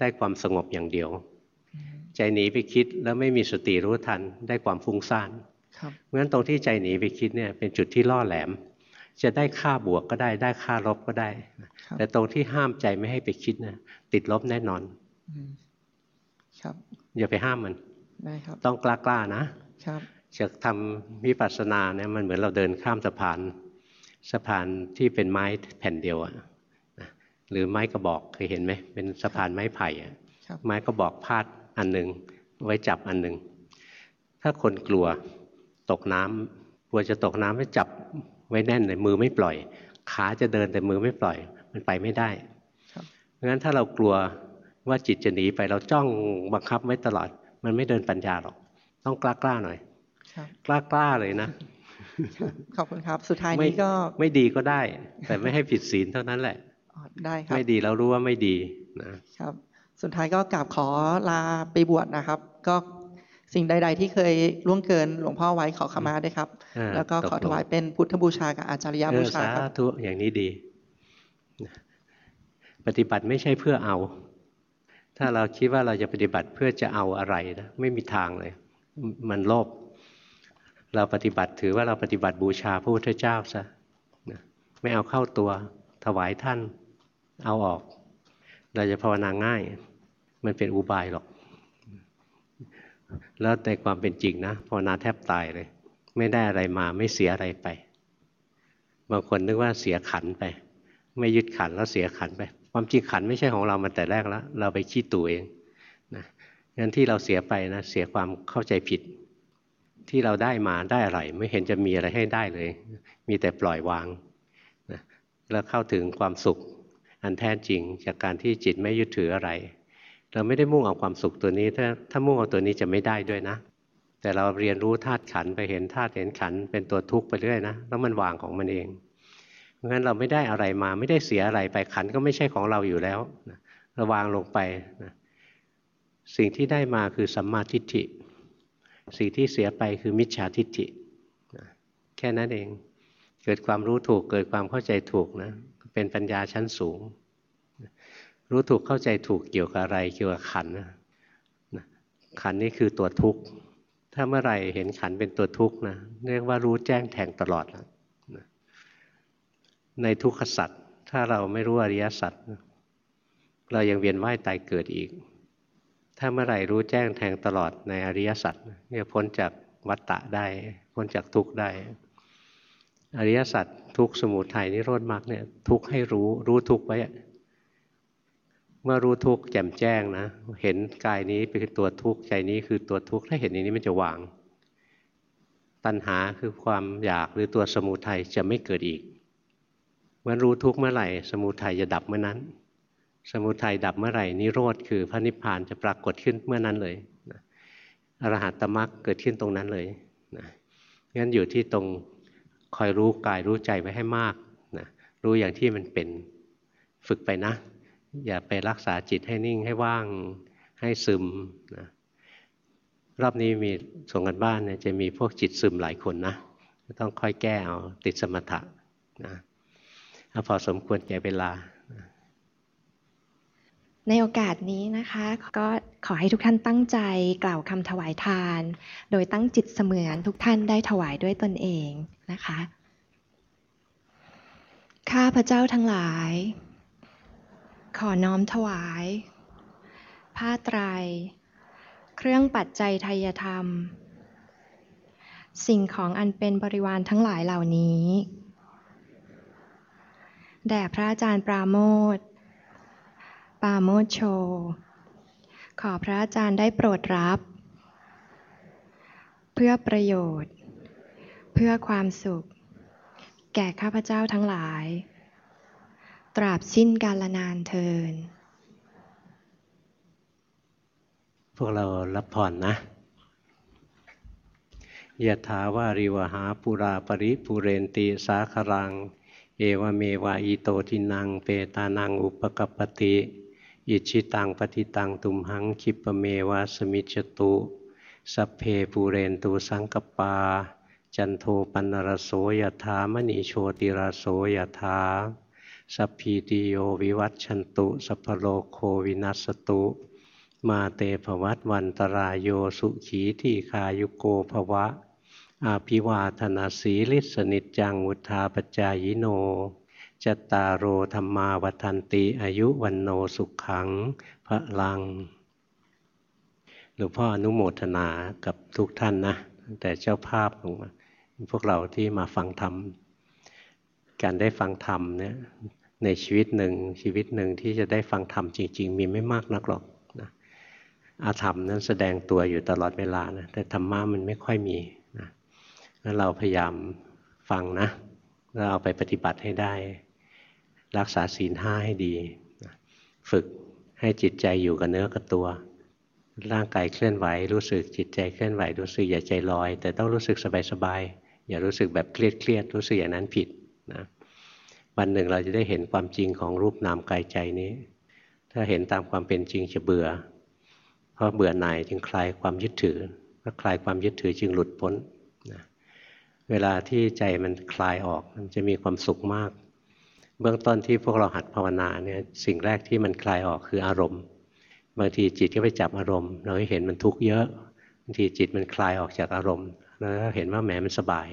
ได้ความสงบอย่างเดียว ใจหนีไปคิดแล้วไม่มีสติรู้ทันได้ความฟุ้งซ่านครับเพราะฉะนั้นตรงที่ใจหนีไปคิดเนี่ยเป็นจุดที่ล่อแหลม จะได้ค่าบวกก็ได้ ได้ค่าลบก็ได้ แต่ตรงที่ห้ามใจไม่ให้ไปคิดนะติดลบแน่นอนอืมครับอย่าไปห้ามมันได้ครับ ต้องกล้าๆนะครับจะทำวิปัสสนาเนี่ยมันเหมือนเราเดินข้ามสะพานสะพานที่เป็นไม้แผ่นเดียวอะนะหรือไม้กระบอกเคยเห็นไหมเป็นสะพานไม้ไผ่อะครับไม้กระบอกพาดอันหนึ่งไว้จับอันหนึ่งถ้าคนกลัวตกน้ำกลัวจะตกน้ำให้จับ ไว้แน่นเลยมือไม่ปล่อย ขาจะเดินแต่มือไม่ปล่อย มันไปไม่ได้ครับเพราะฉะนั้นถ้าเรากลัวว่าจิตจะหนีไปเราจ้องบังคับไว้ตลอด มันไม่เดินปัญญาหรอก ต้องกล้าๆหน่อยครับกล้าๆเลยนะขอบคุณครับ สุดท้ายไม่นี้ก็ไม่ดีก็ได้ แต่ไม่ให้ผิดศีลเท่านั้นแหละอ๋อได้ครับไม่ดีแล้วรู้ว่าไม่ดีนะครับ สุดท้ายก็กราบขอลาไปบวชนะครับ ก็ สิ่งใด ๆ ที่เคยล่วงเกินหลวงพ่อไว้ขอขมาด้วยครับอ่าแล้วก็ขอตกลงถวายเป็นพุทธบูชากับอาจารยเอบูอชาสาครับธุอย่างนี้ดี ปฏิบัติไม่ใช่เพื่อเอา ถ้าเราคิดว่าเราจะปฏิบัติเพื่อจะเอาอะไรนะไม่มีทางเลย มันโลภเราปฏิบัติถือว่าเราปฏิบัติบูชาพระพุทธเจ้าซะนะไม่เอาเข้าตัวถวายท่านเอาออก เราจะภาวนาง่าย มันเป็นอุบายหรอก แล้วในความเป็นจริงนะภาวนาแทบตายเลย ไม่ได้อะไรมาไม่เสียอะไรไป บางคนนึกว่าเสียขันไป ไม่ยึดขันแล้วเสียขันไป ความจริงขันไม่ใช่ของเรามาแต่แรกแล้ว เราไปขี้ตัวเองนะงั้นที่เราเสียไปนะเสียความเข้าใจผิด ที่เราได้มาได้อะไร ไม่เห็นจะมีอะไรให้ได้เลย มีแต่ปล่อยวางนะแล้วเข้าถึงความสุข อันแท้จริงจากการที่จิตไม่ยึดถืออะไร เราไม่ได้มุ่งเอาความสุขตัวนี้ ถ้าถ้ามุ่งเอาตัวนี้จะไม่ได้ด้วยนะ แต่เราเรียนรู้ธาตุขันไปเห็นธาตุเห็นขันเป็นตัวทุกข์ไปเรื่อยนะแล้วมันวางของมันเองเพราะฉะนั้นเราไม่ได้อะไรมาไม่ได้เสียอะไรไปขันก็ไม่ใช่ของเราอยู่แล้วนะราวางลงไปนะสิ่งที่ได้มาคือสัมมาทิฏฐิ สิ่งที่เสียไปคือมิจฉาทิฏฐินะแค่นั้นเอง เกิดความรู้ถูกเกิดความเข้าใจถูกนะเป็นปัญญาชั้นสูง รู้ถูกเข้าใจถูกเกี่ยวกับอะไรเกี่ยวกับขันนะขันนี่คือตัวทุกข์ ถ้าเมื่อไหร่เห็นขันเป็นตัวทุกข์นะเรียกว่ารู้แจ้งแทงตลอดแล้วนะในทุกขสัตว์ถ้าเราไม่รู้อริยสัจเรายังเวียนว่ายตายเกิดอีก ถ้าเมื่อไหร่รู้แจ้งแทงตลอดในอริยสัจเนี่ยพ้นจากวัฏฏะได้พ้นจากทุกข์ได้ อริยสัจทุกสมุทัยนิโรธมรรคเนี่ยทุกให้รู้รู้ทุกไว้ เมื่อรู้ทุกข์แจ่มแจ้งนะ เห็นกายนี้เป็นตัวทุกข์ใจนี้คือตัวทุกข์ถ้าเห็นอย่างนี้มันจะวาง ตัณหาคือความอยากหรือตัวสมุทัยจะไม่เกิดอีกเมื่อรู้ทุกข์เมื่อไหร่ สมุทัยจะดับเมื่อนั้น สมุทัยดับเมื่อไหร่นิโรธคือพระนิพพานจะปรากฏขึ้นเมื่อนั้นเลยอรหัตตมรรคเกิดขึ้นตรงนั้นเลยนะงั้นอยู่ที่ตรงคอยรู้กายรู้ใจไว้ให้มากนะรู้อย่างที่มันเป็นฝึกไปนะ อย่าไปรักษาจิตให้นิ่งให้ว่างให้ซึมนะรอบนี้มีส่งกันบ้านเนี่ยจะมีพวกจิตซึมหลายคนนะต้องค่อยแก้เอาติดสมถะนะพอสมควรแก่เวลา ในโอกาสนี้นะคะ ก็ขอให้ทุกท่านตั้งใจกล่าวคำถวายทาน โดยตั้งจิตเสมือนทุกท่านได้ถวายด้วยตนเองนะคะ ข้าพระเจ้าทั้งหลาย ขอน้อมถวาย ผ้าไตร เครื่องปัจจัยทายธรรม สิ่งของอันเป็นบริวารทั้งหลายเหล่านี้ แด่พระอาจารย์ปราโมทปาโมชโช ขอพระอาจารย์ได้โปรดรับ เพื่อประโยชน์ เพื่อความสุข แก่ข้าพเจ้าทั้งหลาย ตราบสิ้นกาลนานเทิน พวกเรารับพรนนะยะถาวาริวหาปุราปริปุเรนติสาครัง เอวเมวะอิโตทินัง เปตานังอุปกปติอิชิตังปฏิตังตุมหังคิปเมวะสมิจตุ สัพเพปูเรนตูสังกปา จันโทปันรโสยถามณีโชติรโสยถา สัพพีติโยวิวัตชันตุ สัพโลโควินัสตุ มาเตภวัตวันตรายโยสุขีที่คายุโกภวะ อาภิวาธนาสีลิสนิจจังวุธาปจายโนจตารโอธรรมาวันติอายุวันโนสุขขังพระลังหลวงพ่ออนุโมทนากับทุกท่านนะแต่เจ้าภาพลงมาพวกเราที่มาฟังธรรม การได้ฟังธรรมเนี่ยในชีวิตหนึ่งชีวิตหนึ่งที่จะได้ฟังธรรมจริง ๆ มีไม่มากนักหรอกนะอาธรรมนั้นแสดงตัวอยู่ตลอดเวลานะแต่ธรรมะมันไม่ค่อยมีนะเราพยายามฟังนะแล้วเอาไปปฏิบัติให้ได้ รักษาศีลห้าให้ดีฝึกให้จิตใจอยู่กับเนื้อกับตัว ร่างกายเคลื่อนไหวรู้สึกจิตใจเคลื่อนไหวรู้สึกอย่าใจลอย แต่ต้องรู้สึกสบายๆอย่ารู้สึกแบบเครียดเครียดรู้สึกอย่างนั้นผิดนะ วันหนึ่งเราจะได้เห็นความจริงของรูปนามกายใจนี้ ถ้าเห็นตามความเป็นจริงจะเบื่อ เพราะเบื่อหน่ายจึงคลายความยึดถือถ้าคลายความยึดถือจึงหลุดพ้นนะเวลาที่ใจมันคลายออกมันจะมีความสุขมาก เบื้องต้นที่พวกเราหัดภาวนาเนี่ยสิ่งแรกที่มันคลายออกคืออารมณ์ บางทีจิตก็ไปจับอารมณ์ เราเห็นมันทุกข์เยอะบางทีจิตมันคลายออกจากอารมณ์ แล้วเห็นว่าแหมมันสบาย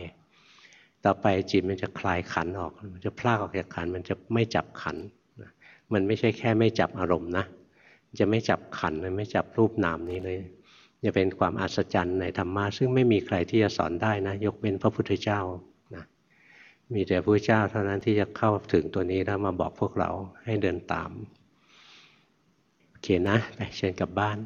ต่อไปจิตมันจะคลายขันออก มันจะพลากออกจากขัน มันจะไม่จับขัน มันไม่ใช่แค่ไม่จับอารมณ์นะ จะไม่จับขันไม่จับรูปนามนี้เลยจะเป็นความอัศจรรย์ในธรรมะซึ่งไม่มีใครที่จะสอนได้นะ ยกเว้นพระพุทธเจ้ามีแต่พระเจ้าเท่านั้นที่จะเข้าถึงตัวนี้แล้วมาบอกพวกเราให้เดินตามโอเคนะไปเชิญกลับบ้าน